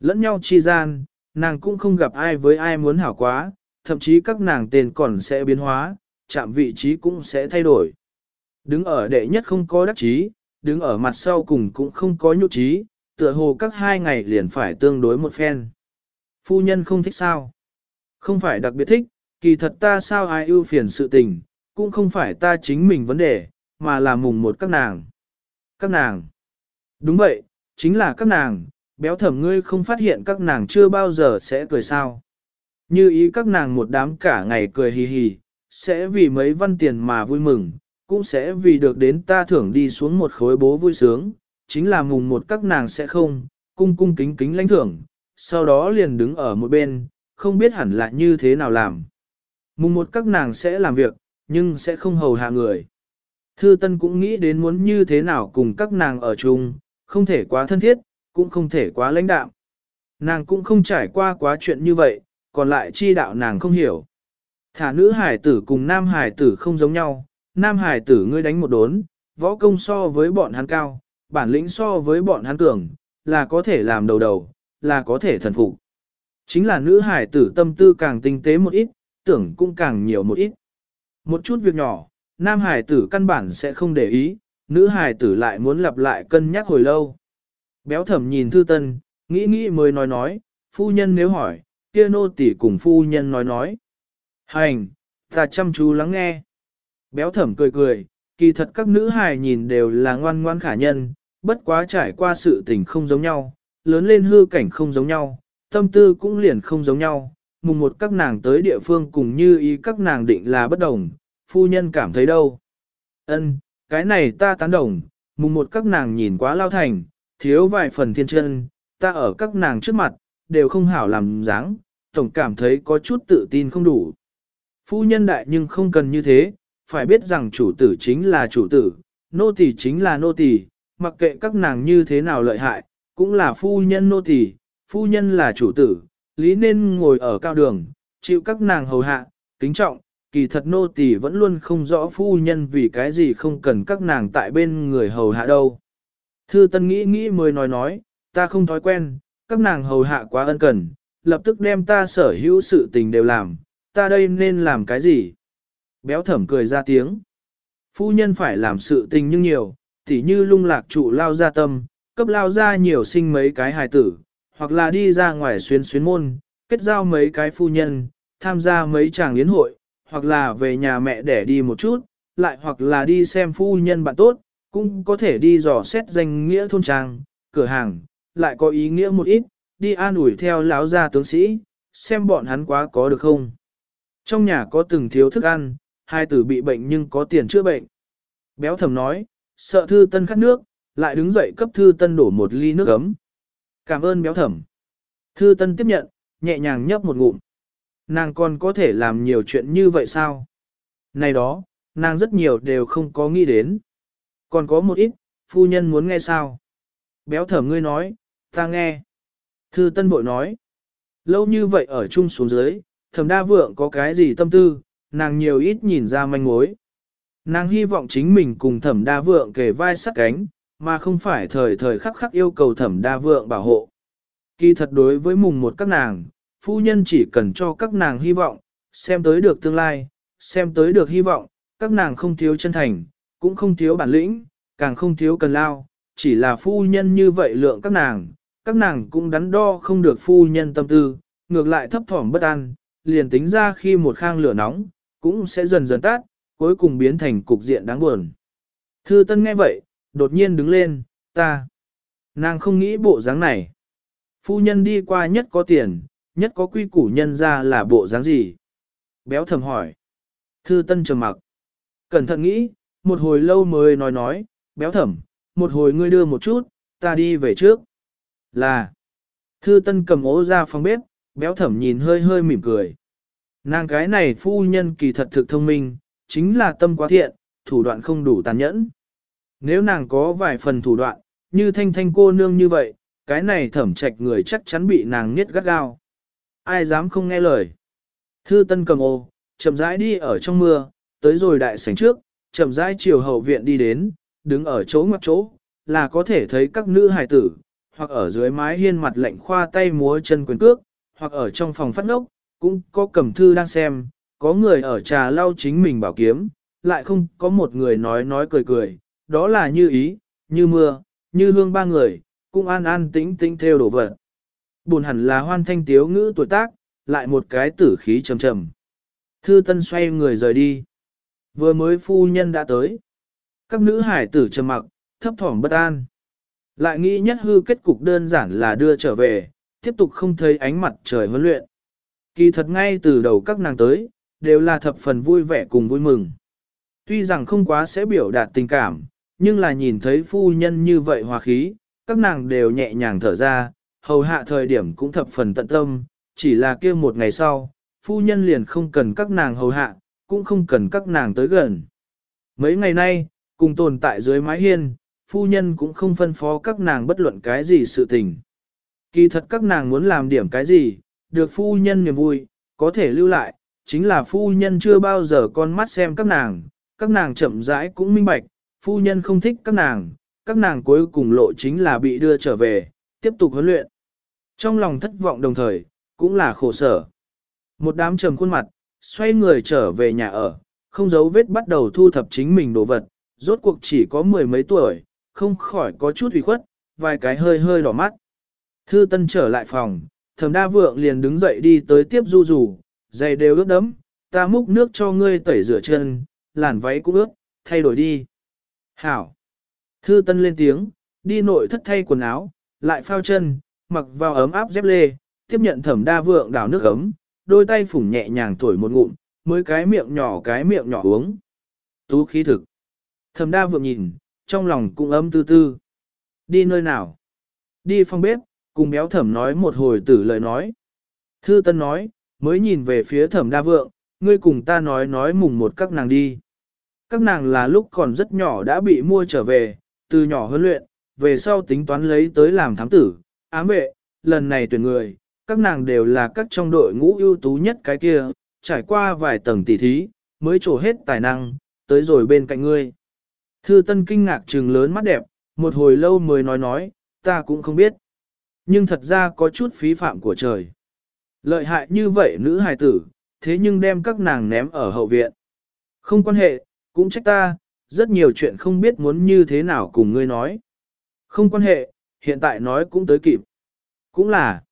Lẫn nhau chi gian, nàng cũng không gặp ai với ai muốn hảo quá, thậm chí các nàng tên còn sẽ biến hóa, chạm vị trí cũng sẽ thay đổi. Đứng ở đệ nhất không có đắc trí, đứng ở mặt sau cùng cũng không có nhụ trí, tựa hồ các hai ngày liền phải tương đối một phen. Phu nhân không thích sao? Không phải đặc biệt thích, kỳ thật ta sao ai ưu phiền sự tình, cũng không phải ta chính mình vấn đề, mà là mùng một các nàng. Các nàng. Đúng vậy, chính là các nàng, béo thẩm ngươi không phát hiện các nàng chưa bao giờ sẽ cười sao. Như ý các nàng một đám cả ngày cười hì hì, sẽ vì mấy văn tiền mà vui mừng, cũng sẽ vì được đến ta thưởng đi xuống một khối bố vui sướng, chính là mùng một các nàng sẽ không, cung cung kính kính lãnh thưởng, sau đó liền đứng ở một bên, không biết hẳn là như thế nào làm. Mùng một các nàng sẽ làm việc, nhưng sẽ không hầu hạ người. Thư Tân cũng nghĩ đến muốn như thế nào cùng các nàng ở chung, không thể quá thân thiết, cũng không thể quá lãnh đạm. Nàng cũng không trải qua quá chuyện như vậy, còn lại chi đạo nàng không hiểu. Thả nữ hải tử cùng nam hải tử không giống nhau, nam hải tử ngươi đánh một đốn, võ công so với bọn hắn cao, bản lĩnh so với bọn hắn cường, là có thể làm đầu đầu, là có thể thần phục. Chính là nữ hải tử tâm tư càng tinh tế một ít, tưởng cũng càng nhiều một ít. Một chút việc nhỏ, nam hải tử căn bản sẽ không để ý, nữ hải tử lại muốn lặp lại cân nhắc hồi lâu. Béo thẩm nhìn thư tân, nghĩ nghĩ mới nói nói, phu nhân nếu hỏi, kia nô tỷ cùng phu nhân nói nói. Hành, ta chăm chú lắng nghe. Béo thẩm cười cười, kỳ thật các nữ hài nhìn đều là ngoan ngoan khả nhân, bất quá trải qua sự tình không giống nhau, lớn lên hư cảnh không giống nhau, tâm tư cũng liền không giống nhau, mùng một các nàng tới địa phương cùng như ý các nàng định là bất đồng, phu nhân cảm thấy đâu. Ân, cái này ta tán đồng, mùng một các nàng nhìn quá lao thành, thiếu vài phần thiên chân, ta ở các nàng trước mặt, đều không hảo làm dáng, tổng cảm thấy có chút tự tin không đủ. Phu nhân đại nhưng không cần như thế, phải biết rằng chủ tử chính là chủ tử, nô tỳ chính là nô tỳ, mặc kệ các nàng như thế nào lợi hại, cũng là phu nhân nô tỳ, phu nhân là chủ tử, lý nên ngồi ở cao đường, chịu các nàng hầu hạ, kính trọng, kỳ thật nô tỳ vẫn luôn không rõ phu nhân vì cái gì không cần các nàng tại bên người hầu hạ đâu. Thư Tân nghĩ nghĩ mới nói nói, ta không thói quen, các nàng hầu hạ quá ân cần, lập tức đem ta sở hữu sự tình đều làm, ta đây nên làm cái gì? Béo thẩm cười ra tiếng. Phu nhân phải làm sự tình nhưng nhiều, tỉ như lung lạc trụ lao ra tâm, cấp lao ra nhiều sinh mấy cái hài tử, hoặc là đi ra ngoài xuyên xuyến môn, kết giao mấy cái phu nhân, tham gia mấy chàng yến hội, hoặc là về nhà mẹ để đi một chút, lại hoặc là đi xem phu nhân bạn tốt, cũng có thể đi dò xét danh nghĩa thôn trang, cửa hàng, lại có ý nghĩa một ít, đi an ủi theo lão gia tướng sĩ, xem bọn hắn quá có được không. Trong nhà có từng thiếu thức ăn, hai tử bị bệnh nhưng có tiền chữa bệnh. Béo thầm nói, sợ thư tân khát nước, lại đứng dậy cấp thư tân đổ một ly nước ấm. Cảm ơn béo thẩm. Thư tân tiếp nhận, nhẹ nhàng nhấp một ngụm. Nàng còn có thể làm nhiều chuyện như vậy sao? Này đó, nàng rất nhiều đều không có nghĩ đến. Còn có một ít, phu nhân muốn nghe sao? Béo thẩm ngươi nói, ta nghe. Thư tân bội nói, lâu như vậy ở chung xuống dưới, thẩm đa vượng có cái gì tâm tư, nàng nhiều ít nhìn ra manh mối. Nàng hy vọng chính mình cùng thẩm đa vượng kề vai sát cánh, mà không phải thời thời khắc khắc yêu cầu thẩm đa vượng bảo hộ. Kỳ thật đối với mùng một các nàng, phu nhân chỉ cần cho các nàng hy vọng, xem tới được tương lai, xem tới được hy vọng, các nàng không thiếu chân thành, cũng không thiếu bản lĩnh, càng không thiếu cần lao, chỉ là phu nhân như vậy lượng các nàng, các nàng cũng đắn đo không được phu nhân tâm tư, ngược lại thấp thỏm bất an, liền tính ra khi một khang lửa nóng, cũng sẽ dần dần tắt, cuối cùng biến thành cục diện đáng buồn. Thư Tân nghe vậy, đột nhiên đứng lên, ta. Nàng không nghĩ bộ dáng này. Phu nhân đi qua nhất có tiền, nhất có quy củ nhân ra là bộ dáng gì? Béo thầm hỏi. Thư Tân trầm mặc. Cẩn thận nghĩ, một hồi lâu mới nói nói, béo thẩm, một hồi ngươi đưa một chút, ta đi về trước. Là. Thư Tân cầm ố ra phòng bếp, béo thẩm nhìn hơi hơi mỉm cười. Nàng cái này phu nhân kỳ thật thực thông minh, chính là tâm quá thiện, thủ đoạn không đủ tàn nhẫn. Nếu nàng có vài phần thủ đoạn, như thanh thanh cô nương như vậy, cái này thẩm trạch người chắc chắn bị nàng nghiết gắt gao. Ai dám không nghe lời. Thư tân cầm ô, chậm rãi đi ở trong mưa, tới rồi đại sảnh trước, chậm rãi chiều hậu viện đi đến, đứng ở chỗ ngoặt chỗ, là có thể thấy các nữ hài tử, hoặc ở dưới mái hiên mặt lạnh khoa tay múa chân quyền cước, hoặc ở trong phòng phát ngốc, cũng có cầm thư đang xem, có người ở trà lau chính mình bảo kiếm, lại không có một người nói nói cười cười, đó là như ý, như mưa, như hương ba người, cũng an an tĩnh tĩnh theo đổ vật. Buồn hẳn là hoan thanh tiếu ngữ tuổi tác, lại một cái tử khí trầm trầm. Thư tân xoay người rời đi. Vừa mới phu nhân đã tới. Các nữ hải tử trầm mặc, thấp thỏm bất an. Lại nghĩ nhất hư kết cục đơn giản là đưa trở về, tiếp tục không thấy ánh mặt trời huấn luyện. Kỳ thật ngay từ đầu các nàng tới, đều là thập phần vui vẻ cùng vui mừng. Tuy rằng không quá sẽ biểu đạt tình cảm, nhưng là nhìn thấy phu nhân như vậy hòa khí, các nàng đều nhẹ nhàng thở ra, hầu hạ thời điểm cũng thập phần tận tâm, chỉ là kia một ngày sau, phu nhân liền không cần các nàng hầu hạ, cũng không cần các nàng tới gần. Mấy ngày nay, cùng tồn tại dưới mái hiên, phu nhân cũng không phân phó các nàng bất luận cái gì sự tình. Kỳ thật các nàng muốn làm điểm cái gì, được phu nhân niềm vui, có thể lưu lại, chính là phu nhân chưa bao giờ con mắt xem các nàng, các nàng chậm rãi cũng minh bạch, phu nhân không thích các nàng, các nàng cuối cùng lộ chính là bị đưa trở về, tiếp tục huấn luyện. Trong lòng thất vọng đồng thời, cũng là khổ sở. Một đám trầm khuôn mặt, xoay người trở về nhà ở, không giấu vết bắt đầu thu thập chính mình đồ vật, rốt cuộc chỉ có mười mấy tuổi, không khỏi có chút ủy khuất, vài cái hơi hơi đỏ mắt. Thư Tân trở lại phòng, Thẩm Đa Vượng liền đứng dậy đi tới tiếp Du Du, giày đều ướt đẫm, ta múc nước cho ngươi tẩy rửa chân, làn váy cũng ướt, thay đổi đi. Hảo. Thư Tân lên tiếng, đi nội thất thay quần áo, lại phao chân, mặc vào ấm áp dép lê, tiếp nhận thẩm đa vượng đảo nước ấm, đôi tay phủng nhẹ nhàng thổi một ngụm, mới cái miệng nhỏ cái miệng nhỏ uống. Tú khí thực. Thẩm đa vượng nhìn, trong lòng cũng ấm tư tư. Đi nơi nào? Đi phòng bếp, cùng béo thẩm nói một hồi tử lời nói. Thư Tân nói, mới nhìn về phía thẩm đa vượng, ngươi cùng ta nói nói mùng một các nàng đi. Các nàng là lúc còn rất nhỏ đã bị mua trở về, từ nhỏ huấn luyện, về sau tính toán lấy tới làm thám tử, ám vệ, lần này tuyển người, các nàng đều là các trong đội ngũ ưu tú nhất cái kia, trải qua vài tầng tỉ thí, mới trổ hết tài năng, tới rồi bên cạnh ngươi. Thư Tân kinh ngạc trừng lớn mắt đẹp, một hồi lâu mới nói nói, ta cũng không biết. Nhưng thật ra có chút phí phạm của trời. Lợi hại như vậy nữ hài tử, thế nhưng đem các nàng ném ở hậu viện. Không quan hệ, cũng trách ta, rất nhiều chuyện không biết muốn như thế nào cùng ngươi nói. Không quan hệ, hiện tại nói cũng tới kịp. Cũng là,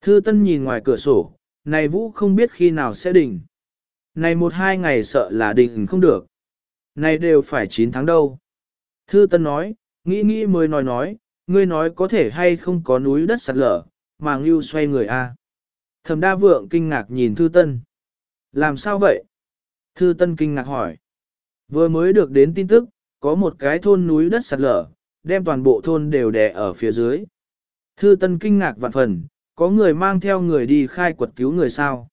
thư tân nhìn ngoài cửa sổ, này vũ không biết khi nào sẽ đỉnh. Này một hai ngày sợ là đỉnh không được. Này đều phải 9 tháng đâu. Thư tân nói, nghĩ nghĩ mới nói nói, ngươi nói có thể hay không có núi đất sạt lở, mà ngưu xoay người a. Thẩm đa vượng kinh ngạc nhìn Thư Tân. Làm sao vậy? Thư Tân kinh ngạc hỏi. Vừa mới được đến tin tức, có một cái thôn núi đất sạt lở, đem toàn bộ thôn đều đè ở phía dưới. Thư Tân kinh ngạc vạn phần, có người mang theo người đi khai quật cứu người sao?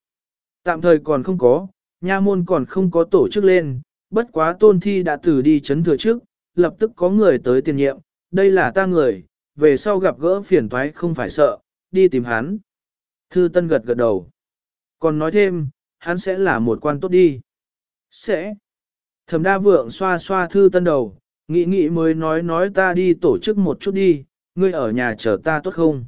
Tạm thời còn không có, nha môn còn không có tổ chức lên, bất quá tôn thi đã từ đi chấn thừa trước, lập tức có người tới tiền nhiệm, đây là ta người, về sau gặp gỡ phiền toái không phải sợ, đi tìm hắn. Thư Tân gật gật đầu. Còn nói thêm, hắn sẽ là một quan tốt đi. Sẽ. Thẩm đa vượng xoa xoa Thư Tân đầu, nghĩ nghĩ mới nói nói ta đi tổ chức một chút đi, ngươi ở nhà chờ ta tốt không?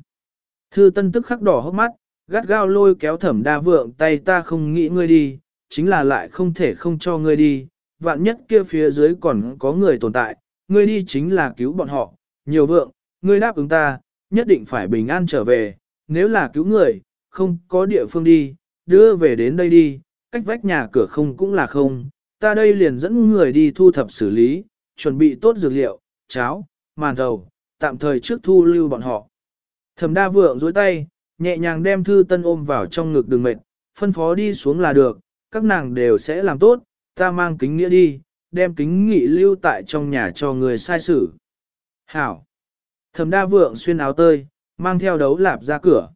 Thư Tân tức khắc đỏ hốc mắt, gắt gao lôi kéo thẩm đa vượng tay ta không nghĩ ngươi đi, chính là lại không thể không cho ngươi đi, vạn nhất kia phía dưới còn có người tồn tại, ngươi đi chính là cứu bọn họ, nhiều vượng, ngươi đáp ứng ta, nhất định phải bình an trở về, nếu là cứu người, không có địa phương đi, đưa về đến đây đi, cách vách nhà cửa không cũng là không, ta đây liền dẫn người đi thu thập xử lý, chuẩn bị tốt dược liệu, cháo, màn thầu, tạm thời trước thu lưu bọn họ. Thẩm đa vượng dối tay, nhẹ nhàng đem thư tân ôm vào trong ngực đường mệt, phân phó đi xuống là được, các nàng đều sẽ làm tốt, ta mang kính nghĩa đi, đem kính nghị lưu tại trong nhà cho người sai xử. Hảo! Thẩm đa vượng xuyên áo tơi, mang theo đấu lạp ra cửa.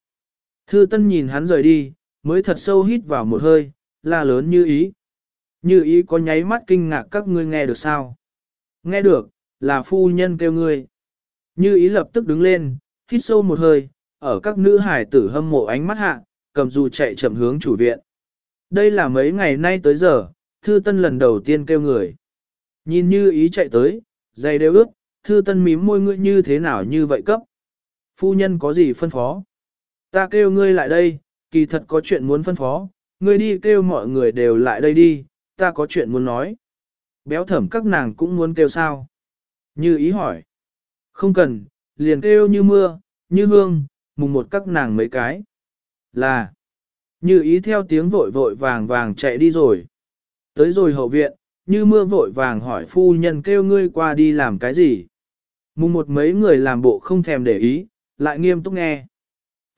Thư Tân nhìn hắn rời đi, mới thật sâu hít vào một hơi, la lớn như ý. Như ý có nháy mắt kinh ngạc các ngươi nghe được sao? Nghe được, là phu nhân kêu ngươi. Như ý lập tức đứng lên, hít sâu một hơi, ở các nữ hải tử hâm mộ ánh mắt hạ, cầm dù chạy chậm hướng chủ viện. Đây là mấy ngày nay tới giờ, Thư Tân lần đầu tiên kêu người. Nhìn như ý chạy tới, giày đều ướt, Thư Tân mím môi ngươi như thế nào như vậy cấp. Phu nhân có gì phân phó? Ta kêu ngươi lại đây, kỳ thật có chuyện muốn phân phó, ngươi đi kêu mọi người đều lại đây đi, ta có chuyện muốn nói. Béo thẩm các nàng cũng muốn kêu sao? Như ý hỏi. Không cần, liền kêu như mưa, như hương, mùng một các nàng mấy cái. Là. Như ý theo tiếng vội vội vàng vàng chạy đi rồi. Tới rồi hậu viện, như mưa vội vàng hỏi phu nhân kêu ngươi qua đi làm cái gì. Mùng một mấy người làm bộ không thèm để ý, lại nghiêm túc nghe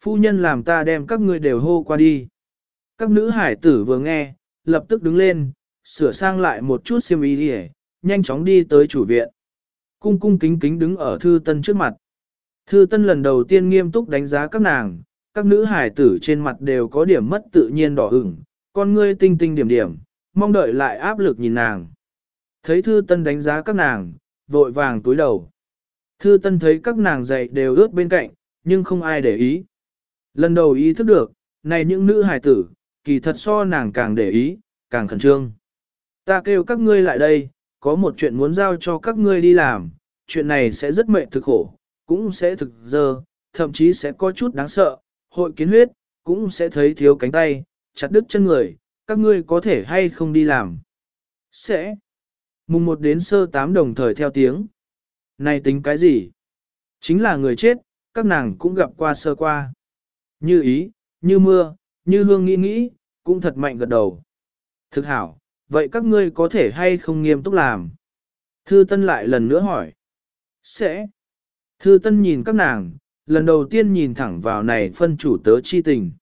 phu nhân làm ta đem các ngươi đều hô qua đi. Các nữ hải tử vừa nghe, lập tức đứng lên, sửa sang lại một chút xiêm y đi nhanh chóng đi tới chủ viện. Cung cung kính kính đứng ở thư tân trước mặt. Thư tân lần đầu tiên nghiêm túc đánh giá các nàng, các nữ hải tử trên mặt đều có điểm mất tự nhiên đỏ ửng, con ngươi tinh tinh điểm điểm, mong đợi lại áp lực nhìn nàng. Thấy thư tân đánh giá các nàng, vội vàng túi đầu. Thư tân thấy các nàng dậy đều ướt bên cạnh, nhưng không ai để ý. Lần đầu ý thức được, này những nữ hài tử, kỳ thật so nàng càng để ý, càng khẩn trương. Ta kêu các ngươi lại đây, có một chuyện muốn giao cho các ngươi đi làm, chuyện này sẽ rất mệt thực khổ, cũng sẽ thực dơ, thậm chí sẽ có chút đáng sợ, hội kiến huyết, cũng sẽ thấy thiếu cánh tay, chặt đứt chân người, các ngươi có thể hay không đi làm. Sẽ. Mùng một đến sơ tám đồng thời theo tiếng. Này tính cái gì? Chính là người chết, các nàng cũng gặp qua sơ qua. Như ý, như mưa, như hương nghĩ nghĩ, cũng thật mạnh gật đầu. Thực hảo, vậy các ngươi có thể hay không nghiêm túc làm? Thư Tân lại lần nữa hỏi. Sẽ. Thư Tân nhìn các nàng, lần đầu tiên nhìn thẳng vào này phân chủ tớ chi tình.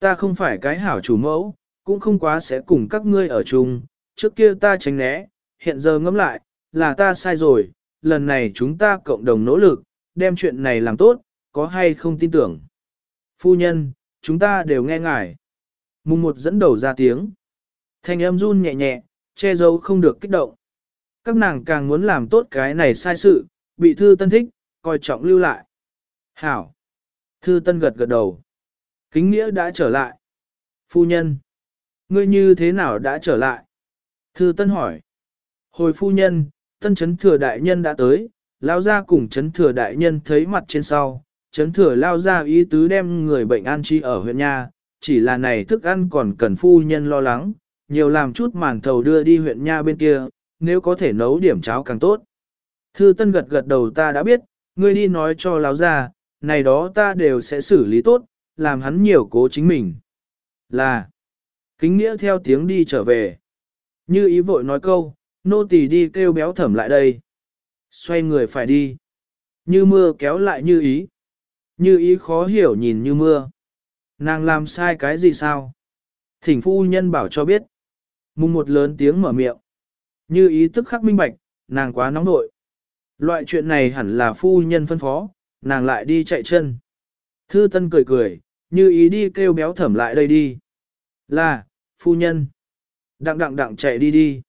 Ta không phải cái hảo chủ mẫu, cũng không quá sẽ cùng các ngươi ở chung, trước kia ta tránh né, hiện giờ ngẫm lại, là ta sai rồi, lần này chúng ta cộng đồng nỗ lực, đem chuyện này làm tốt, có hay không tin tưởng. Phu nhân, chúng ta đều nghe ngài. Mùng một dẫn đầu ra tiếng. Thanh âm run nhẹ nhẹ, che giấu không được kích động. Các nàng càng muốn làm tốt cái này sai sự, bị thư tân thích, coi trọng lưu lại. Hảo. Thư tân gật gật đầu. Kính nghĩa đã trở lại. Phu nhân. Ngươi như thế nào đã trở lại? Thư tân hỏi. Hồi phu nhân, tân chấn thừa đại nhân đã tới, lao ra cùng chấn thừa đại nhân thấy mặt trên sau. Chấn thừa lao ra ý tứ đem người bệnh an chi ở huyện nha, chỉ là này thức ăn còn cần phu nhân lo lắng, nhiều làm chút màn thầu đưa đi huyện nha bên kia, nếu có thể nấu điểm cháo càng tốt. Thư Tân gật gật đầu ta đã biết, ngươi đi nói cho Láo gia, này đó ta đều sẽ xử lý tốt, làm hắn nhiều cố chính mình. Là, kính nghĩa theo tiếng đi trở về. Như ý vội nói câu, nô tỳ đi kêu béo thẩm lại đây. Xoay người phải đi. Như mưa kéo lại như ý. Như ý khó hiểu nhìn như mưa. Nàng làm sai cái gì sao? Thỉnh phu nhân bảo cho biết. Mùng một lớn tiếng mở miệng. Như ý tức khắc minh bạch, nàng quá nóng nội. Loại chuyện này hẳn là phu nhân phân phó, nàng lại đi chạy chân. Thư Tân cười cười, như ý đi kêu béo thẩm lại đây đi. Là, phu nhân. Đặng đặng đặng chạy đi đi.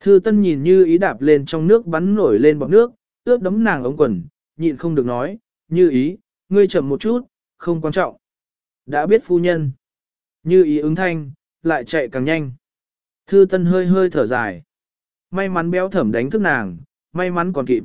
Thư Tân nhìn như ý đạp lên trong nước bắn nổi lên bọt nước, ướt đấm nàng ống quần, nhịn không được nói, như ý, ngươi chậm một chút, không quan trọng. Đã biết phu nhân. Như ý ứng thanh, lại chạy càng nhanh. Thư Tân hơi hơi thở dài. May mắn béo thẩm đánh thức nàng, may mắn còn kịp.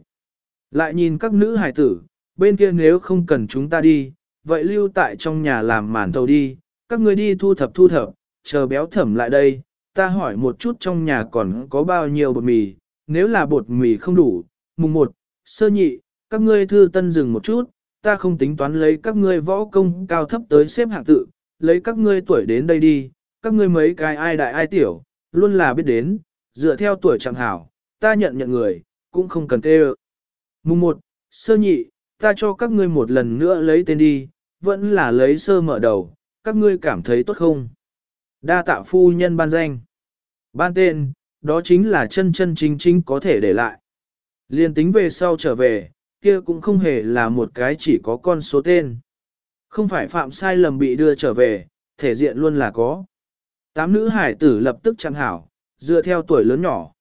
Lại nhìn các nữ hài tử, bên kia nếu không cần chúng ta đi, vậy lưu tại trong nhà làm màn thầu đi, các ngươi đi thu thập thu thập, chờ béo thẩm lại đây, ta hỏi một chút trong nhà còn có bao nhiêu bột mì, nếu là bột mì không đủ, mùng một, sơ nhị, các ngươi thư tân dừng một chút, ta không tính toán lấy các ngươi võ công cao thấp tới xếp hạng tự, lấy các ngươi tuổi đến đây đi, các ngươi mấy cái ai đại ai tiểu, luôn là biết đến, dựa theo tuổi chẳng hảo, ta nhận nhận người, cũng không cần kêu. Mùng 1, sơ nhị, ta cho các ngươi một lần nữa lấy tên đi, vẫn là lấy sơ mở đầu, các ngươi cảm thấy tốt không? Đa tạ phu nhân ban danh. Ban tên, đó chính là chân chân chính chính có thể để lại. Liên tính về sau trở về, kia cũng không hề là một cái chỉ có con số tên. Không phải phạm sai lầm bị đưa trở về, thể diện luôn là có. Tám nữ hải tử lập tức chẳng hảo, dựa theo tuổi lớn nhỏ.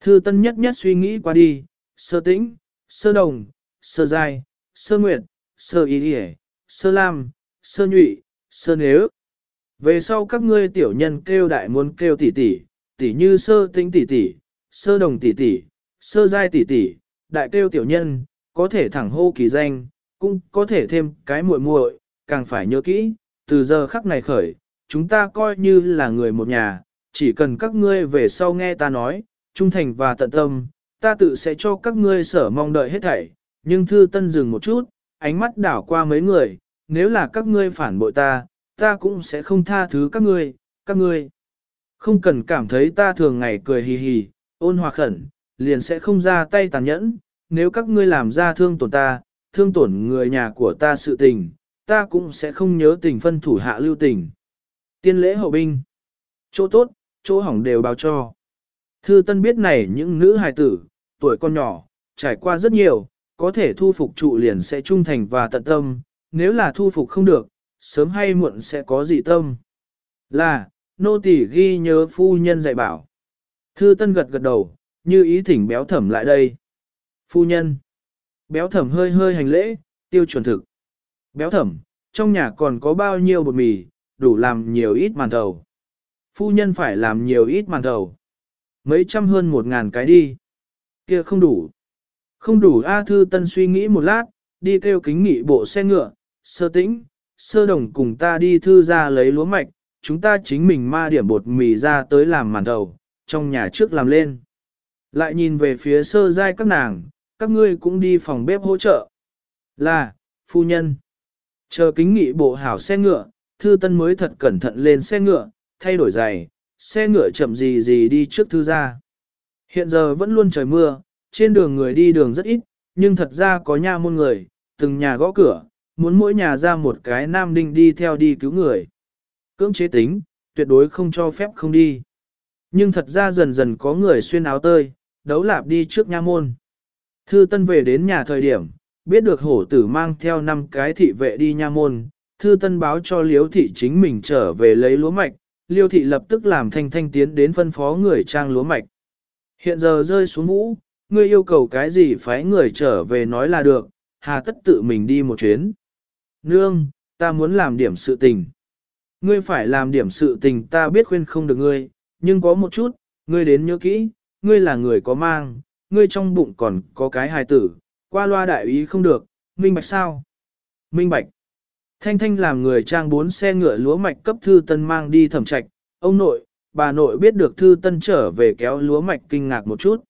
Thư tân nhất nhất suy nghĩ qua đi, sơ tĩnh, sơ đồng, sơ giai, sơ nguyệt, sơ y hề, sơ lam, sơ nhụy, sơ nếu. Về sau các ngươi tiểu nhân kêu đại muốn kêu tỷ tỷ, tỷ như sơ tĩnh tỷ tỷ, sơ đồng tỷ tỷ, sơ giai tỷ tỷ, đại kêu tiểu nhân, có thể thẳng hô kỳ danh, cũng có thể thêm cái muội muội, càng phải nhớ kỹ, từ giờ khắc này khởi, chúng ta coi như là người một nhà, chỉ cần các ngươi về sau nghe ta nói, trung thành và tận tâm, ta tự sẽ cho các ngươi sở mong đợi hết thảy. Nhưng thư tân dừng một chút, ánh mắt đảo qua mấy người, nếu là các ngươi phản bội ta, ta cũng sẽ không tha thứ các ngươi, các ngươi. Không cần cảm thấy ta thường ngày cười hì hì, ôn hòa khẩn, liền sẽ không ra tay tàn nhẫn, nếu các ngươi làm ra thương tổn ta, thương tổn người nhà của ta sự tình, ta cũng sẽ không nhớ tình phân thủ hạ lưu tình. Tiên lễ hậu binh, chỗ tốt, chỗ hỏng đều báo cho. Thư Tân biết này những nữ hài tử, tuổi con nhỏ, trải qua rất nhiều, có thể thu phục trụ liền sẽ trung thành và tận tâm, nếu là thu phục không được, sớm hay muộn sẽ có dị tâm. Là, nô tỳ ghi nhớ phu nhân dạy bảo. Thư Tân gật gật đầu, như ý thỉnh béo thẩm lại đây. Phu nhân. Béo thẩm hơi hơi hành lễ, tiêu chuẩn thực. Béo thẩm, trong nhà còn có bao nhiêu bột mì, đủ làm nhiều ít màn thầu. Phu nhân phải làm nhiều ít màn thầu. Mấy trăm hơn một ngàn cái đi. Kia không đủ. Không đủ A Thư Tân suy nghĩ một lát, đi kêu kính nghị bộ xe ngựa, sơ tĩnh, sơ đồng cùng ta đi thư ra lấy lúa mạch, chúng ta chính mình ma điểm bột mì ra tới làm màn đầu trong nhà trước làm lên. Lại nhìn về phía sơ giai các nàng, các ngươi cũng đi phòng bếp hỗ trợ. Là, phu nhân. Chờ kính nghị bộ hảo xe ngựa, thư tân mới thật cẩn thận lên xe ngựa, thay đổi giày, xe ngựa chậm gì gì đi trước thư ra. Hiện giờ vẫn luôn trời mưa, trên đường người đi đường rất ít, nhưng thật ra có nha môn người, từng nhà gõ cửa, muốn mỗi nhà ra một cái nam đinh đi theo đi cứu người. Cưỡng chế tính, tuyệt đối không cho phép không đi. Nhưng thật ra dần dần có người xuyên áo tơi, đấu lạp đi trước nha môn. Thư Tân về đến nhà thời điểm, biết được hổ tử mang theo năm cái thị vệ đi nha môn, Thư Tân báo cho Liễu thị chính mình trở về lấy lúa mạch, Liêu thị lập tức làm thanh thanh tiến đến phân phó người trang lúa mạch. Hiện giờ rơi xuống vũ, ngươi yêu cầu cái gì phái người trở về nói là được, hà tất tự mình đi một chuyến. Nương, ta muốn làm điểm sự tình. Ngươi phải làm điểm sự tình ta biết khuyên không được ngươi, nhưng có một chút, ngươi đến nhớ kỹ, ngươi là người có mang, ngươi trong bụng còn có cái hài tử, qua loa đại ý không được, minh bạch sao? Minh bạch. Thanh Thanh làm người trang bốn xe ngựa lúa mạch cấp thư tân mang đi thẩm trạch, ông nội, bà nội biết được thư tân trở về kéo lúa mạch kinh ngạc một chút.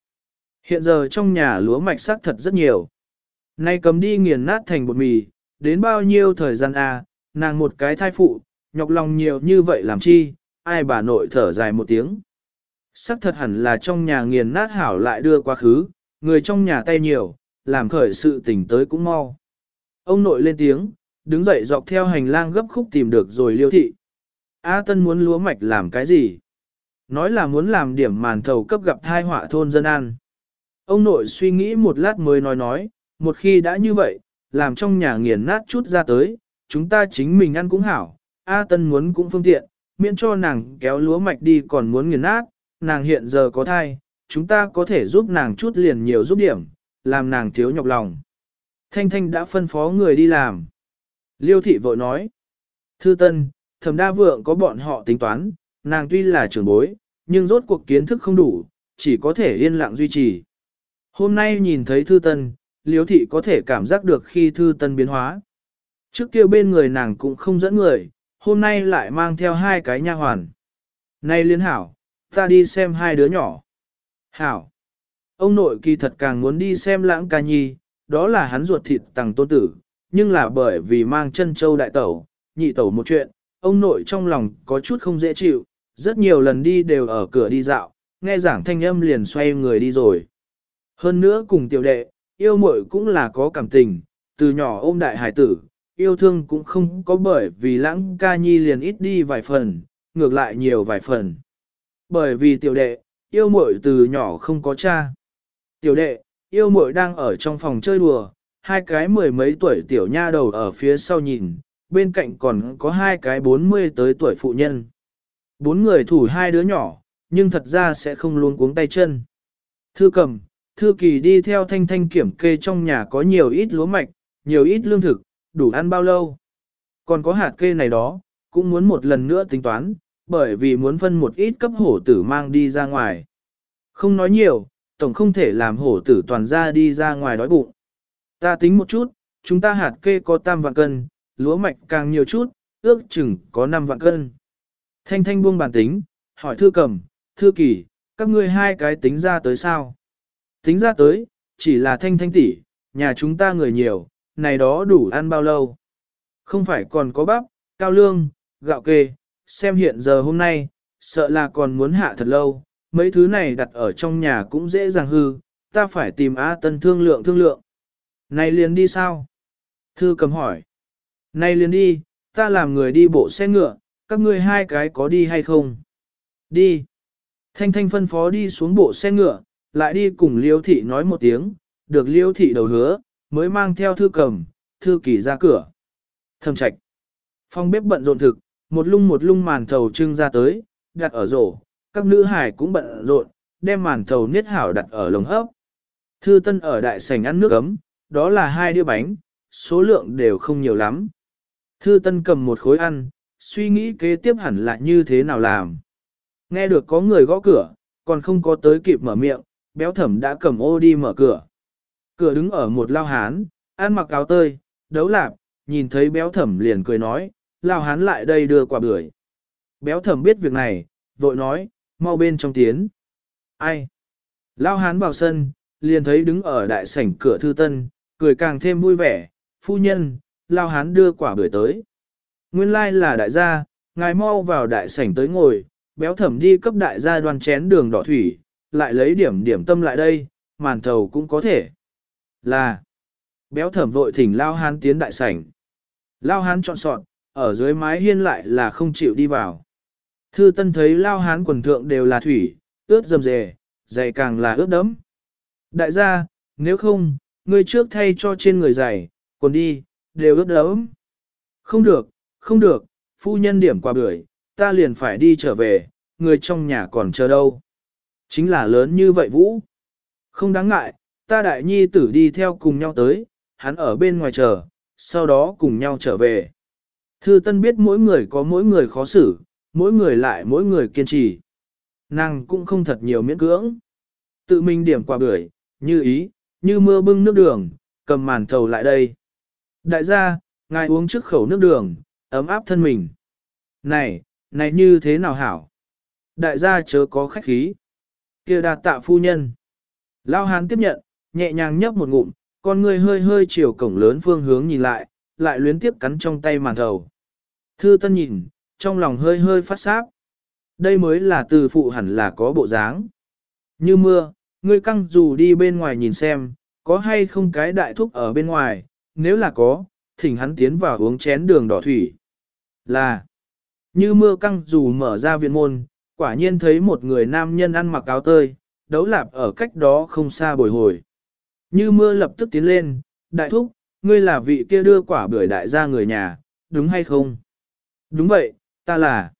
Hiện giờ trong nhà lúa mạch xác thật rất nhiều. Nay cầm đi nghiền nát thành bột mì, đến bao nhiêu thời gian à, nàng một cái thai phụ, nhọc lòng nhiều như vậy làm chi, ai bà nội thở dài một tiếng. Sắc thật hẳn là trong nhà nghiền nát hảo lại đưa quá khứ, người trong nhà tay nhiều, làm khởi sự tỉnh tới cũng mau. Ông nội lên tiếng, đứng dậy dọc theo hành lang gấp khúc tìm được rồi liêu thị. A Tân muốn lúa mạch làm cái gì? Nói là muốn làm điểm màn thầu cấp gặp thai họa thôn dân ăn. Ông nội suy nghĩ một lát mới nói nói, một khi đã như vậy, làm trong nhà nghiền nát chút ra tới, chúng ta chính mình ăn cũng hảo, A Tân muốn cũng phương tiện, miễn cho nàng kéo lúa mạch đi còn muốn nghiền nát, nàng hiện giờ có thai, chúng ta có thể giúp nàng chút liền nhiều giúp điểm, làm nàng thiếu nhọc lòng. Thanh Thanh đã phân phó người đi làm. Liêu thị vội nói, Thư Tân, thẩm đa vượng có bọn họ tính toán, nàng tuy là trưởng bối, nhưng rốt cuộc kiến thức không đủ, chỉ có thể yên lặng duy trì. Hôm nay nhìn thấy Thư Tân, Liêu thị có thể cảm giác được khi Thư Tân biến hóa. Trước kia bên người nàng cũng không dẫn người, hôm nay lại mang theo hai cái nha hoàn. Này liên hảo, ta đi xem hai đứa nhỏ. Hảo. Ông nội kỳ thật càng muốn đi xem lãng ca nhi, đó là hắn ruột thịt tàng tôn tử, nhưng là bởi vì mang chân châu đại tẩu, nhị tẩu một chuyện, ông nội trong lòng có chút không dễ chịu, rất nhiều lần đi đều ở cửa đi dạo, nghe giảng thanh âm liền xoay người đi rồi. Hơn nữa cùng tiểu đệ, yêu muội cũng là có cảm tình, từ nhỏ ôm đại hải tử, yêu thương cũng không có bởi vì lãng ca nhi liền ít đi vài phần, ngược lại nhiều vài phần. Bởi vì tiểu đệ, yêu muội từ nhỏ không có cha. Tiểu đệ, yêu muội đang ở trong phòng chơi đùa, hai cái mười mấy tuổi tiểu nha đầu ở phía sau nhìn, bên cạnh còn có hai cái bốn mươi tới tuổi phụ nhân. Bốn người thủ hai đứa nhỏ, nhưng thật ra sẽ không luôn cuống tay chân. Thư cầm, thư kỳ đi theo thanh thanh kiểm kê trong nhà có nhiều ít lúa mạch, nhiều ít lương thực, đủ ăn bao lâu. Còn có hạt kê này đó, cũng muốn một lần nữa tính toán, bởi vì muốn phân một ít cấp hổ tử mang đi ra ngoài. Không nói nhiều, tổng không thể làm hổ tử toàn ra đi ra ngoài đói bụng. Ta tính một chút, chúng ta hạt kê có tam vạn cân, lúa mạch càng nhiều chút, ước chừng có 5 vạn cân. Thanh thanh buông bản tính, hỏi thư cầm, thư kỳ, các ngươi hai cái tính ra tới sao? Tính ra tới, chỉ là thanh thanh tỷ, nhà chúng ta người nhiều, này đó đủ ăn bao lâu? Không phải còn có bắp, cao lương, gạo kê, xem hiện giờ hôm nay, sợ là còn muốn hạ thật lâu, mấy thứ này đặt ở trong nhà cũng dễ dàng hư, ta phải tìm A Tân thương lượng thương lượng. Này liền đi sao? Thư cầm hỏi. Này liền đi, ta làm người đi bộ xe ngựa, các ngươi hai cái có đi hay không? Đi. Thanh thanh phân phó đi xuống bộ xe ngựa, lại đi cùng liêu thị nói một tiếng, được liêu thị đầu hứa, mới mang theo thư cầm, thư kỳ ra cửa. Thầm trạch. Phong bếp bận rộn thực, một lung một lung màn thầu trưng ra tới, đặt ở rổ, các nữ hải cũng bận rộn, đem màn thầu niết hảo đặt ở lồng hấp. Thư Tân ở đại sảnh ăn nước ấm, đó là hai đĩa bánh, số lượng đều không nhiều lắm. Thư Tân cầm một khối ăn, suy nghĩ kế tiếp hẳn là như thế nào làm. Nghe được có người gõ cửa, còn không có tới kịp mở miệng, béo thẩm đã cầm ô đi mở cửa. Cửa đứng ở một lao hán, ăn mặc áo tơi, đấu lạp, nhìn thấy béo thẩm liền cười nói, lao hán lại đây đưa quả bưởi. Béo thẩm biết việc này, vội nói, mau bên trong tiến. Ai? Lao hán vào sân, liền thấy đứng ở đại sảnh cửa thư tân, cười càng thêm vui vẻ, phu nhân, lao hán đưa quả bưởi tới. Nguyên lai là đại gia, ngài mau vào đại sảnh tới ngồi, béo thẩm đi cấp đại gia đoàn chén đường đỏ thủy, lại lấy điểm điểm tâm lại đây, màn thầu cũng có thể. Là, béo thẩm vội thỉnh lao hán tiến đại sảnh. Lao hán chọn sọn, ở dưới mái hiên lại là không chịu đi vào. Thư tân thấy lao hán quần thượng đều là thủy, ướt dầm dề, dày càng là ướt đẫm. Đại gia, nếu không, ngươi trước thay cho trên người giày, quần đi, đều ướt đẫm. Không được, không được, phu nhân điểm qua bưởi, ta liền phải đi trở về, người trong nhà còn chờ đâu. Chính là lớn như vậy Vũ. Không đáng ngại, ta đại nhi tử đi theo cùng nhau tới, hắn ở bên ngoài chờ, sau đó cùng nhau trở về. Thư Tân biết mỗi người có mỗi người khó xử, mỗi người lại mỗi người kiên trì. Nàng cũng không thật nhiều miễn cưỡng. Tự mình điểm quả bưởi, như ý, như mưa bưng nước đường, cầm màn thầu lại đây. Đại gia, ngài uống trước khẩu nước đường, ấm áp thân mình. Này, này như thế nào hảo? Đại gia chớ có khách khí. kia đạt tạ phu nhân. Lao hán tiếp nhận, nhẹ nhàng nhấp một ngụm, con người hơi hơi chiều cổng lớn phương hướng nhìn lại, lại luyến tiếp cắn trong tay màn thầu. Thư tân nhìn, trong lòng hơi hơi phát sáp. Đây mới là từ phụ hẳn là có bộ dáng. Như mưa, ngươi căng dù đi bên ngoài nhìn xem, có hay không cái đại thúc ở bên ngoài, nếu là có, thỉnh hắn tiến vào uống chén đường đỏ thủy. Là, như mưa căng dù mở ra viện môn, quả nhiên thấy một người nam nhân ăn mặc áo tơi, đấu lạp ở cách đó không xa bồi hồi. Như mưa lập tức tiến lên, đại thúc, ngươi là vị kia đưa quả bưởi đại gia người nhà, đúng hay không? Đúng vậy, ta là.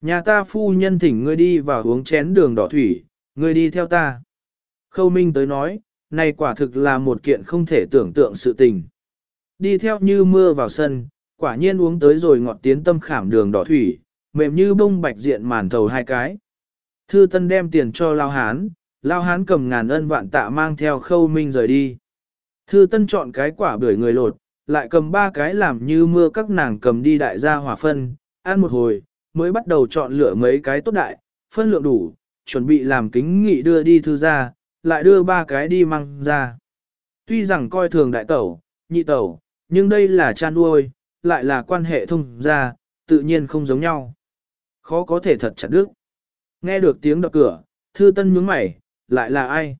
Nhà ta phu nhân thỉnh ngươi đi vào uống chén đường đỏ thủy, ngươi đi theo ta. Khâu Minh tới nói, này quả thực là một kiện không thể tưởng tượng sự tình. Đi theo như mưa vào sân, quả nhiên uống tới rồi ngọt tiến tâm khảm đường đỏ thủy, mềm như bông bạch diện màn thầu hai cái. Thư Tân đem tiền cho Lao Hán, Lao Hán cầm ngàn ân vạn tạ mang theo Khâu Minh rời đi. Thư Tân chọn cái quả bưởi người lột, lại cầm ba cái làm như mưa các nàng cầm đi đại gia hỏa phân, ăn một hồi, mới bắt đầu chọn lựa mấy cái tốt đại, phân lượng đủ, chuẩn bị làm kính nghị đưa đi thư gia lại đưa ba cái đi mang ra. Tuy rằng coi thường đại tẩu, nhị tẩu, nhưng đây là cha nuôi, lại là quan hệ thông gia, tự nhiên không giống nhau. Khó có thể thật chặt đức. Nghe được tiếng đập cửa, thư tân nhướng mày, lại là ai?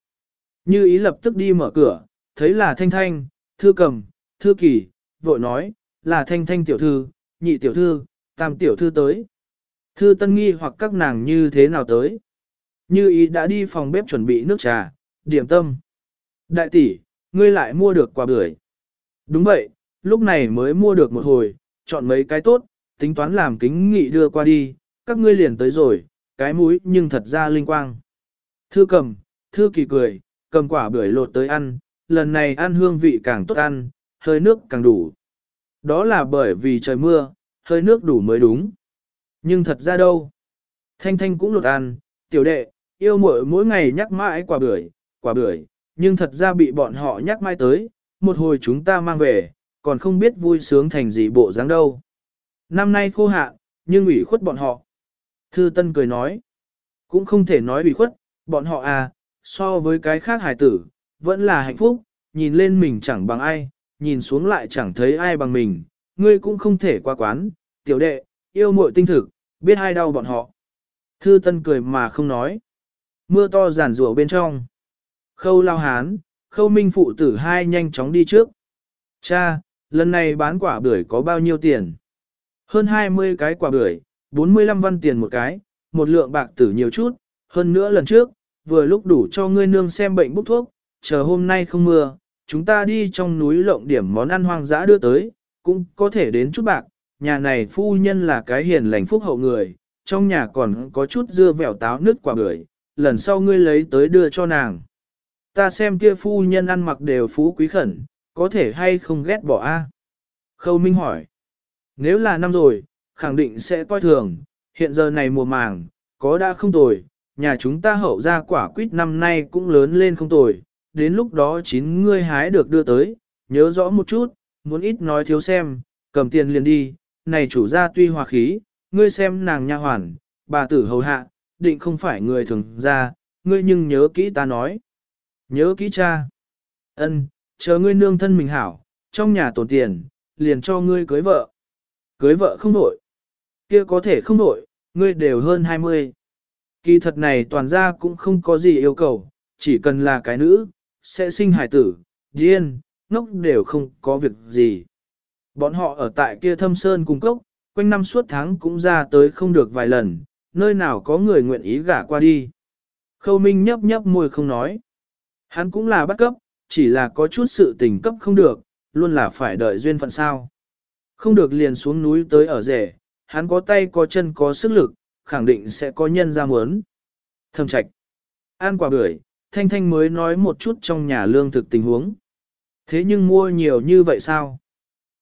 Như ý lập tức đi mở cửa, thấy là thanh thanh, thư cầm, thư kỳ, vội nói, là thanh thanh tiểu thư, nhị tiểu thư, tam tiểu thư tới. Thư tân nghi hoặc các nàng như thế nào tới. Như ý đã đi phòng bếp chuẩn bị nước trà, điểm tâm. Đại tỷ, ngươi lại mua được quả bưởi. Đúng vậy, lúc này mới mua được một hồi, chọn mấy cái tốt, tính toán làm kính nghị đưa qua đi, các ngươi liền tới rồi, cái mũi nhưng thật ra linh quang. Thư cầm, thư kỳ cười, cầm quả bưởi lột tới ăn, lần này ăn hương vị càng tốt ăn, hơi nước càng đủ. Đó là bởi vì trời mưa, hơi nước đủ mới đúng. Nhưng thật ra đâu? Thanh Thanh cũng lột ăn, tiểu đệ, yêu muội mỗi ngày nhắc mãi quả bưởi, quả bưởi, nhưng thật ra bị bọn họ nhắc mãi tới, một hồi chúng ta mang về, còn không biết vui sướng thành gì bộ dáng đâu. Năm nay khô hạn, nhưng ủy khuất bọn họ. Thư Tân cười nói, cũng không thể nói ủy khuất, bọn họ à, so với cái khác hài tử, vẫn là hạnh phúc, nhìn lên mình chẳng bằng ai, nhìn xuống lại chẳng thấy ai bằng mình, ngươi cũng không thể qua quán, tiểu đệ, yêu muội tinh thực, biết ai đau bọn họ. Thư Tân cười mà không nói. Mưa to giàn rủa bên trong. Khâu lao hán, khâu minh phụ tử hai nhanh chóng đi trước. Cha, lần này bán quả bưởi có bao nhiêu tiền? Hơn 20 cái quả bưởi, 45 văn tiền một cái, một lượng bạc tử nhiều chút, hơn nữa lần trước, vừa lúc đủ cho ngươi nương xem bệnh bốc thuốc, chờ hôm nay không mưa, chúng ta đi trong núi lộng điểm món ăn hoang dã đưa tới, cũng có thể đến chút bạc, nhà này phu nhân là cái hiền lành phúc hậu người, trong nhà còn có chút dưa vẻo táo nước quả bưởi, lần sau ngươi lấy tới đưa cho nàng. Ta xem kia phu nhân ăn mặc đều phú quý khẩn, có thể hay không ghét bỏ a? Khâu Minh hỏi. Nếu là năm rồi, khẳng định sẽ coi thường, hiện giờ này mùa màng, có đã không tồi, nhà chúng ta hậu ra quả quýt năm nay cũng lớn lên không tồi, đến lúc đó chín ngươi hái được đưa tới, nhớ rõ một chút, muốn ít nói thiếu xem, cầm tiền liền đi, này chủ gia tuy hòa khí, ngươi xem nàng nha hoàn, bà tử hầu hạ, định không phải người thường ra, ngươi nhưng nhớ kỹ ta nói. Nhớ kỹ cha. Ân, chờ ngươi nương thân mình hảo, trong nhà tổn tiền, liền cho ngươi cưới vợ. Cưới vợ không nổi. Kia có thể không nổi, ngươi đều hơn 20. Kỳ thật này toàn ra cũng không có gì yêu cầu, chỉ cần là cái nữ, sẽ sinh hài tử, điên, ngốc đều không có việc gì. Bọn họ ở tại kia thâm sơn cung cốc, quanh năm suốt tháng cũng ra tới không được vài lần, nơi nào có người nguyện ý gả qua đi. Khâu Minh nhấp nhấp môi không nói. Hắn cũng là bắt cấp, chỉ là có chút sự tình cấp không được, luôn là phải đợi duyên phận sao. Không được liền xuống núi tới ở rể, hắn có tay có chân có sức lực, khẳng định sẽ có nhân ra muốn. Thâm trạch. An quả bưởi, Thanh Thanh mới nói một chút trong nhà lương thực tình huống. Thế nhưng mua nhiều như vậy sao?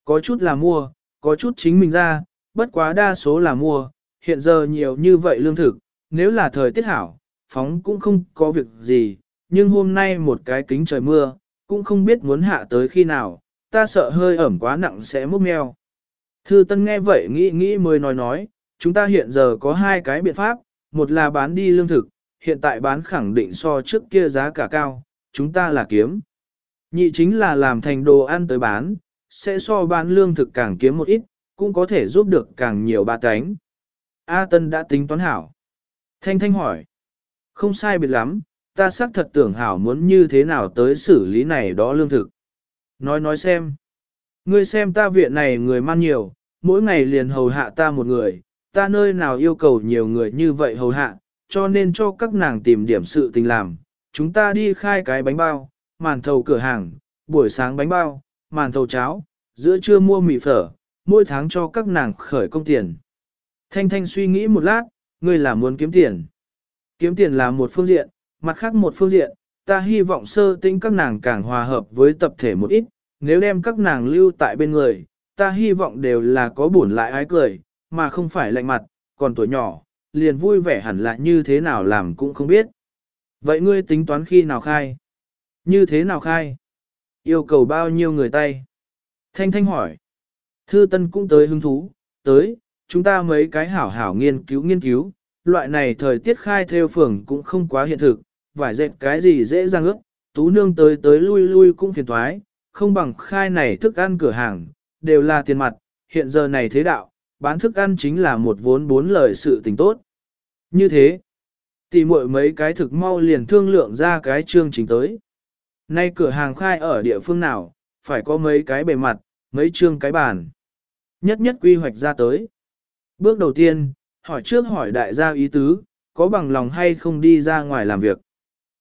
Có chút là mua, có chút chính mình ra, bất quá đa số là mua, hiện giờ nhiều như vậy lương thực, nếu là thời tiết hảo, phóng cũng không có việc gì, nhưng hôm nay một cái kính trời mưa, cũng không biết muốn hạ tới khi nào, ta sợ hơi ẩm quá nặng sẽ múc meo. Thư Tân nghe vậy nghĩ nghĩ mới nói nói, chúng ta hiện giờ có hai cái biện pháp, một là bán đi lương thực, hiện tại bán khẳng định so trước kia giá cả cao, chúng ta là kiếm. Nhị chính là làm thành đồ ăn tới bán, sẽ so bán lương thực càng kiếm một ít, cũng có thể giúp được càng nhiều ba cánh. A Tân đã tính toán hảo. Thanh Thanh hỏi. Không sai biệt lắm, ta xác thật tưởng hảo muốn như thế nào tới xử lý này đó lương thực. Nói nói xem. Ngươi xem ta viện này người man nhiều, mỗi ngày liền hầu hạ ta một người, ta nơi nào yêu cầu nhiều người như vậy hầu hạ, cho nên cho các nàng tìm điểm sự tình làm. Chúng ta đi khai cái bánh bao, màn thầu cửa hàng, buổi sáng bánh bao, màn thầu cháo, giữa trưa mua mì phở, mỗi tháng cho các nàng khởi công tiền. Thanh Thanh suy nghĩ một lát, ngươi là muốn kiếm tiền. Kiếm tiền là một phương diện, mặt khác một phương diện, ta hy vọng sơ tĩnh các nàng càng hòa hợp với tập thể một ít, nếu đem các nàng lưu tại bên người, ta hy vọng đều là có buồn lại ái cười, mà không phải lạnh mặt, còn tuổi nhỏ, liền vui vẻ hẳn là như thế nào làm cũng không biết. Vậy ngươi tính toán khi nào khai? Như thế nào khai? Yêu cầu bao nhiêu người tay? Thanh Thanh hỏi. Thư Tân cũng tới hứng thú, tới, chúng ta mấy cái hảo hảo nghiên cứu nghiên cứu, loại này thời tiết khai theo phường cũng không quá hiện thực, vải dệt cái gì dễ dàng ước, tú nương tới tới lui lui cũng phiền toái, không bằng khai này thức ăn cửa hàng, đều là tiền mặt, hiện giờ này thế đạo, bán thức ăn chính là một vốn bốn lời sự tình tốt. Như thế, tỷ muội mấy cái thực mau liền thương lượng ra cái chương trình tới. Nay cửa hàng khai ở địa phương nào, phải có mấy cái bề mặt, mấy chương cái bàn. Nhất nhất quy hoạch ra tới. Bước đầu tiên, hỏi trước hỏi đại gia ý tứ, có bằng lòng hay không đi ra ngoài làm việc.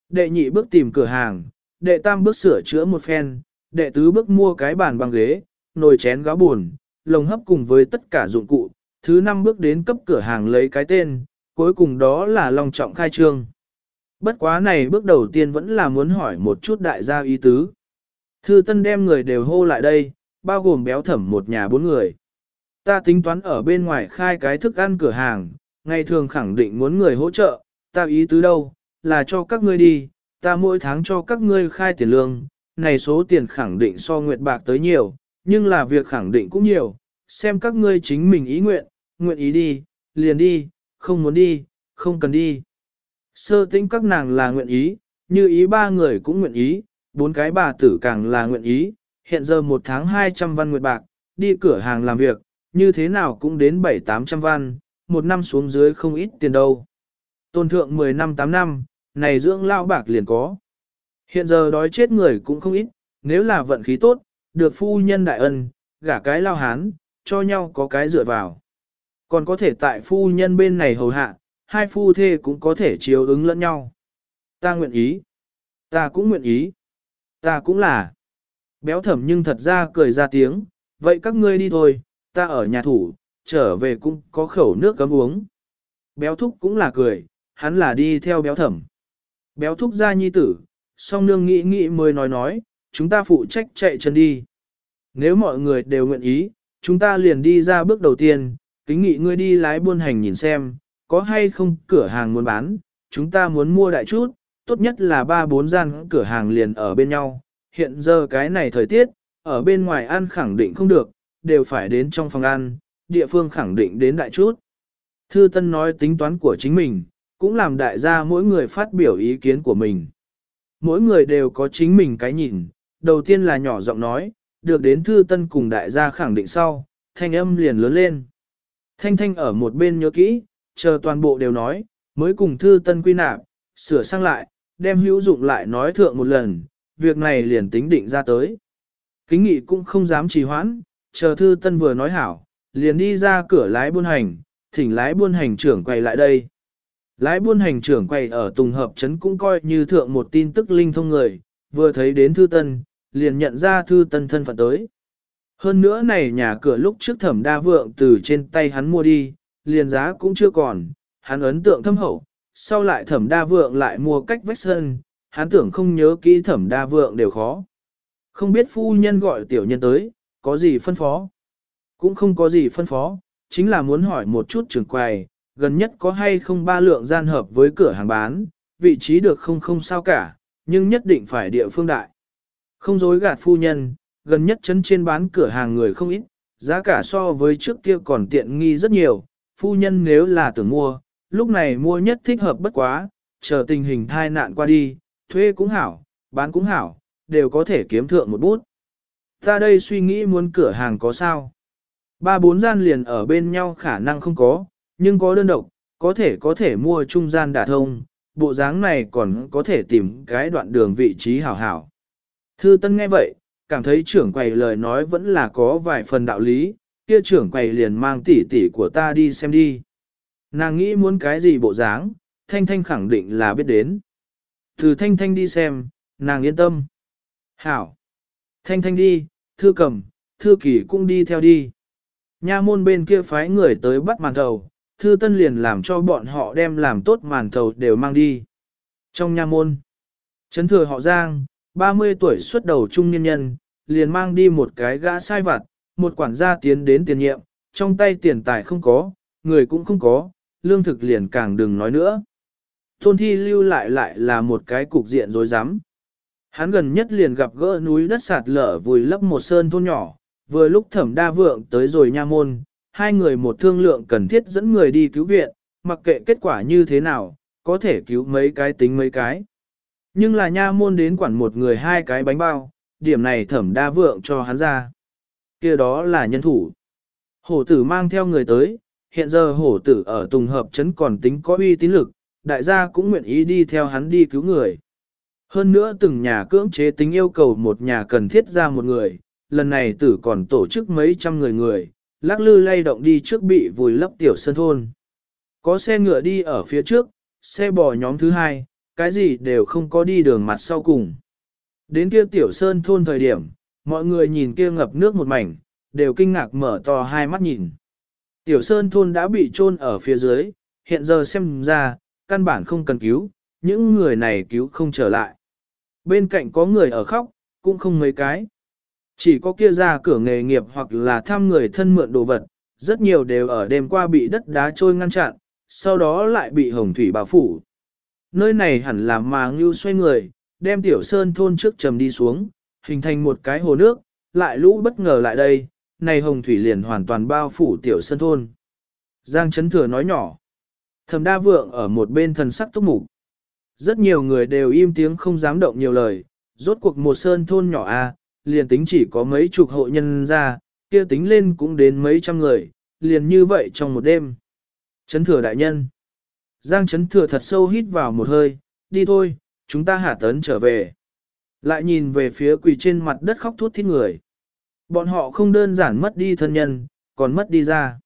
Đệ nhị bước tìm cửa hàng, đệ tam bước sửa chữa một phen, đệ tứ bước mua cái bàn bằng ghế, nồi chén gáo buồn, lồng hấp cùng với tất cả dụng cụ, thứ năm bước đến cấp cửa hàng lấy cái tên, cuối cùng đó là long trọng khai trương. Bất quá này bước đầu tiên vẫn là muốn hỏi một chút đại gia ý tứ. Thư Tân đem người đều hô lại đây, bao gồm béo thẩm một nhà bốn người. Ta tính toán ở bên ngoài khai cái thức ăn cửa hàng, ngày thường khẳng định muốn người hỗ trợ, ta ý tứ đâu, là cho các ngươi đi, ta mỗi tháng cho các ngươi khai tiền lương, này số tiền khẳng định so nguyệt bạc tới nhiều, nhưng là việc khẳng định cũng nhiều, xem các ngươi chính mình ý nguyện, nguyện ý đi, liền đi, không muốn đi, không cần đi. Sơ tính các nàng là nguyện ý, như ý ba người cũng nguyện ý, bốn cái bà tử càng là nguyện ý, hiện giờ một tháng 200 văn nguyệt bạc, đi cửa hàng làm việc, như thế nào cũng đến 7-800 văn, một năm xuống dưới không ít tiền đâu. Tôn thượng 10 năm 8 năm, này dưỡng lao bạc liền có. Hiện giờ đói chết người cũng không ít, nếu là vận khí tốt, được phu nhân đại ân, gả cái lao hán, cho nhau có cái dựa vào. Còn có thể tại phu nhân bên này hầu hạ, hai phu thê cũng có thể chiếu ứng lẫn nhau. Ta nguyện ý. Ta cũng nguyện ý. Ta cũng là. Béo thẩm nhưng thật ra cười ra tiếng, vậy các ngươi đi thôi, ta ở nhà thủ, trở về cũng có khẩu nước cấm uống. Béo thúc cũng là cười, hắn là đi theo béo thẩm. Béo thúc ra nhi tử, song nương nghĩ nghĩ mới nói nói, chúng ta phụ trách chạy chân đi. Nếu mọi người đều nguyện ý, chúng ta liền đi ra bước đầu tiên, kính nghị ngươi đi lái buôn hành nhìn xem, có hay không cửa hàng muốn bán, chúng ta muốn mua đại chút, tốt nhất là ba bốn gian cửa hàng liền ở bên nhau. Hiện giờ cái này thời tiết, ở bên ngoài ăn khẳng định không được, đều phải đến trong phòng ăn, địa phương khẳng định đến đại chút. Thư Tân nói tính toán của chính mình, cũng làm đại gia mỗi người phát biểu ý kiến của mình. Mỗi người đều có chính mình cái nhìn, đầu tiên là nhỏ giọng nói, được đến Thư Tân cùng đại gia khẳng định sau, thanh âm liền lớn lên. Thanh Thanh ở một bên nhớ kỹ, chờ toàn bộ đều nói, mới cùng Thư Tân quy nạp, sửa sang lại, đem hữu dụng lại nói thượng một lần, việc này liền tính định ra tới. Kính nghị cũng không dám trì hoãn, chờ thư tân vừa nói hảo, liền đi ra cửa lái buôn hành, thỉnh lái buôn hành trưởng quay lại đây. Lái buôn hành trưởng quay ở Tùng Hợp Trấn cũng coi như thượng một tin tức linh thông người, vừa thấy đến thư tân, liền nhận ra thư tân thân phận tới. Hơn nữa này nhà cửa lúc trước thẩm đa vượng từ trên tay hắn mua đi, liền giá cũng chưa còn, hắn ấn tượng thâm hậu, sau lại thẩm đa vượng lại mua cách vách sân, hắn tưởng không nhớ kỹ thẩm đa vượng đều khó. Không biết phu nhân gọi tiểu nhân tới, có gì phân phó? Cũng không có gì phân phó, chính là muốn hỏi một chút trường quầy, gần nhất có hay không ba lượng gian hợp với cửa hàng bán, vị trí được không không sao cả, nhưng nhất định phải địa phương đại. Không dối gạt phu nhân, gần nhất chấn trên bán cửa hàng người không ít, giá cả so với trước kia còn tiện nghi rất nhiều, phu nhân nếu là tưởng mua, lúc này mua nhất thích hợp bất quá, chờ tình hình thai nạn qua đi, thuê cũng hảo, bán cũng hảo, đều có thể kiếm thượng một bút. Ta đây suy nghĩ muốn cửa hàng có sao. Ba bốn gian liền ở bên nhau khả năng không có, nhưng có đơn độc, có thể có thể mua trung gian đả thông, bộ dáng này còn có thể tìm cái đoạn đường vị trí hảo hảo. Thư Tân nghe vậy, cảm thấy trưởng quầy lời nói vẫn là có vài phần đạo lý, kia trưởng quầy liền mang tỷ tỷ của ta đi xem đi. Nàng nghĩ muốn cái gì bộ dáng, Thanh Thanh khẳng định là biết đến. Từ Thanh Thanh đi xem, nàng yên tâm. Hảo. Thanh Thanh đi, thư cầm, thư kỷ cũng đi theo đi. Nha môn bên kia phái người tới bắt màn thầu, thư tân liền làm cho bọn họ đem làm tốt màn thầu đều mang đi. Trong nha môn, chấn thừa họ Giang, 30 tuổi xuất đầu trung niên nhân, liền mang đi một cái gã sai vặt, một quản gia tiến đến tiền nhiệm, trong tay tiền tài không có, người cũng không có, lương thực liền càng đừng nói nữa. Tôn thi lưu lại lại là một cái cục diện rối rắm. Hắn gần nhất liền gặp gỡ núi đất sạt lở vùi lấp một sơn thôn nhỏ, vừa lúc thẩm đa vượng tới rồi nha môn, hai người một thương lượng cần thiết dẫn người đi cứu viện, mặc kệ kết quả như thế nào, có thể cứu mấy cái tính mấy cái. Nhưng là nha môn đến quản một người hai cái bánh bao, điểm này thẩm đa vượng cho hắn ra. kia đó là nhân thủ. Hổ tử mang theo người tới, hiện giờ hổ tử ở Tùng Hợp Trấn còn tính có uy tín lực, đại gia cũng nguyện ý đi theo hắn đi cứu người. Hơn nữa từng nhà cưỡng chế tính yêu cầu một nhà cần thiết ra một người, lần này tử còn tổ chức mấy trăm người người, lắc lư lay động đi trước bị vùi lấp tiểu sân thôn. Có xe ngựa đi ở phía trước, xe bò nhóm thứ hai, cái gì đều không có đi đường mặt sau cùng. Đến kia tiểu sơn thôn thời điểm, mọi người nhìn kia ngập nước một mảnh, đều kinh ngạc mở to hai mắt nhìn. Tiểu sơn thôn đã bị chôn ở phía dưới, hiện giờ xem ra, căn bản không cần cứu, những người này cứu không trở lại. Bên cạnh có người ở khóc, cũng không mấy cái. Chỉ có kia ra cửa nghề nghiệp hoặc là thăm người thân mượn đồ vật, rất nhiều đều ở đêm qua bị đất đá trôi ngăn chặn, sau đó lại bị hồng thủy bao phủ. Nơi này hẳn là mà ngưu xoay người, đem tiểu sơn thôn trước trầm đi xuống, hình thành một cái hồ nước, lại lũ bất ngờ lại đây, này hồng thủy liền hoàn toàn bao phủ tiểu sơn thôn. Giang Trấn Thừa nói nhỏ. thầm đa vượng ở một bên thần sắc túc mục. Rất nhiều người đều im tiếng không dám động nhiều lời, rốt cuộc một sơn thôn nhỏ a, liền tính chỉ có mấy chục hộ nhân ra, kia tính lên cũng đến mấy trăm người, liền như vậy trong một đêm. Chấn thừa đại nhân. Giang chấn thừa thật sâu hít vào một hơi, đi thôi, chúng ta hạ tấn trở về. Lại nhìn về phía quỳ trên mặt đất khóc thút thít người. Bọn họ không đơn giản mất đi thân nhân, còn mất đi ra.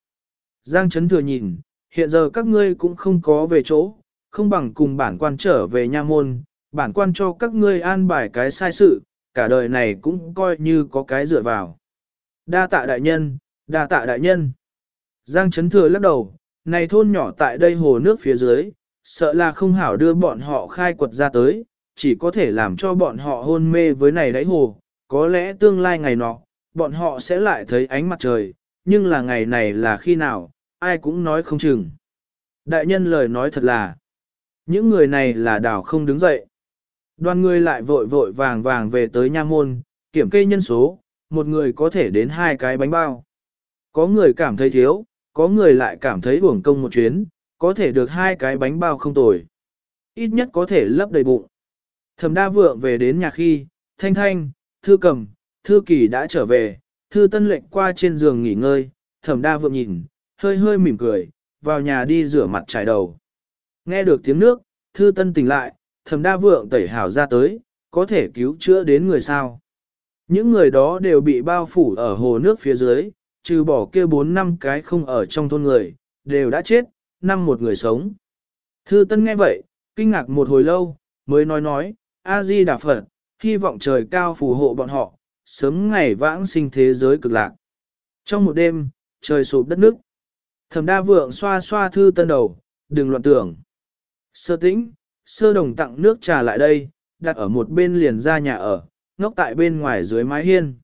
Giang chấn thừa nhìn, hiện giờ các ngươi cũng không có về chỗ, không bằng cùng bản quan trở về nha môn, bản quan cho các ngươi an bài cái sai sự, cả đời này cũng coi như có cái dựa vào. Đa tạ đại nhân, đa tạ đại nhân. Giang chấn Thừa lắc đầu, này thôn nhỏ tại đây hồ nước phía dưới, sợ là không hảo đưa bọn họ khai quật ra tới, chỉ có thể làm cho bọn họ hôn mê với này đáy hồ, có lẽ tương lai ngày nọ, bọn họ sẽ lại thấy ánh mặt trời, nhưng là ngày này là khi nào, ai cũng nói không chừng. Đại nhân lời nói thật là, những người này là đảo không đứng dậy. Đoàn người lại vội vội vàng vàng về tới nha môn, kiểm kê nhân số, một người có thể đến hai cái bánh bao. Có người cảm thấy thiếu, có người lại cảm thấy uổng công một chuyến, có thể được hai cái bánh bao không tồi. Ít nhất có thể lấp đầy bụng. Thẩm đa vượng về đến nhà khi, thanh thanh, thư cầm, thư kỳ đã trở về, thư tân lệnh qua trên giường nghỉ ngơi, thẩm đa vượng nhìn, hơi hơi mỉm cười, vào nhà đi rửa mặt trải đầu. Nghe được tiếng nước, thư tân tỉnh lại, thầm đa vượng tẩy hảo ra tới, có thể cứu chữa đến người sao. Những người đó đều bị bao phủ ở hồ nước phía dưới, trừ bỏ kia bốn năm cái không ở trong thôn người, đều đã chết, năm một người sống. Thư Tân nghe vậy, kinh ngạc một hồi lâu, mới nói nói, A-di Đà Phật, hy vọng trời cao phù hộ bọn họ, sớm ngày vãng sinh thế giới cực lạc. Trong một đêm, trời sụp đất nước. Thẩm đa vượng xoa xoa Thư Tân đầu, đừng loạn tưởng. Sơ tĩnh, sơ đồng tặng nước trà lại đây, đặt ở một bên liền ra nhà ở, ngốc tại bên ngoài dưới mái hiên.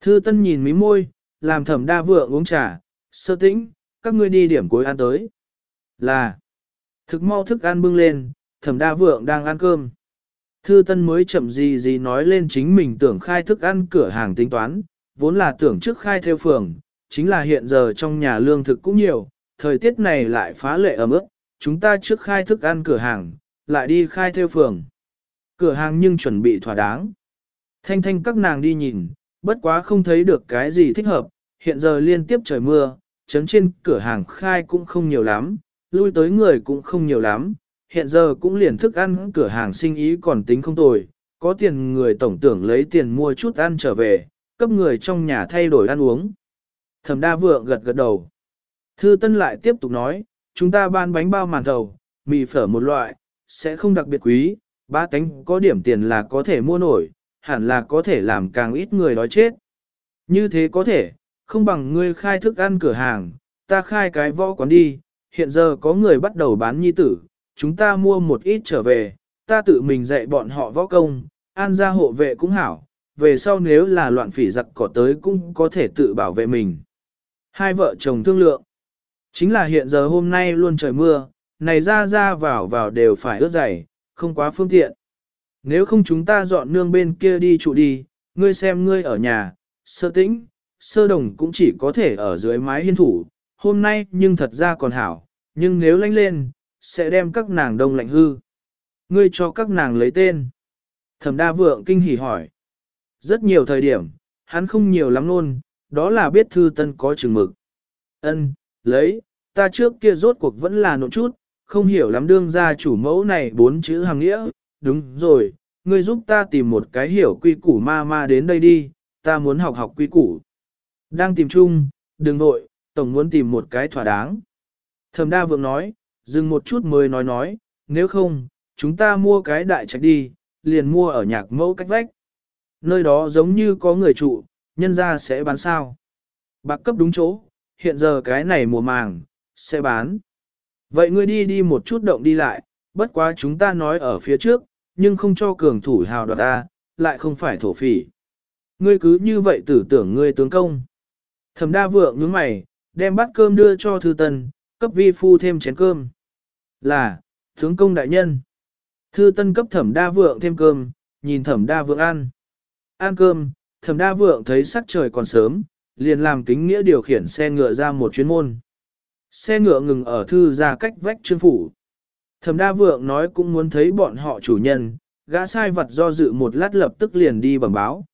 Thư Tân nhìn mí môi, làm thẩm đa vượng uống trà, sơ tĩnh, các ngươi đi điểm cuối ăn tới. Là, thực mau thức ăn bưng lên, thẩm đa vượng đang ăn cơm. Thư Tân mới chậm gì gì nói lên chính mình tưởng khai thức ăn cửa hàng tính toán, vốn là tưởng trước khai theo phường, chính là hiện giờ trong nhà lương thực cũng nhiều, thời tiết này lại phá lệ ấm ướt, chúng ta trước khai thức ăn cửa hàng, lại đi khai theo phường. Cửa hàng nhưng chuẩn bị thỏa đáng. Thanh thanh các nàng đi nhìn, bất quá không thấy được cái gì thích hợp, hiện giờ liên tiếp trời mưa, chấn trên cửa hàng khai cũng không nhiều lắm, lui tới người cũng không nhiều lắm, hiện giờ cũng liền thức ăn cửa hàng sinh ý còn tính không tồi, có tiền người tổng tưởng lấy tiền mua chút ăn trở về, cấp người trong nhà thay đổi ăn uống. Thẩm đa vượng gật gật đầu. Thư Tân lại tiếp tục nói, chúng ta ban bánh bao màn thầu, mì phở một loại, sẽ không đặc biệt quý, ba tánh có điểm tiền là có thể mua nổi, hẳn là có thể làm càng ít người đói chết. Như thế có thể, không bằng ngươi khai thức ăn cửa hàng, ta khai cái võ quán đi, hiện giờ có người bắt đầu bán nhi tử, chúng ta mua một ít trở về, ta tự mình dạy bọn họ võ công, an gia hộ vệ cũng hảo, về sau nếu là loạn phỉ giặc cỏ tới cũng có thể tự bảo vệ mình. Hai vợ chồng thương lượng. Chính là hiện giờ hôm nay luôn trời mưa, này ra ra vào vào đều phải ướt dày, không quá phương tiện. Nếu không chúng ta dọn nương bên kia đi trụ đi, ngươi xem ngươi ở nhà, sơ tĩnh, sơ đồng cũng chỉ có thể ở dưới mái hiên thủ, hôm nay nhưng thật ra còn hảo, nhưng nếu lánh lên, sẽ đem các nàng đông lạnh hư. Ngươi cho các nàng lấy tên. Thẩm đa vượng kinh hỉ hỏi. Rất nhiều thời điểm, hắn không nhiều lắm luôn, đó là biết thư tân có chừng mực. Ân, lấy, ta trước kia rốt cuộc vẫn là nộn chút, không hiểu lắm đương ra chủ mẫu này bốn chữ hàng nghĩa, đúng rồi, ngươi giúp ta tìm một cái hiểu quy củ ma ma đến đây đi, ta muốn học học quy củ. Đang tìm chung, đừng vội, tổng muốn tìm một cái thỏa đáng. Thẩm đa vượng nói, dừng một chút mới nói nói, nếu không, chúng ta mua cái đại trạch đi, liền mua ở nhạc mẫu cách vách. Nơi đó giống như có người trụ, nhân ra sẽ bán sao. Bạc cấp đúng chỗ, hiện giờ cái này mùa màng, sẽ bán. Vậy ngươi đi đi một chút động đi lại, bất quá chúng ta nói ở phía trước, nhưng không cho cường thủ hào đoạt ta, lại không phải thổ phỉ. Ngươi cứ như vậy tử tưởng ngươi tướng công. Thẩm đa vượng nhướng mày, đem bát cơm đưa cho thư tân, cấp vi phu thêm chén cơm. Là, tướng công đại nhân. Thư tân cấp thẩm đa vượng thêm cơm, nhìn thẩm đa vượng ăn. Ăn cơm, thẩm đa vượng thấy sắc trời còn sớm, liền làm kính nghĩa điều khiển xe ngựa ra một chuyến môn. Xe ngựa ngừng ở thư ra cách vách trương phủ. Thẩm đa vượng nói cũng muốn thấy bọn họ chủ nhân, gã sai vật do dự một lát lập tức liền đi bẩm báo.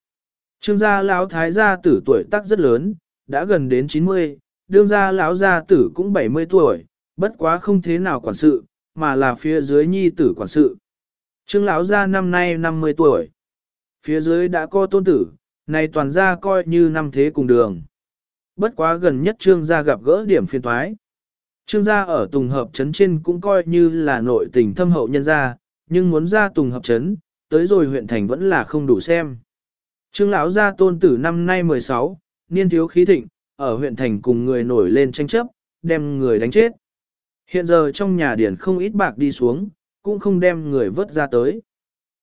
Trương gia lão thái gia tử tuổi tác rất lớn, đã gần đến 90, đương gia lão gia tử cũng 70 tuổi, bất quá không thế nào quản sự, mà là phía dưới nhi tử quản sự. Trương lão gia năm nay 50 tuổi. Phía dưới đã có tôn tử, này toàn gia coi như năm thế cùng đường. Bất quá gần nhất trương gia gặp gỡ điểm phiên thoái. Trương gia ở Tùng Hợp Trấn trên cũng coi như là nội tình thâm hậu nhân gia, nhưng muốn ra Tùng Hợp Trấn, tới rồi huyện thành vẫn là không đủ xem. Trương lão gia tôn tử năm nay 16, niên thiếu khí thịnh, ở huyện thành cùng người nổi lên tranh chấp, đem người đánh chết. Hiện giờ trong nhà điển không ít bạc đi xuống, cũng không đem người vớt ra tới.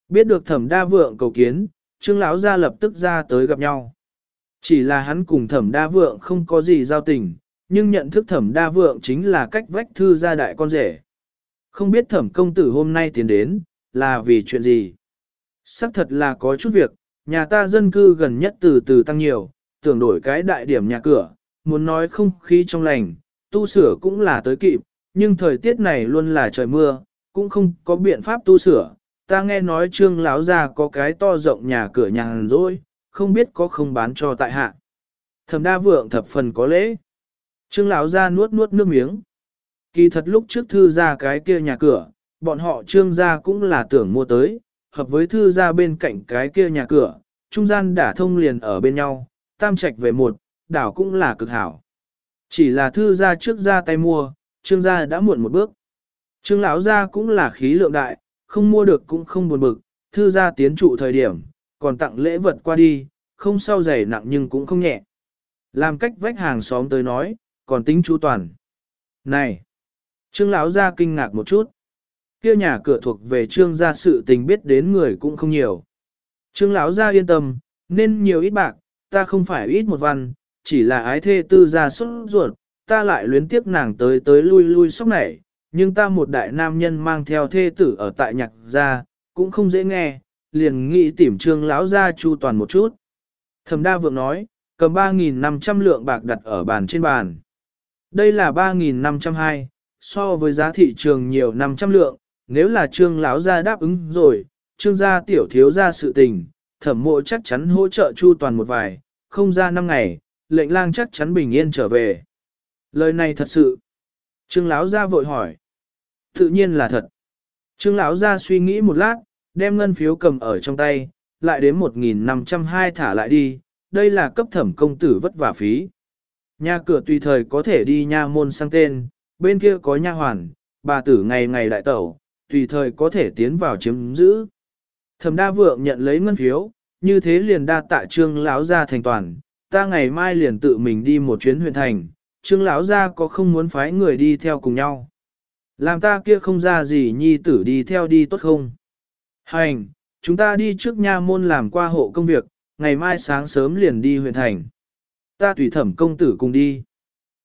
Biết được thẩm đa vượng cầu kiến, trương lão gia lập tức ra tới gặp nhau. Chỉ là hắn cùng thẩm đa vượng không có gì giao tình, nhưng nhận thức thẩm đa vượng chính là cách vách thư gia đại con rể. Không biết thẩm công tử hôm nay tiến đến, là vì chuyện gì? Sắc thật là có chút việc, nhà ta dân cư gần nhất từ từ tăng nhiều, tưởng đổi cái đại điểm nhà cửa, muốn nói không khí trong lành, tu sửa cũng là tới kịp, nhưng thời tiết này luôn là trời mưa, cũng không có biện pháp tu sửa. Ta nghe nói trương lão gia có cái to rộng nhà cửa nhàn rồi, không biết có không bán cho tại hạ. Thẩm đa vượng thập phần có lễ. Trương lão gia nuốt nuốt nước miếng. Kỳ thật lúc trước thư ra cái kia nhà cửa, bọn họ trương gia cũng là tưởng mua tới, hợp với thư ra bên cạnh cái kia nhà cửa, trung gian đả thông liền ở bên nhau, tam trạch về một, đảo cũng là cực hảo. Chỉ là thư ra trước ra tay mua, trương gia đã muộn một bước. Trương lão gia cũng là khí lượng đại, không mua được cũng không buồn bực, thư gia tiến trụ thời điểm, còn tặng lễ vật qua đi, không sao dày nặng nhưng cũng không nhẹ. Làm cách vách hàng xóm tới nói, còn tính chu toàn. Này! Trương lão gia kinh ngạc một chút. Kia nhà cửa thuộc về trương gia sự tình biết đến người cũng không nhiều. Trương lão gia yên tâm, nên nhiều ít bạc, ta không phải ít một văn, chỉ là ái thê tư gia xuất ruột, ta lại luyến tiếc nàng tới tới lui lui sóc nảy, nhưng ta một đại nam nhân mang theo thê tử ở tại nhạc gia, cũng không dễ nghe, liền nghĩ tìm trương lão gia chu toàn một chút. Thẩm đa vượng nói, cầm 3.500 lượng bạc đặt ở bàn trên bàn. Đây là 3.502, so với giá thị trường nhiều 500 lượng, nếu là trương lão gia đáp ứng rồi, trương gia tiểu thiếu gia sự tình, thẩm mộ chắc chắn hỗ trợ chu toàn một vài, không ra năm ngày, lệnh lang chắc chắn bình yên trở về. Lời này thật sự. Trương lão gia vội hỏi. Tự nhiên là thật. Trương lão gia suy nghĩ một lát, đem ngân phiếu cầm ở trong tay, lại đến 1.502 thả lại đi, đây là cấp thẩm công tử vất vả phí. Nhà cửa tùy thời có thể đi nha môn sang tên, bên kia có nha hoàn, bà tử ngày ngày đại tẩu, tùy thời có thể tiến vào chiếm giữ. Thẩm đa vượng nhận lấy ngân phiếu, như thế liền đa tạ trương lão gia thành toàn, ta ngày mai liền tự mình đi một chuyến huyện thành, trương lão gia có không muốn phái người đi theo cùng nhau. Làm ta kia không ra gì nhi tử đi theo đi tốt không? Hành, chúng ta đi trước nha môn làm qua hộ công việc, ngày mai sáng sớm liền đi huyện thành. Ta tùy thẩm công tử cùng đi.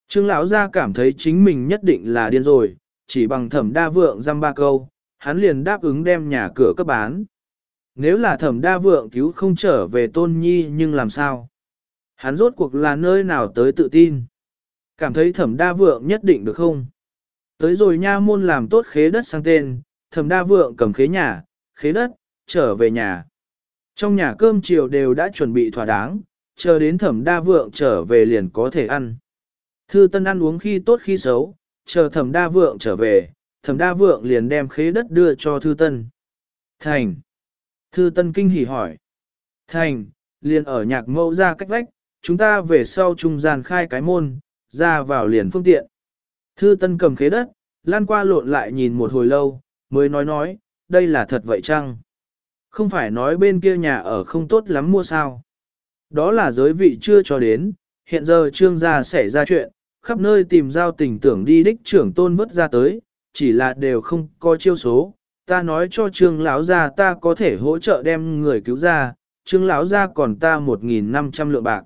Trương lão gia cảm thấy chính mình nhất định là điên rồi, chỉ bằng thẩm đa vượng dăm ba câu, hắn liền đáp ứng đem nhà cửa cấp bán. Nếu là thẩm đa vượng cứu không trở về tôn nhi nhưng làm sao? Hắn rốt cuộc là nơi nào tới tự tin? Cảm thấy thẩm đa vượng nhất định được không? Tới rồi nha môn làm tốt khế đất sang tên, thẩm đa vượng cầm khế nhà, khế đất, trở về nhà. Trong nhà cơm chiều đều đã chuẩn bị thỏa đáng, chờ đến thẩm đa vượng trở về liền có thể ăn. Thư tân ăn uống khi tốt khi xấu, chờ thẩm đa vượng trở về, thẩm đa vượng liền đem khế đất đưa cho thư tân. Thành. Thư tân kinh hỉ hỏi. Thành, liền ở nhạc mẫu ra cách vách, chúng ta về sau trung gian khai cái môn, ra vào liền phương tiện. Thư tân cầm khế đất, lan qua lộn lại nhìn một hồi lâu, mới nói nói, đây là thật vậy chăng? Không phải nói bên kia nhà ở không tốt lắm mua sao? Đó là giới vị chưa cho đến, hiện giờ trương gia xảy ra chuyện, khắp nơi tìm giao tình tưởng đi đích trưởng tôn vất ra tới, chỉ là đều không có chiêu số. Ta nói cho trương lão gia ta có thể hỗ trợ đem người cứu ra, trương lão gia còn ta 1.500 lượng bạc.